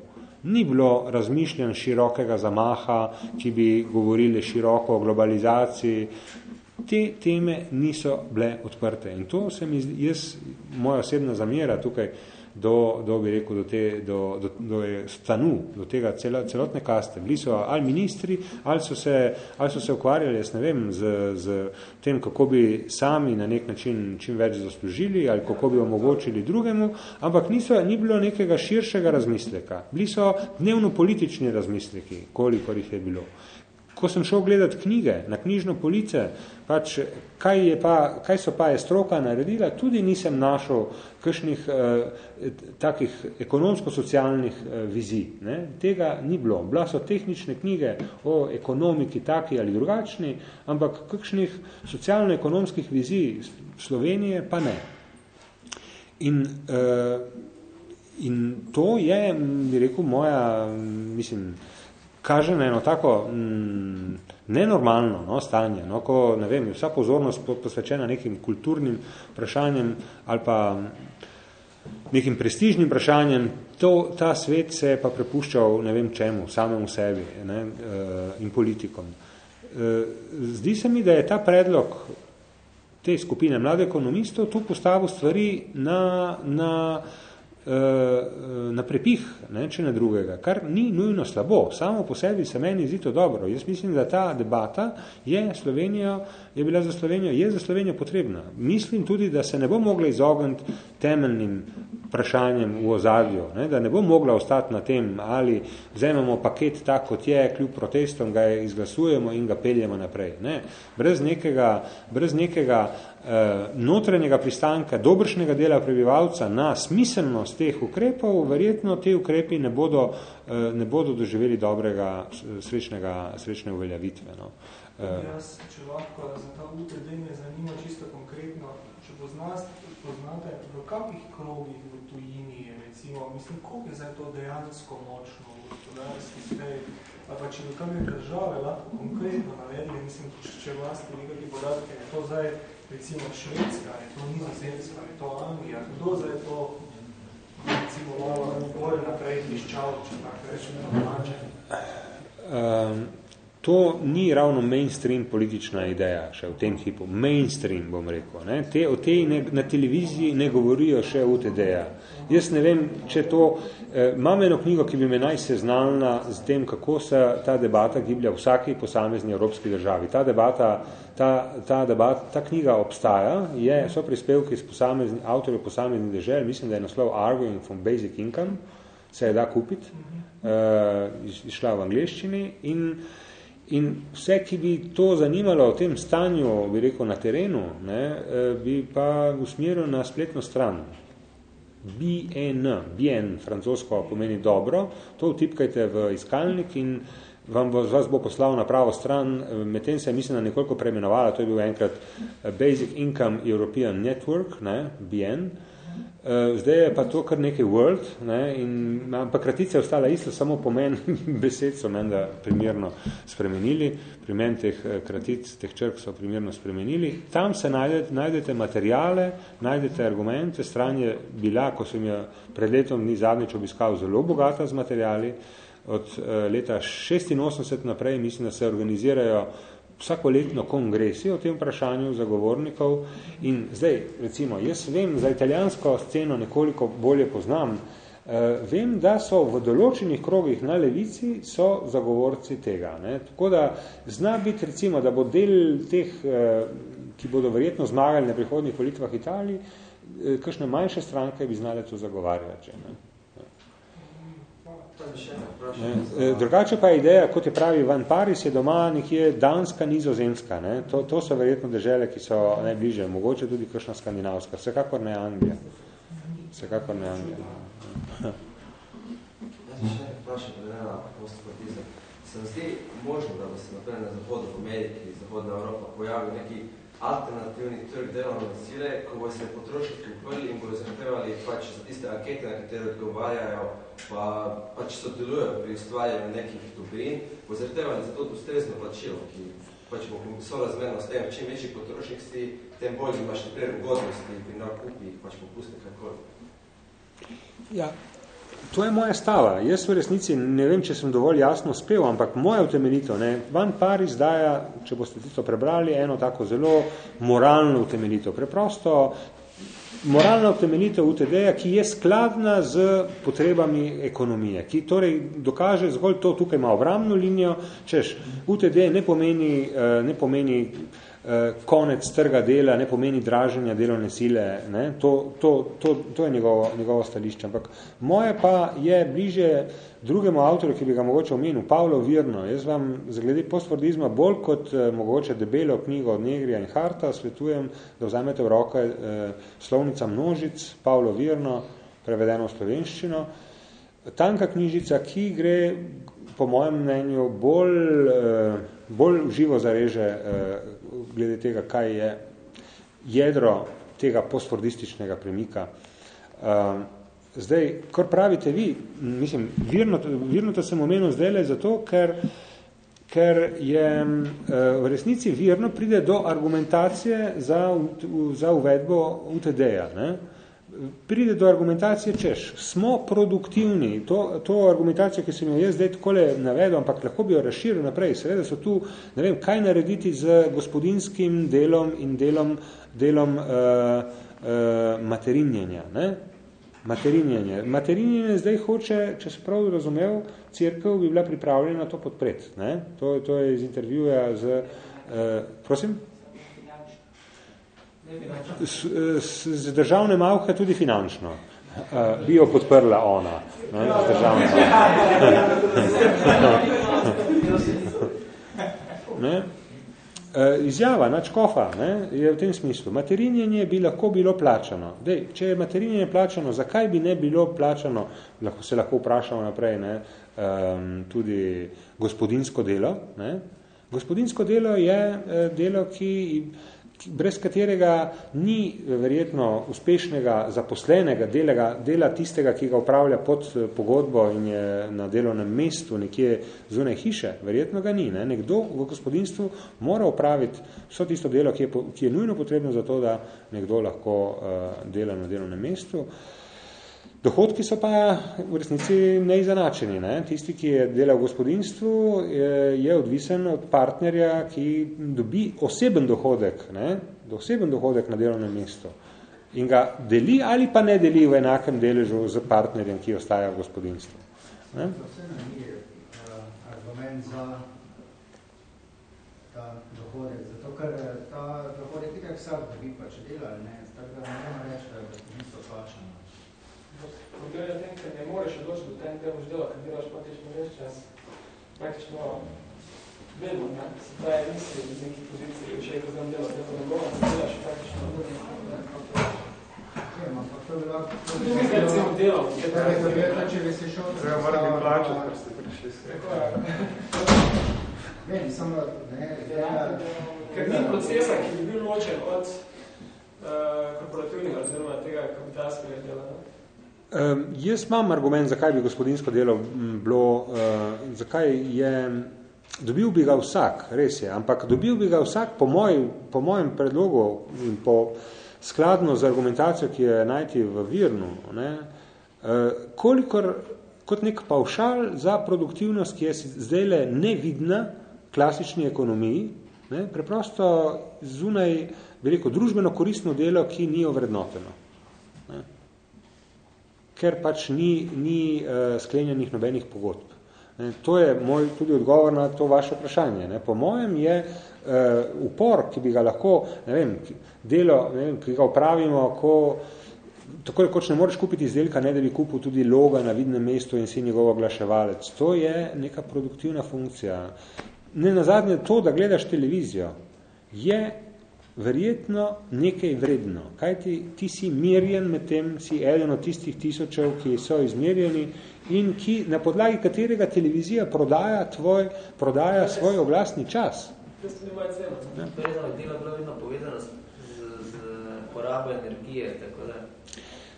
Ni bilo razmišljanj širokega zamaha, ki bi govorili široko o globalizaciji. Te teme niso bile odprte. In to se mi, jaz, moja osebna zamera tukaj, do, do bi rekel, do, te, do, do, do stanu, do tega celo, celotne kaste. Bili so ali ministri, ali so se, ali so se ukvarjali, jaz ne vem, z, z tem, kako bi sami na nek način čim več zaslužili, ali kako bi omogočili drugemu, ampak niso, ni bilo nekega širšega razmisleka. Bili so dnevno politični razmisleki, kolikor jih je bilo ko sem šel gledati knjige na knjižno police, pač, kaj, je pa, kaj so pa je stroka naredila, tudi nisem našel kakšnih eh, takih ekonomsko-socialnih eh, vizij. Ne? Tega ni bilo. Bila so tehnične knjige o ekonomiki taki ali drugačni, ampak kakšnih socialno-ekonomskih vizij Slovenije pa ne. In, uh, in to je, bi rekel, moja, mislim, kaže na eno tako mm, nenormalno no, stanje, no, ko, ne vem, vsa pozornost posvečena nekim kulturnim vprašanjem ali pa nekim prestižnim vprašanjem, to, ta svet se je pa prepuščal ne vem čemu, samemu sebi ne, uh, in politikom. Uh, zdi se mi, da je ta predlog te skupine mlade ekonomistov tu postavil stvari na, na, eh, na prepih, ne, če ne drugega, kar ni nujno slabo. Samo po sebi se meni zdi to dobro. Jaz mislim, da ta debata je, Slovenijo, je bila za Slovenijo, je za Slovenijo potrebna. Mislim tudi, da se ne bo mogla izogniti temeljnim vprašanjem v ozadju, ne, da ne bo mogla ostati na tem, ali vzememo paket tak, kot je, kljub protestom ga izglasujemo in ga peljemo naprej. Ne. Brez nekega, brez nekega eh, notranjega pristanka dobršnega dela prebivalca na smiselnost teh ukrepov, verjetno te ukrepi ne bodo, eh, ne bodo doživeli dobrega, srečnega, srečne uveljavitve. No. Eh. Jaz, če lahko, za ta UTD me zanima čisto konkretno, če poznate, poznate v kakih krogih v tujini je, recimo, mislim, koliko je zdaj to dejansko močno v gospodarski sferi, ali pa če v kakve države lahko konkretno navedli, mislim, če vlasti nekakve podatke, je to zdaj, recimo, Švedska, je to Nizozemska, je to Anglija, kdo zdaj to, recimo, malo bolj naprej piščal, če tako rečem, domače? Um, to ni ravno mainstream politična ideja še v tem hipu. Mainstream, bom rekel. Ne? Te, o tej ne, na televiziji ne govorijo še v TD-ja. Jaz ne vem, če to... Eh, imam eno knjigo, ki bi me naj seznalna z tem, kako se ta debata giblja v vsaki posamezni evropski državi. Ta debata, ta, ta, debat, ta knjiga obstaja, je, so prispevki s posamezni, avtorjev posameznih dežel, mislim, da je naslov Arguing from Basic Income, se je da kupiti, uh, išla v angliščini in uh, In vse, ki bi to zanimalo o tem stanju, bi rekel, na terenu, ne, eh, bi pa usmeril na spletno stran. BN, BN, francosko pomeni dobro, to vtipkajte v iskalnik in vam bo, vas bo poslal na pravo stran, medtem se je mislim, da nekoliko preimenovala, to je bil enkrat eh, Basic Income European Network, ne, BN, Uh, zdaj je pa to kar nekaj world, ne, in, ampak kratica je ostala isto, samo pomen besed so menda primerno spremenili, primen teh eh, kratic, teh črk so primerno spremenili. Tam se najdete, najdete materijale, najdete argumente, stran je bila, ko sem jo pred letom ni zadnjič obiskal, zelo bogata z materijali, od uh, leta 86 naprej mislim, da se organizirajo vsakoletno kongresi o tem vprašanju zagovornikov in zdaj, recimo, jaz vem, za italijansko sceno nekoliko bolje poznam, uh, vem, da so v določenih krogih na levici so zagovorci tega. Ne? Tako da zna biti, recimo, da bo del teh, uh, ki bodo verjetno zmagali na prihodnih volitvah Italiji, uh, kakšne manjše stranke bi znale to zagovarjati. Ne? E, drugače pa je ideja, kot je pravi Van Paris, je doma nekje danska, nizozemska. Ne? To, to so verjetno države, ki so najbliže, mogoče tudi kakšna skandinavska, vsekakor ne Anglija. Vsekakor ne Anglija. Jaz še vprašal, glede na postpartizem. Se zdi možno, da bi se naprej na zahodu, v Ameriki, zahodna Evropa, pojavil neki alternativni trg delovne sile, ko bo se potrošniki uprli in bodo zahtevali pač za tiste ankete, na katere odgovarjajo, pa pač sodelujejo pri ustvarjanju nekih dobrin, bo zahtevali za to ustrezno plačilo, ki pač bo sorazmerno s tem, čim večji potrošnik si, tem bolj imaš naprej ugodnosti pri nakupih, pač popustne kakor. Ja, To je moja stava. Jaz v resnici ne vem, če sem dovolj jasno spel, ampak moja utemeljitev, ne, Van Par izdaja, če boste tisto prebrali, eno tako zelo moralno utemeljitev. Preprosto moralna utemeljitev UTD-ja, ki je skladna z potrebami ekonomije, ki torej dokaže zgolj to, tukaj ima obramno linijo, češ, UTD ne pomeni, eh, ne pomeni konec trga dela ne pomeni draženja delovne sile, ne? To, to, to, to je njegovo, njegovo stališče. Ampak moje pa je bliže drugemu avtorju, ki bi ga mogoče omenil, Pavlo Virno. Jaz vam zaglede postfordizma bolj kot eh, mogoče debelo knjigo od Negrija in Harta svetujem, da vzamete v roke eh, slovnica množic, Pavlo Virno, prevedeno v slovenščino. Tanka knjižica, ki gre po mojem mnenju bolj, eh, bolj živo zareže eh, glede tega, kaj je jedro tega postfordističnega premika. Uh, zdaj, kar pravite vi, mislim, virno, virno to sem omenil zdaj zato, ker, ker je uh, v resnici virno pride do argumentacije za, za uvedbo UTD-ja. Ne? Pride do argumentacije, češ, smo produktivni, to, to argumentacijo, ki sem jo jaz zdaj takole navedel, ampak lahko bi jo razširil naprej, seveda so tu, ne vem, kaj narediti z gospodinskim delom in delom, delom uh, uh, materinjenja, ne? Materinjenje. Materinjenje zdaj hoče, če se prav razumel, crkva bi bila pripravljena to podpreti. Ne? To, to je iz intervjuja z... Uh, prosim? Z, z državne malke tudi finančno. Uh, bi jo podprla ona. Ne, z državne ne? Uh, izjava načkofa ne, je v tem smislu. Materinjenje bi lahko bilo plačano. Dej, če je materinjenje plačano, zakaj bi ne bilo plačano, lahko se lahko vprašamo naprej, ne, um, tudi gospodinsko delo. Ne. Gospodinsko delo je uh, delo, ki brez katerega ni verjetno uspešnega zaposlenega delega, dela tistega, ki ga upravlja pod eh, pogodbo in je na delovnem mestu nekje zunaj hiše. Verjetno ga ni. Ne? Nekdo v gospodinstvu mora upraviti vso tisto delo, ki je, ki je nujno potrebno za to, da nekdo lahko uh, dela na delovnem mestu. Uh, Dohodki so pa v resnici neizanačeni. Ne? Tisti, ki je delal v gospodinstvu, je, je odvisen od partnerja, ki dobi oseben dohodek, ne? oseben dohodek na delovnem mestu in ga deli ali pa ne deli v enakem deležu z partnerjem, ki ostaja v gospodinstvu. Ne? Za ta dohodek, zato ker ta dohodek je vsak dobi, pa če dela ali ne, tako da ne moramo reči, da je gospodinstvo plačano. Problem je tem, ker ne moreš odločiti, da tem te boš delal, ker delaš praktično več čas. Praktično vedno, ne? Se pravi, nisi v neki poziciji, če je ko znam delati, da ne bomo, da delaš praktično vedno. Treba mora biti plačati, ker ste prišli s Ne, nisem, ne, Ker ni procesa, ki bi bil ločen od uh, korporativnega oziroma tega kapitalskega dela. Um, jaz imam argument, zakaj bi gospodinsko delo bilo, uh, zakaj je, dobil bi ga vsak, res je, ampak dobil bi ga vsak po, moj, po mojem predlogu in po skladno z argumentacijo, ki je najti v Virnu, ne, uh, kolikor kot nek pavšal za produktivnost, ki je zdaj nevidna klasični ekonomiji, ne, preprosto zunaj veliko družbeno koristno delo, ki ni ovrednoteno ker pač ni, ni uh, sklenjenih nobenih pogodb. Ne, to je moj tudi odgovor na to vaše vprašanje. Ne. Po mojem je uh, upor, ki bi ga lahko, ne vem, delo, ne vem, ki ga upravimo, ko tako rekoč ne moreš kupiti izdelka, ne da bi kupil tudi loga na vidnem mestu in si njegov oglaševalec. To je neka produktivna funkcija. Ne nazadnje to, da gledaš televizijo, je verjetno nekaj vredno. Kaj ti, ti si mirjen, med tem si eden od tistih tisočev, ki so izmerjeni in ki, na podlagi katerega televizija prodaja, tvoj, prodaja svoj oglasni čas. To je za delo bilo vedno povezano z, z porabo energije, tako da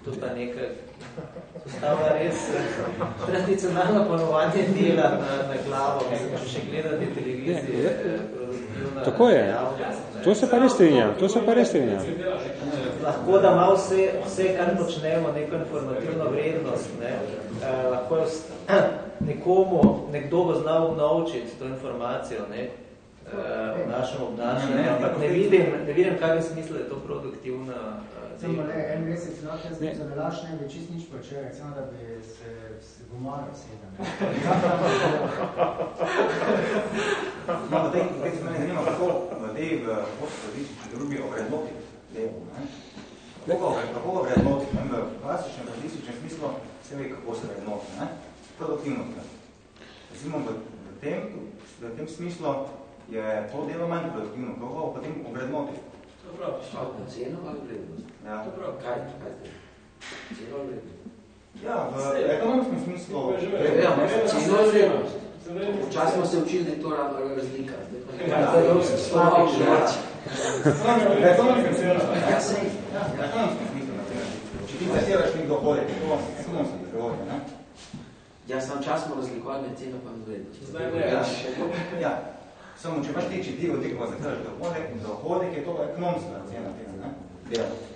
to pa nekaj postavlja res tradicionalno ponovanje dela na, na glavo, mislim, če še gledati televizije, ne, je, Tako je. To se pa res strinjam, to se pa res strinjam. Lahko da ima vse, vse, kar počnemo, neko informativno vrednost, ne? Eh, lahko je nekomu, nekdo bo znal naučiti to informacijo, ne? Eh, v našem obnašanju, ampak ne vidim, ne vidim, kaj bi smisla, da je to produktivna Recimo, le, en mesec lahko jaz ne. za nalaš ne bi čist nič počel, recimo, da bi se, se gomaril sedem. no, v tej, kaj se mene zanima, kako v tej v postpozitični drugi ovrednoti delo, ne? Kako ga vrednoti, ne? V klasičnem pozitičnem smislu se ve, kako se vrednoti, ne? Produktivnost. Recimo, v, v, tem, v tem smislu je to delo manj produktivno, kako potem ovrednoti. Dobro, ceno ali vrednost? Ja. Dobro, kaj, kaj zdaj? Ceno ali vrednost? Ja, v ekonomskem smislu. Ja, ali vrednost? Včasih smo se učili, da je to razlika. Ja, to je slabo živati. V ekonomskem smislu. Ja, sej. V ekonomskem smislu, primer. ti zasiraš nek dohodek, to vam se samo se dohodek, ne? Ja, sam čas smo razlikovali med ceno pa. Zdaj ne, ja. ja. Samo, če paš ti četivo tega zasiraš dohodek, dohodek je to ekonomska cena tega, ne? Dela.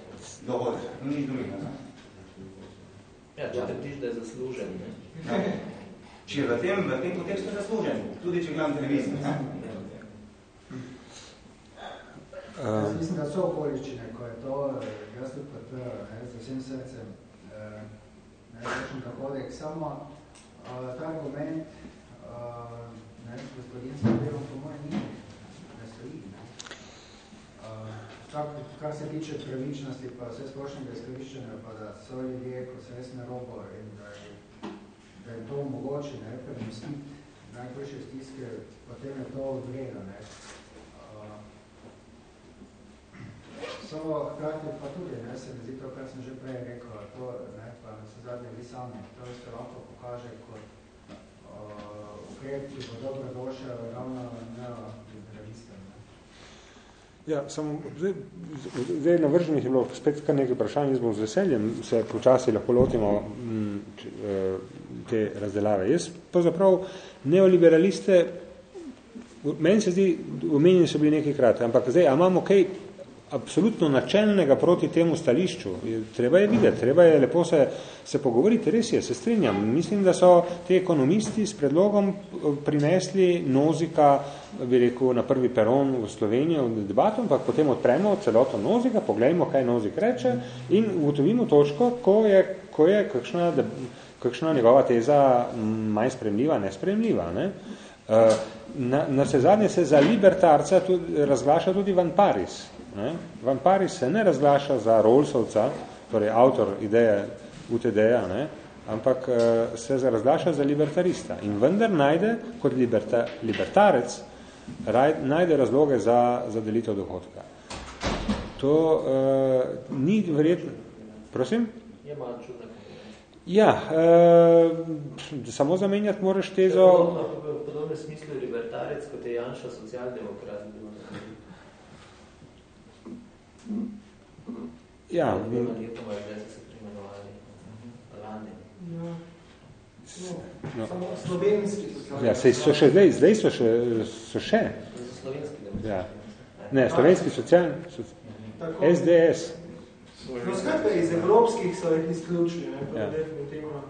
Dohodek, ni drugega, ne? Ja, če trdiš, da je zaslužen, ne? Ja. Če v tem, v tem kontekstu je zaslužen, tudi če gledam televizijo, ne? Um, Jaz mislim, da so okoličine, ko je to, jaz tudi podprl, ne, z vsem srcem, eh, ne, točno dohodek, samo uh, ta argument, uh, ne, s gospodinskim delom, po mojem, ni, ne stoji, ne. Uh, kar se tiče pravičnosti, pa vse splošnega izkoriščenja, pa da so ljudje, ko se res na robo in da je, da je to mogoče, ne, premestiti najboljše stiske, potem je to vredno, ne. Samo hkrati pa tudi, ne, se mi zdi to, kar sem že prej rekel, to, ne, pa se zadnje vi sami, to se lahko pokaže kot uh, ukrep, ki bo dobro došel ravno neoliberalistem. Ja, samo zdaj, zdaj navrženih je bilo spet kar nekaj vprašanj, jaz bom z veseljem se počasi lahko lotimo m, č, e, te razdelave. Jaz pravzaprav neoliberaliste, meni se zdi, omenjeni so bili nekaj krat, ampak zdaj, a imamo kaj absolutno načelnega proti temu stališču. Treba je videti, treba je lepo se, se pogovoriti, res je, se strinjam. Mislim, da so te ekonomisti s predlogom prinesli nozika, bi rekel, na prvi peron v Slovenijo v debato, ampak potem odpremo celoto nozika, pogledajmo, kaj nozik reče in ugotovimo točko, ko je, ko je kakšna, kakšna njegova teza manj spremljiva, nespremljiva. Ne? Na, na se zadnje se za libertarca tudi, razglaša tudi Van Paris. Ne? Van Paris se ne razglaša za Rolsovca, torej avtor ideje UTD-ja, ampak uh, se razglaša za libertarista. In vendar najde kot liberta, libertarec raj, najde razloge za, za delitev dohodka. To uh, ni verjetno... Prosim? Je malo čudno. Ja, uh, samo zamenjati moraš tezo... V podobnem smislu libertarec, kot je Janša socialdemokrat. Ja, No. Samo slovenski Ja, sej so še zdaj, zdaj so še, so še. Ja. Ne, slovenski socialni, so, SDS. No, skratka, iz evropskih so jih izključili, ne, to ja. definitivno.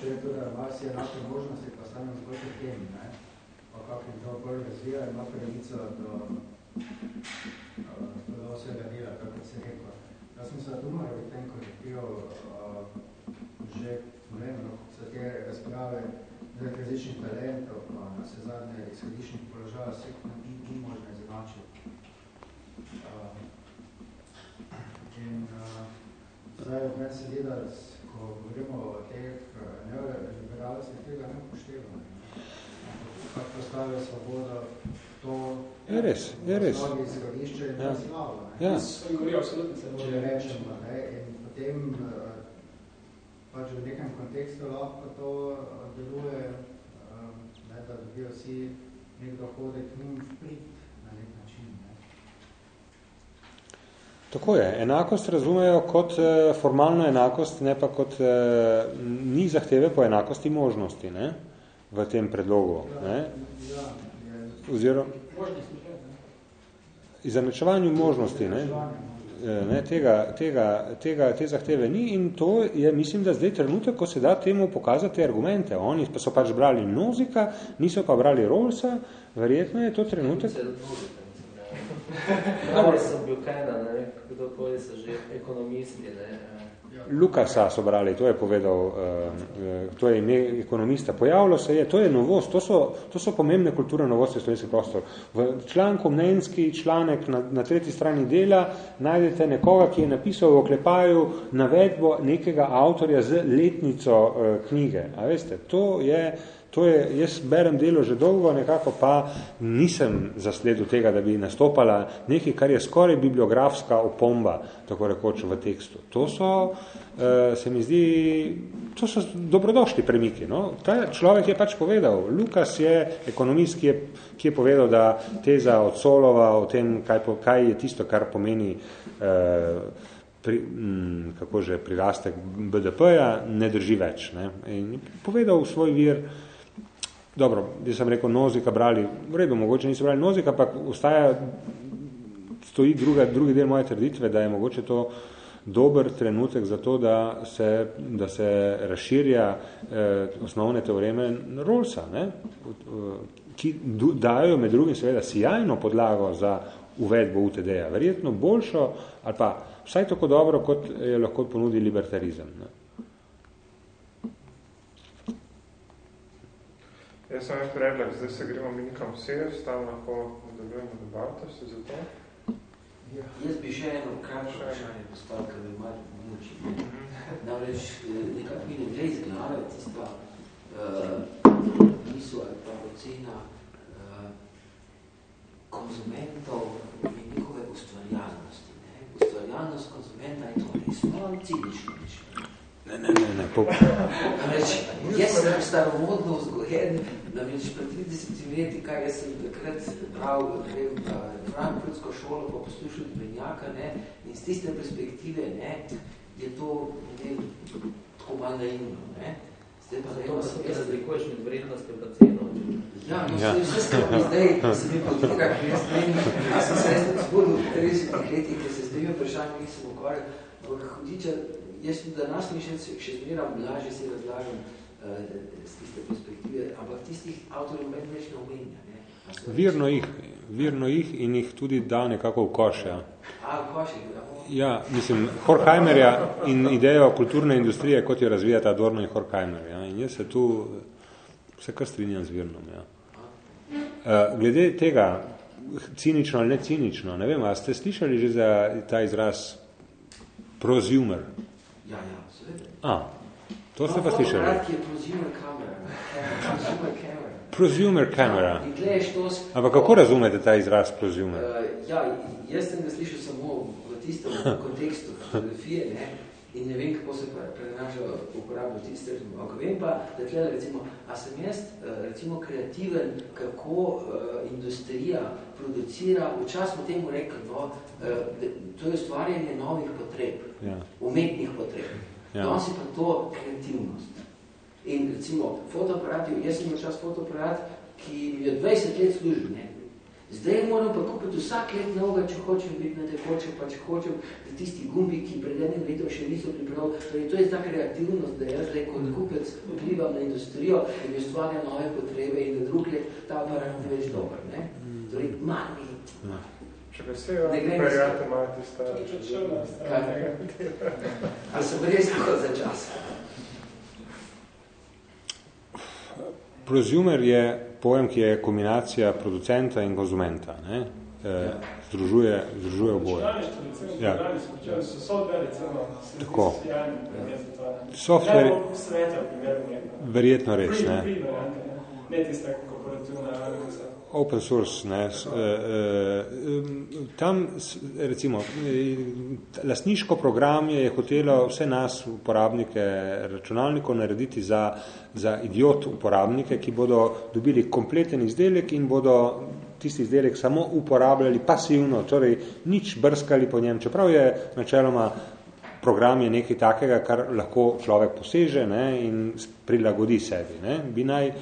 Če je to, da vas je enake možnosti, pa zgod v tem, ne? Kako je to bolj razvija, ima pravico do, do vsega dela, kako se rekel. Jaz sem se dumal v tem, ko je bil uh, že, ne vem, no, so te razprave različnih talentov, pa na se zadnje izhodišnih položaja, se ni, ni možno izenačiti. Uh, in uh, zdaj od meni se dela, ko govorimo o teh neoliberalcih, tega ne upoštevamo. Kako postavijo svobodo, to je res, je res. izhodišče in ja. slavo. Ja. Če rečemo, ne, in potem pač v nekem kontekstu lahko to deluje, ne, da dobijo vsi nek dohodek njim vprit na nek način. Ne. Tako je. Enakost razumejo kot formalno enakost, ne pa kot ni zahteve po enakosti možnosti ne, v tem predlogu. Ne. Oziroma, izenačevanju možnosti, ne, ne, tega, tega, tega, te zahteve ni in to je, mislim, da zdaj trenutek, ko se da temu pokazati argumente. Oni pa so pač brali Nozika, niso pa brali Rollsa, verjetno je to trenutek. Ali so bil Kena, ne, kdo koji so že ekonomisti, ne, Lukasa so brali, to je povedal, to je ime ekonomista. Pojavilo se je, to je novost, to so, to so pomembne kulturne novosti v slovenski prostor. V članku mnenjski članek na, na tretji strani dela najdete nekoga, ki je napisal v oklepaju navedbo nekega avtorja z letnico knjige. A veste, to je To je, jaz berem delo že dolgo, nekako pa nisem zasledil tega, da bi nastopala nekaj, kar je skoraj bibliografska opomba, tako rekoč v tekstu. To so, uh, se mi zdi, to so dobrodošli premiki. No? Ta človek je pač povedal, Lukas je ekonomist, ki je, ki je povedal, da teza od Solova o tem, kaj, po, kaj je tisto, kar pomeni uh, pri, m, kako že, prirastek BDP-ja ne drži več. Ne? In povedal v svoj vir, dobro, jaz sem rekel nozika brali, v redu, mogoče niso brali nozika, ampak ustaja, stoji druga, drugi del moje trditve, da je mogoče to dober trenutek za to, da se, da se razširja eh, osnovne teoreme Rollsa, ne? ki dajo med drugim seveda sijajno podlago za uvedbo UTD-ja. Verjetno boljšo ali pa vsaj tako dobro, kot je lahko ponudi libertarizem. Ne? Jaz sem en predlog, zdaj se gremo mi nekam vse, tam lahko nadaljujemo debato, se za to? Ja. Jaz bi še eno kratko vprašanje postavil, ker me malo muči. Namreč eh, nekako mi ne gre iz glave tista uh, misel ali pa ocena uh, konzumentov in njihove ustvarjalnosti ustvarjalnost konzumenta je to res malo cinično Ne, ne, ne, ne. Po... Reč, jaz sem staromodno vzgojen, da več pred 30 leti, kaj jaz sem takrat bral Frankfurtsko šolo, pa poslušal Benjaka, ne, in z tiste perspektive, ne, je to ne, tako malo naivno, ne. Zdaj pa Zato pa se razlikuješ med vrednostjo pa ceno. Ja, no, ja. vse skupaj zdaj se mi potika, ker jaz ne, jaz sem se jaz zgodil v 30 letih, ker se zdaj vprašanje, ki sem ukvarjal, ampak hudiča, jaz tudi danes mi še, še zmeram blaže se razlagam z tiste perspektive, ampak tistih avtorjev med več ne omenja. Ne? Virno jih, virno jih in jih tudi da nekako v koš, ja. A, v koš, ja. Ja, mislim, Horkheimerja in idejo kulturne industrije, kot jo razvijata Adorno in Horkheimer. Ja. In jaz se tu vse kar strinjam z Virnom. Ja. Uh, glede tega, cinično ali ne cinično, ne vem, a ste slišali že za ta izraz prosumer? Ja, ja, seveda. A, to ste pa slišali. Fotograf je prosumer kamera. Prosumer kamera. Prosumer to... Ampak kako razumete ta izraz prosumer? Uh, ja, jaz sem ga slišal samo v tistem kontekstu fotografije, ne, in ne vem, kako se prenaša uporabo tiste, ampak vem pa, da tle, recimo, a sem jaz, recimo, kreativen, kako uh, industrija producira, včasih smo temu rekli, no, uh, to je ustvarjanje novih potreb, ja. umetnih potreb. Ja. Danes je pa to kreativnost. In recimo, fotoaparat, jaz sem čas fotoaparat, ki mi je 20 let služil, ne. Zdaj moram pa kupiti vsak let novega, če hočem biti na tekoče, pa če hočem, da tisti gumbi, ki pred enim letom še niso priprav, torej to je ta kreativnost, da jaz zdaj kot kupec vplivam na industrijo in ustvarja nove potrebe in da drug let ta aparat ne več dober, ne. Torej, manj. Če bi se jo prijate imate stari. Če črna stari. A so res tako za čas? Prosumer je pojem, ki je kombinacija producenta in konzumenta. Ne? E, združuje, združuje oboje. Ja. Tako. Software. Verjetno res, ne. Ne tista korporativna, se open source, ne, tam recimo lastniško program je hotelo vse nas uporabnike računalnikov narediti za, za idiot uporabnike, ki bodo dobili kompleten izdelek in bodo tisti izdelek samo uporabljali pasivno, torej nič brskali po njem, čeprav je načeloma program je nekaj takega, kar lahko človek poseže ne, in prilagodi sebi. Ne. Bi naj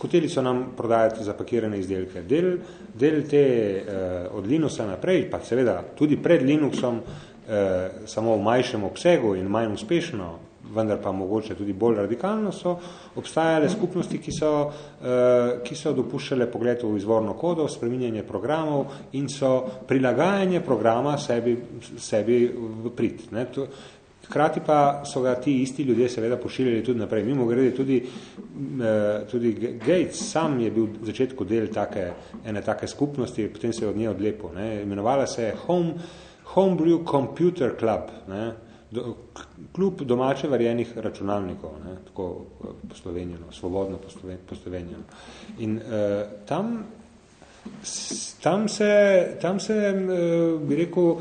hoteli so nam prodajati zapakirane izdelke. Del, del te uh, od Linuxa naprej, pa seveda tudi pred Linuxom, uh, samo v manjšem obsegu in manj uspešno, vendar pa mogoče tudi bolj radikalno, so obstajale skupnosti, ki so, uh, ki so dopuščale pogled v izvorno kodo, spreminjanje programov in so prilagajanje programa sebi, sebi v prid. Ne? To, Hkrati pa so ga ti isti ljudje seveda pošiljali tudi naprej. Mimo grede tudi, eh, tudi Gates sam je bil v začetku del take, ene take skupnosti, potem se je od nje odlepil. Ne. Imenovala se je Home, Homebrew Computer Club. Ne. do, kljub domače varjenih računalnikov, ne, tako poslovenjeno, svobodno poslovenjeno. In uh, tam, tam se, tam se uh, bi rekel,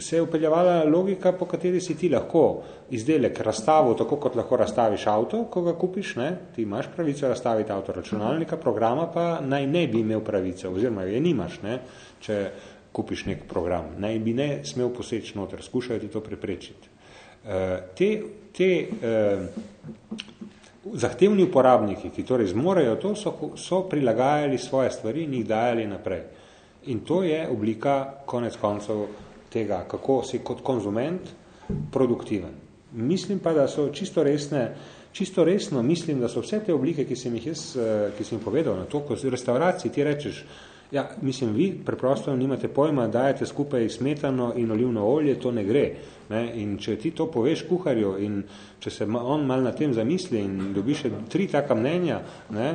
se je upeljevala logika, po kateri si ti lahko izdelek razstavil, tako kot lahko razstaviš avto, ko ga kupiš, ne? ti imaš pravico razstaviti avto računalnika, programa pa naj ne bi imel pravice, oziroma je nimaš, ne? če kupiš nek program. Naj bi ne smel poseči noter, skušajo ti to preprečiti. Uh, te te uh, zahtevni uporabniki, ki torej zmorejo to, so, so prilagajali svoje stvari in jih dajali naprej. In to je oblika konec koncev tega, kako si kot konzument produktiven. Mislim pa, da so čisto resne, čisto resno mislim, da so vse te oblike, ki sem jih jaz, eh, ki sem povedal na to, ko v restauraciji ti rečeš, ja, mislim, vi preprosto nimate pojma, dajete skupaj smetano in olivno olje, to ne gre. Ne? In če ti to poveš kuharju in če se on mal na tem zamisli in dobi še tri taka mnenja, ne,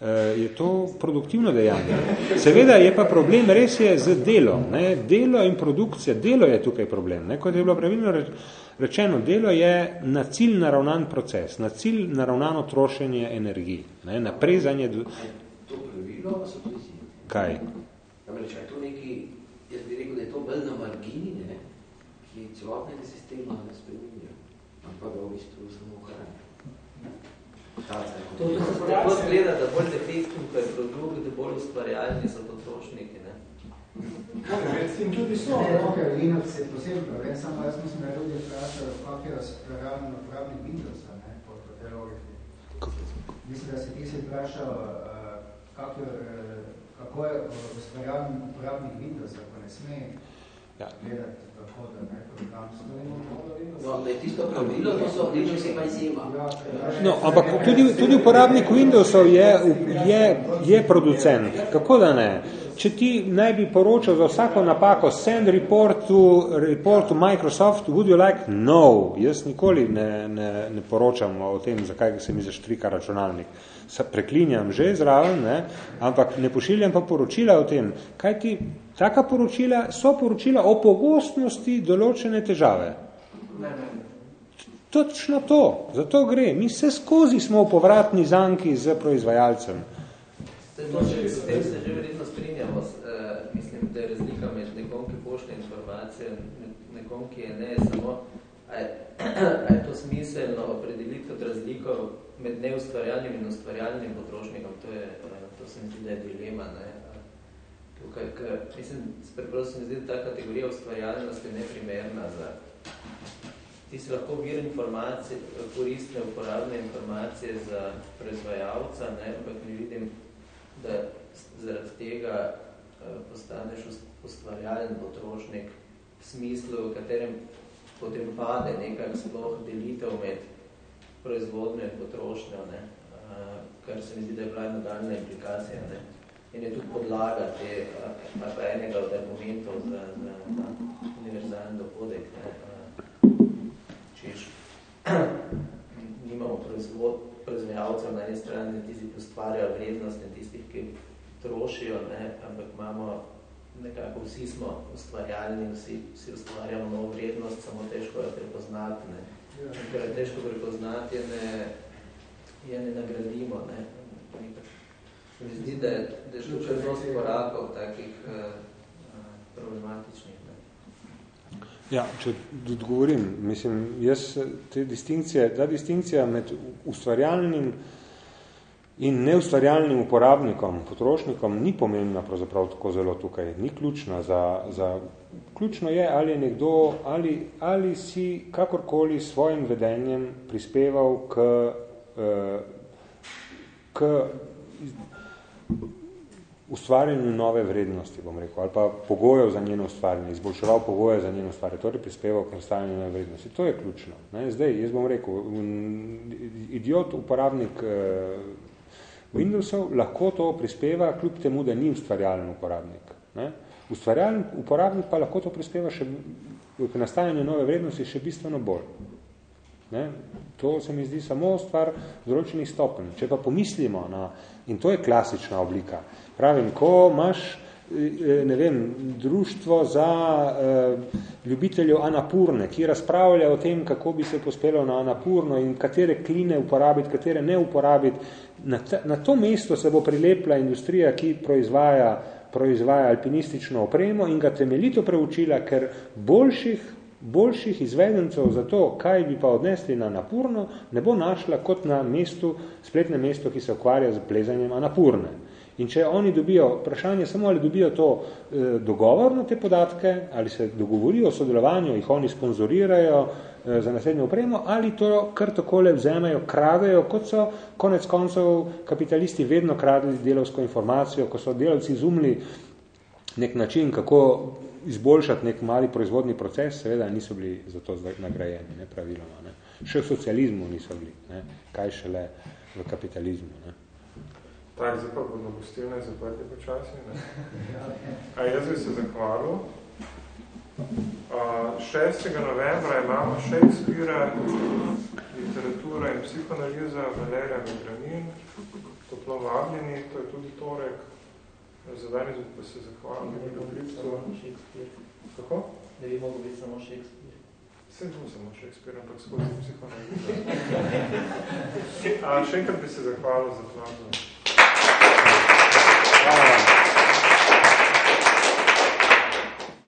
eh, je to produktivno dejanje. Seveda je pa problem res je z delo. Ne? Delo in produkcija, delo je tukaj problem. Ne? Kot je bilo pravilno rečeno, delo je na cilj naravnan proces, na cilj naravnano trošenje energije, ne, na prezanje... To pravilo so izjemno. Kaj? Namreč, je to neki, jaz bi rekel, da je to bolj na margini, ne, ki celotnega sistema ne spreminja, ampak ga v bistvu samo hrani. To, to se tako zgleda, da bolj defektni, ko je produkt, da bolj ustvarjalni so potrošniki, ne. In tudi so, okay, Linux je posebno, vem, samo jaz mislim, da je ljudi vprašal, kako je ustvarjalni uporabnik Windowsa, ne, po tej logiki. Mislim, da si ti si vprašal, uh, kako je, uh, kako je ustvarjalni uporabnik Windowsa, ko ne sme ja. gledati tako, da ne, program No, da je tisto pravilo, to so Linux ima izjema. No, ampak tudi, tudi uporabnik Windowsov je, je, je producent, kako da ne? če ti naj bi poročal za vsako napako, send report to, report to Microsoft, would you like? No, jaz nikoli ne, ne, ne poročam o tem, zakaj se mi zaštrika računalnik. Preklinjam že zraven, ne? ampak ne pošiljam pa poročila o tem. Kaj ti, taka poročila so poročila o pogostnosti določene težave. Točno to, zato gre. Mi vse skozi smo v povratni zanki z proizvajalcem. To, s tem se že verjetno strinjamo. Uh, mislim, da je razlika med nekom, ki pošlje informacije, nekom, ki je ne samo, a je, a je to smiselno opredeliti kot razliko med neustvarjalnim in ustvarjalnim potrošnikom. To, je, uh, to se mi zdi, da je dilema. Ne? Tukaj, k, mislim, preprosto se mi zdi, da ta kategorija ustvarjalnosti je neprimerna za ti si lahko vir informacije, koristne, uporabne informacije za proizvajalca, ne, ampak ne vidim, da zaradi tega uh, postaneš ustvarjalen potrošnik v smislu, v katerem potem pade nekak sploh delitev med proizvodnjo in potrošnjo, ne? Kar se mi zdi, da je bila nadaljna implikacija. Ne? In je tudi podlaga te, uh, pa enega od argumentov za, za, za univerzalni dohodek. Ne? Češ, nimamo proizvod, proizvajalcev na eni strani, tisti, ki ustvarjajo vrednost in tistih, ki trošijo, ne, ampak imamo nekako vsi smo ustvarjalni, vsi, vsi ustvarjamo novo vrednost, samo težko jo prepoznati. Ne. Ker je težko prepoznati, je ne, je ne nagradimo. Ne. Se mi zdi, da je, da je tukaj dosti korakov takih uh, problematičnih. Ja, če odgovorim, mislim, jaz te distinkcije, ta distinkcija med ustvarjalnim in neustvarjalnim uporabnikom, potrošnikom, ni pomembna pravzaprav tako zelo tukaj, ni ključna za, za ključno je, ali je nekdo, ali, ali si kakorkoli svojim vedenjem prispeval k, eh, k ustvarjanju nove vrednosti, bom rekel, ali pa pogojev za njeno ustvarjanje, izboljševal pogoje za njeno ustvarjanje, torej prispeval k ustvarjanju nove vrednosti. To je ključno. Ne? Zdaj, jaz bom rekel, idiot, uporabnik eh, Windowsov lahko to prispeva, kljub temu, da ni ustvarjalen uporabnik. Ne? Ustvarjalen uporabnik pa lahko to prispeva še k nastajanju nove vrednosti še bistveno bolj. Ne? To se mi zdi samo stvar določenih stopenj. Če pa pomislimo na, in to je klasična oblika, Pravim, ko imaš ne vem, društvo za uh, ljubiteljev Anapurne, ki razpravlja o tem, kako bi se pospelo na Anapurno in katere kline uporabiti, katere ne uporabiti. Na, ta, na to mesto se bo prilepila industrija, ki proizvaja, proizvaja alpinistično opremo in ga temeljito preučila, ker boljših, boljših izvedencev za to, kaj bi pa odnesli na Anapurno, ne bo našla kot na mestu, spletnem mestu, ki se ukvarja z plezanjem Anapurne. In če oni dobijo vprašanje samo, ali dobijo to eh, dogovorno te podatke, ali se dogovorijo o sodelovanju, jih oni sponzorirajo eh, za naslednjo opremo, ali to kar takole vzemajo, kradejo, kot so konec koncev kapitalisti vedno kradli delovsko informacijo, ko so delavci izumili nek način, kako izboljšati nek mali proizvodni proces, seveda niso bili za to nagrajeni, ne, praviloma. Ne. Še v socializmu niso bili, ne, kaj šele v kapitalizmu. Ne. Tak, zdaj pa bodo gostilne zaprti počasi, ne? A jaz bi se zahvalil. Uh, 6. novembra imamo Shakespeare, literatura in psihoanaliza Valerija Medranin, toplo vabljeni, to je tudi torek. Za danes pa se zahvalil. Ne bi mogli biti samo Shakespeare. Kako? Ne bi mogli biti samo Shakespeare. Vse bo samo Shakespeare, ampak skozi psihoanaliza. A še enkrat bi se zahvalil za plazno. Wow.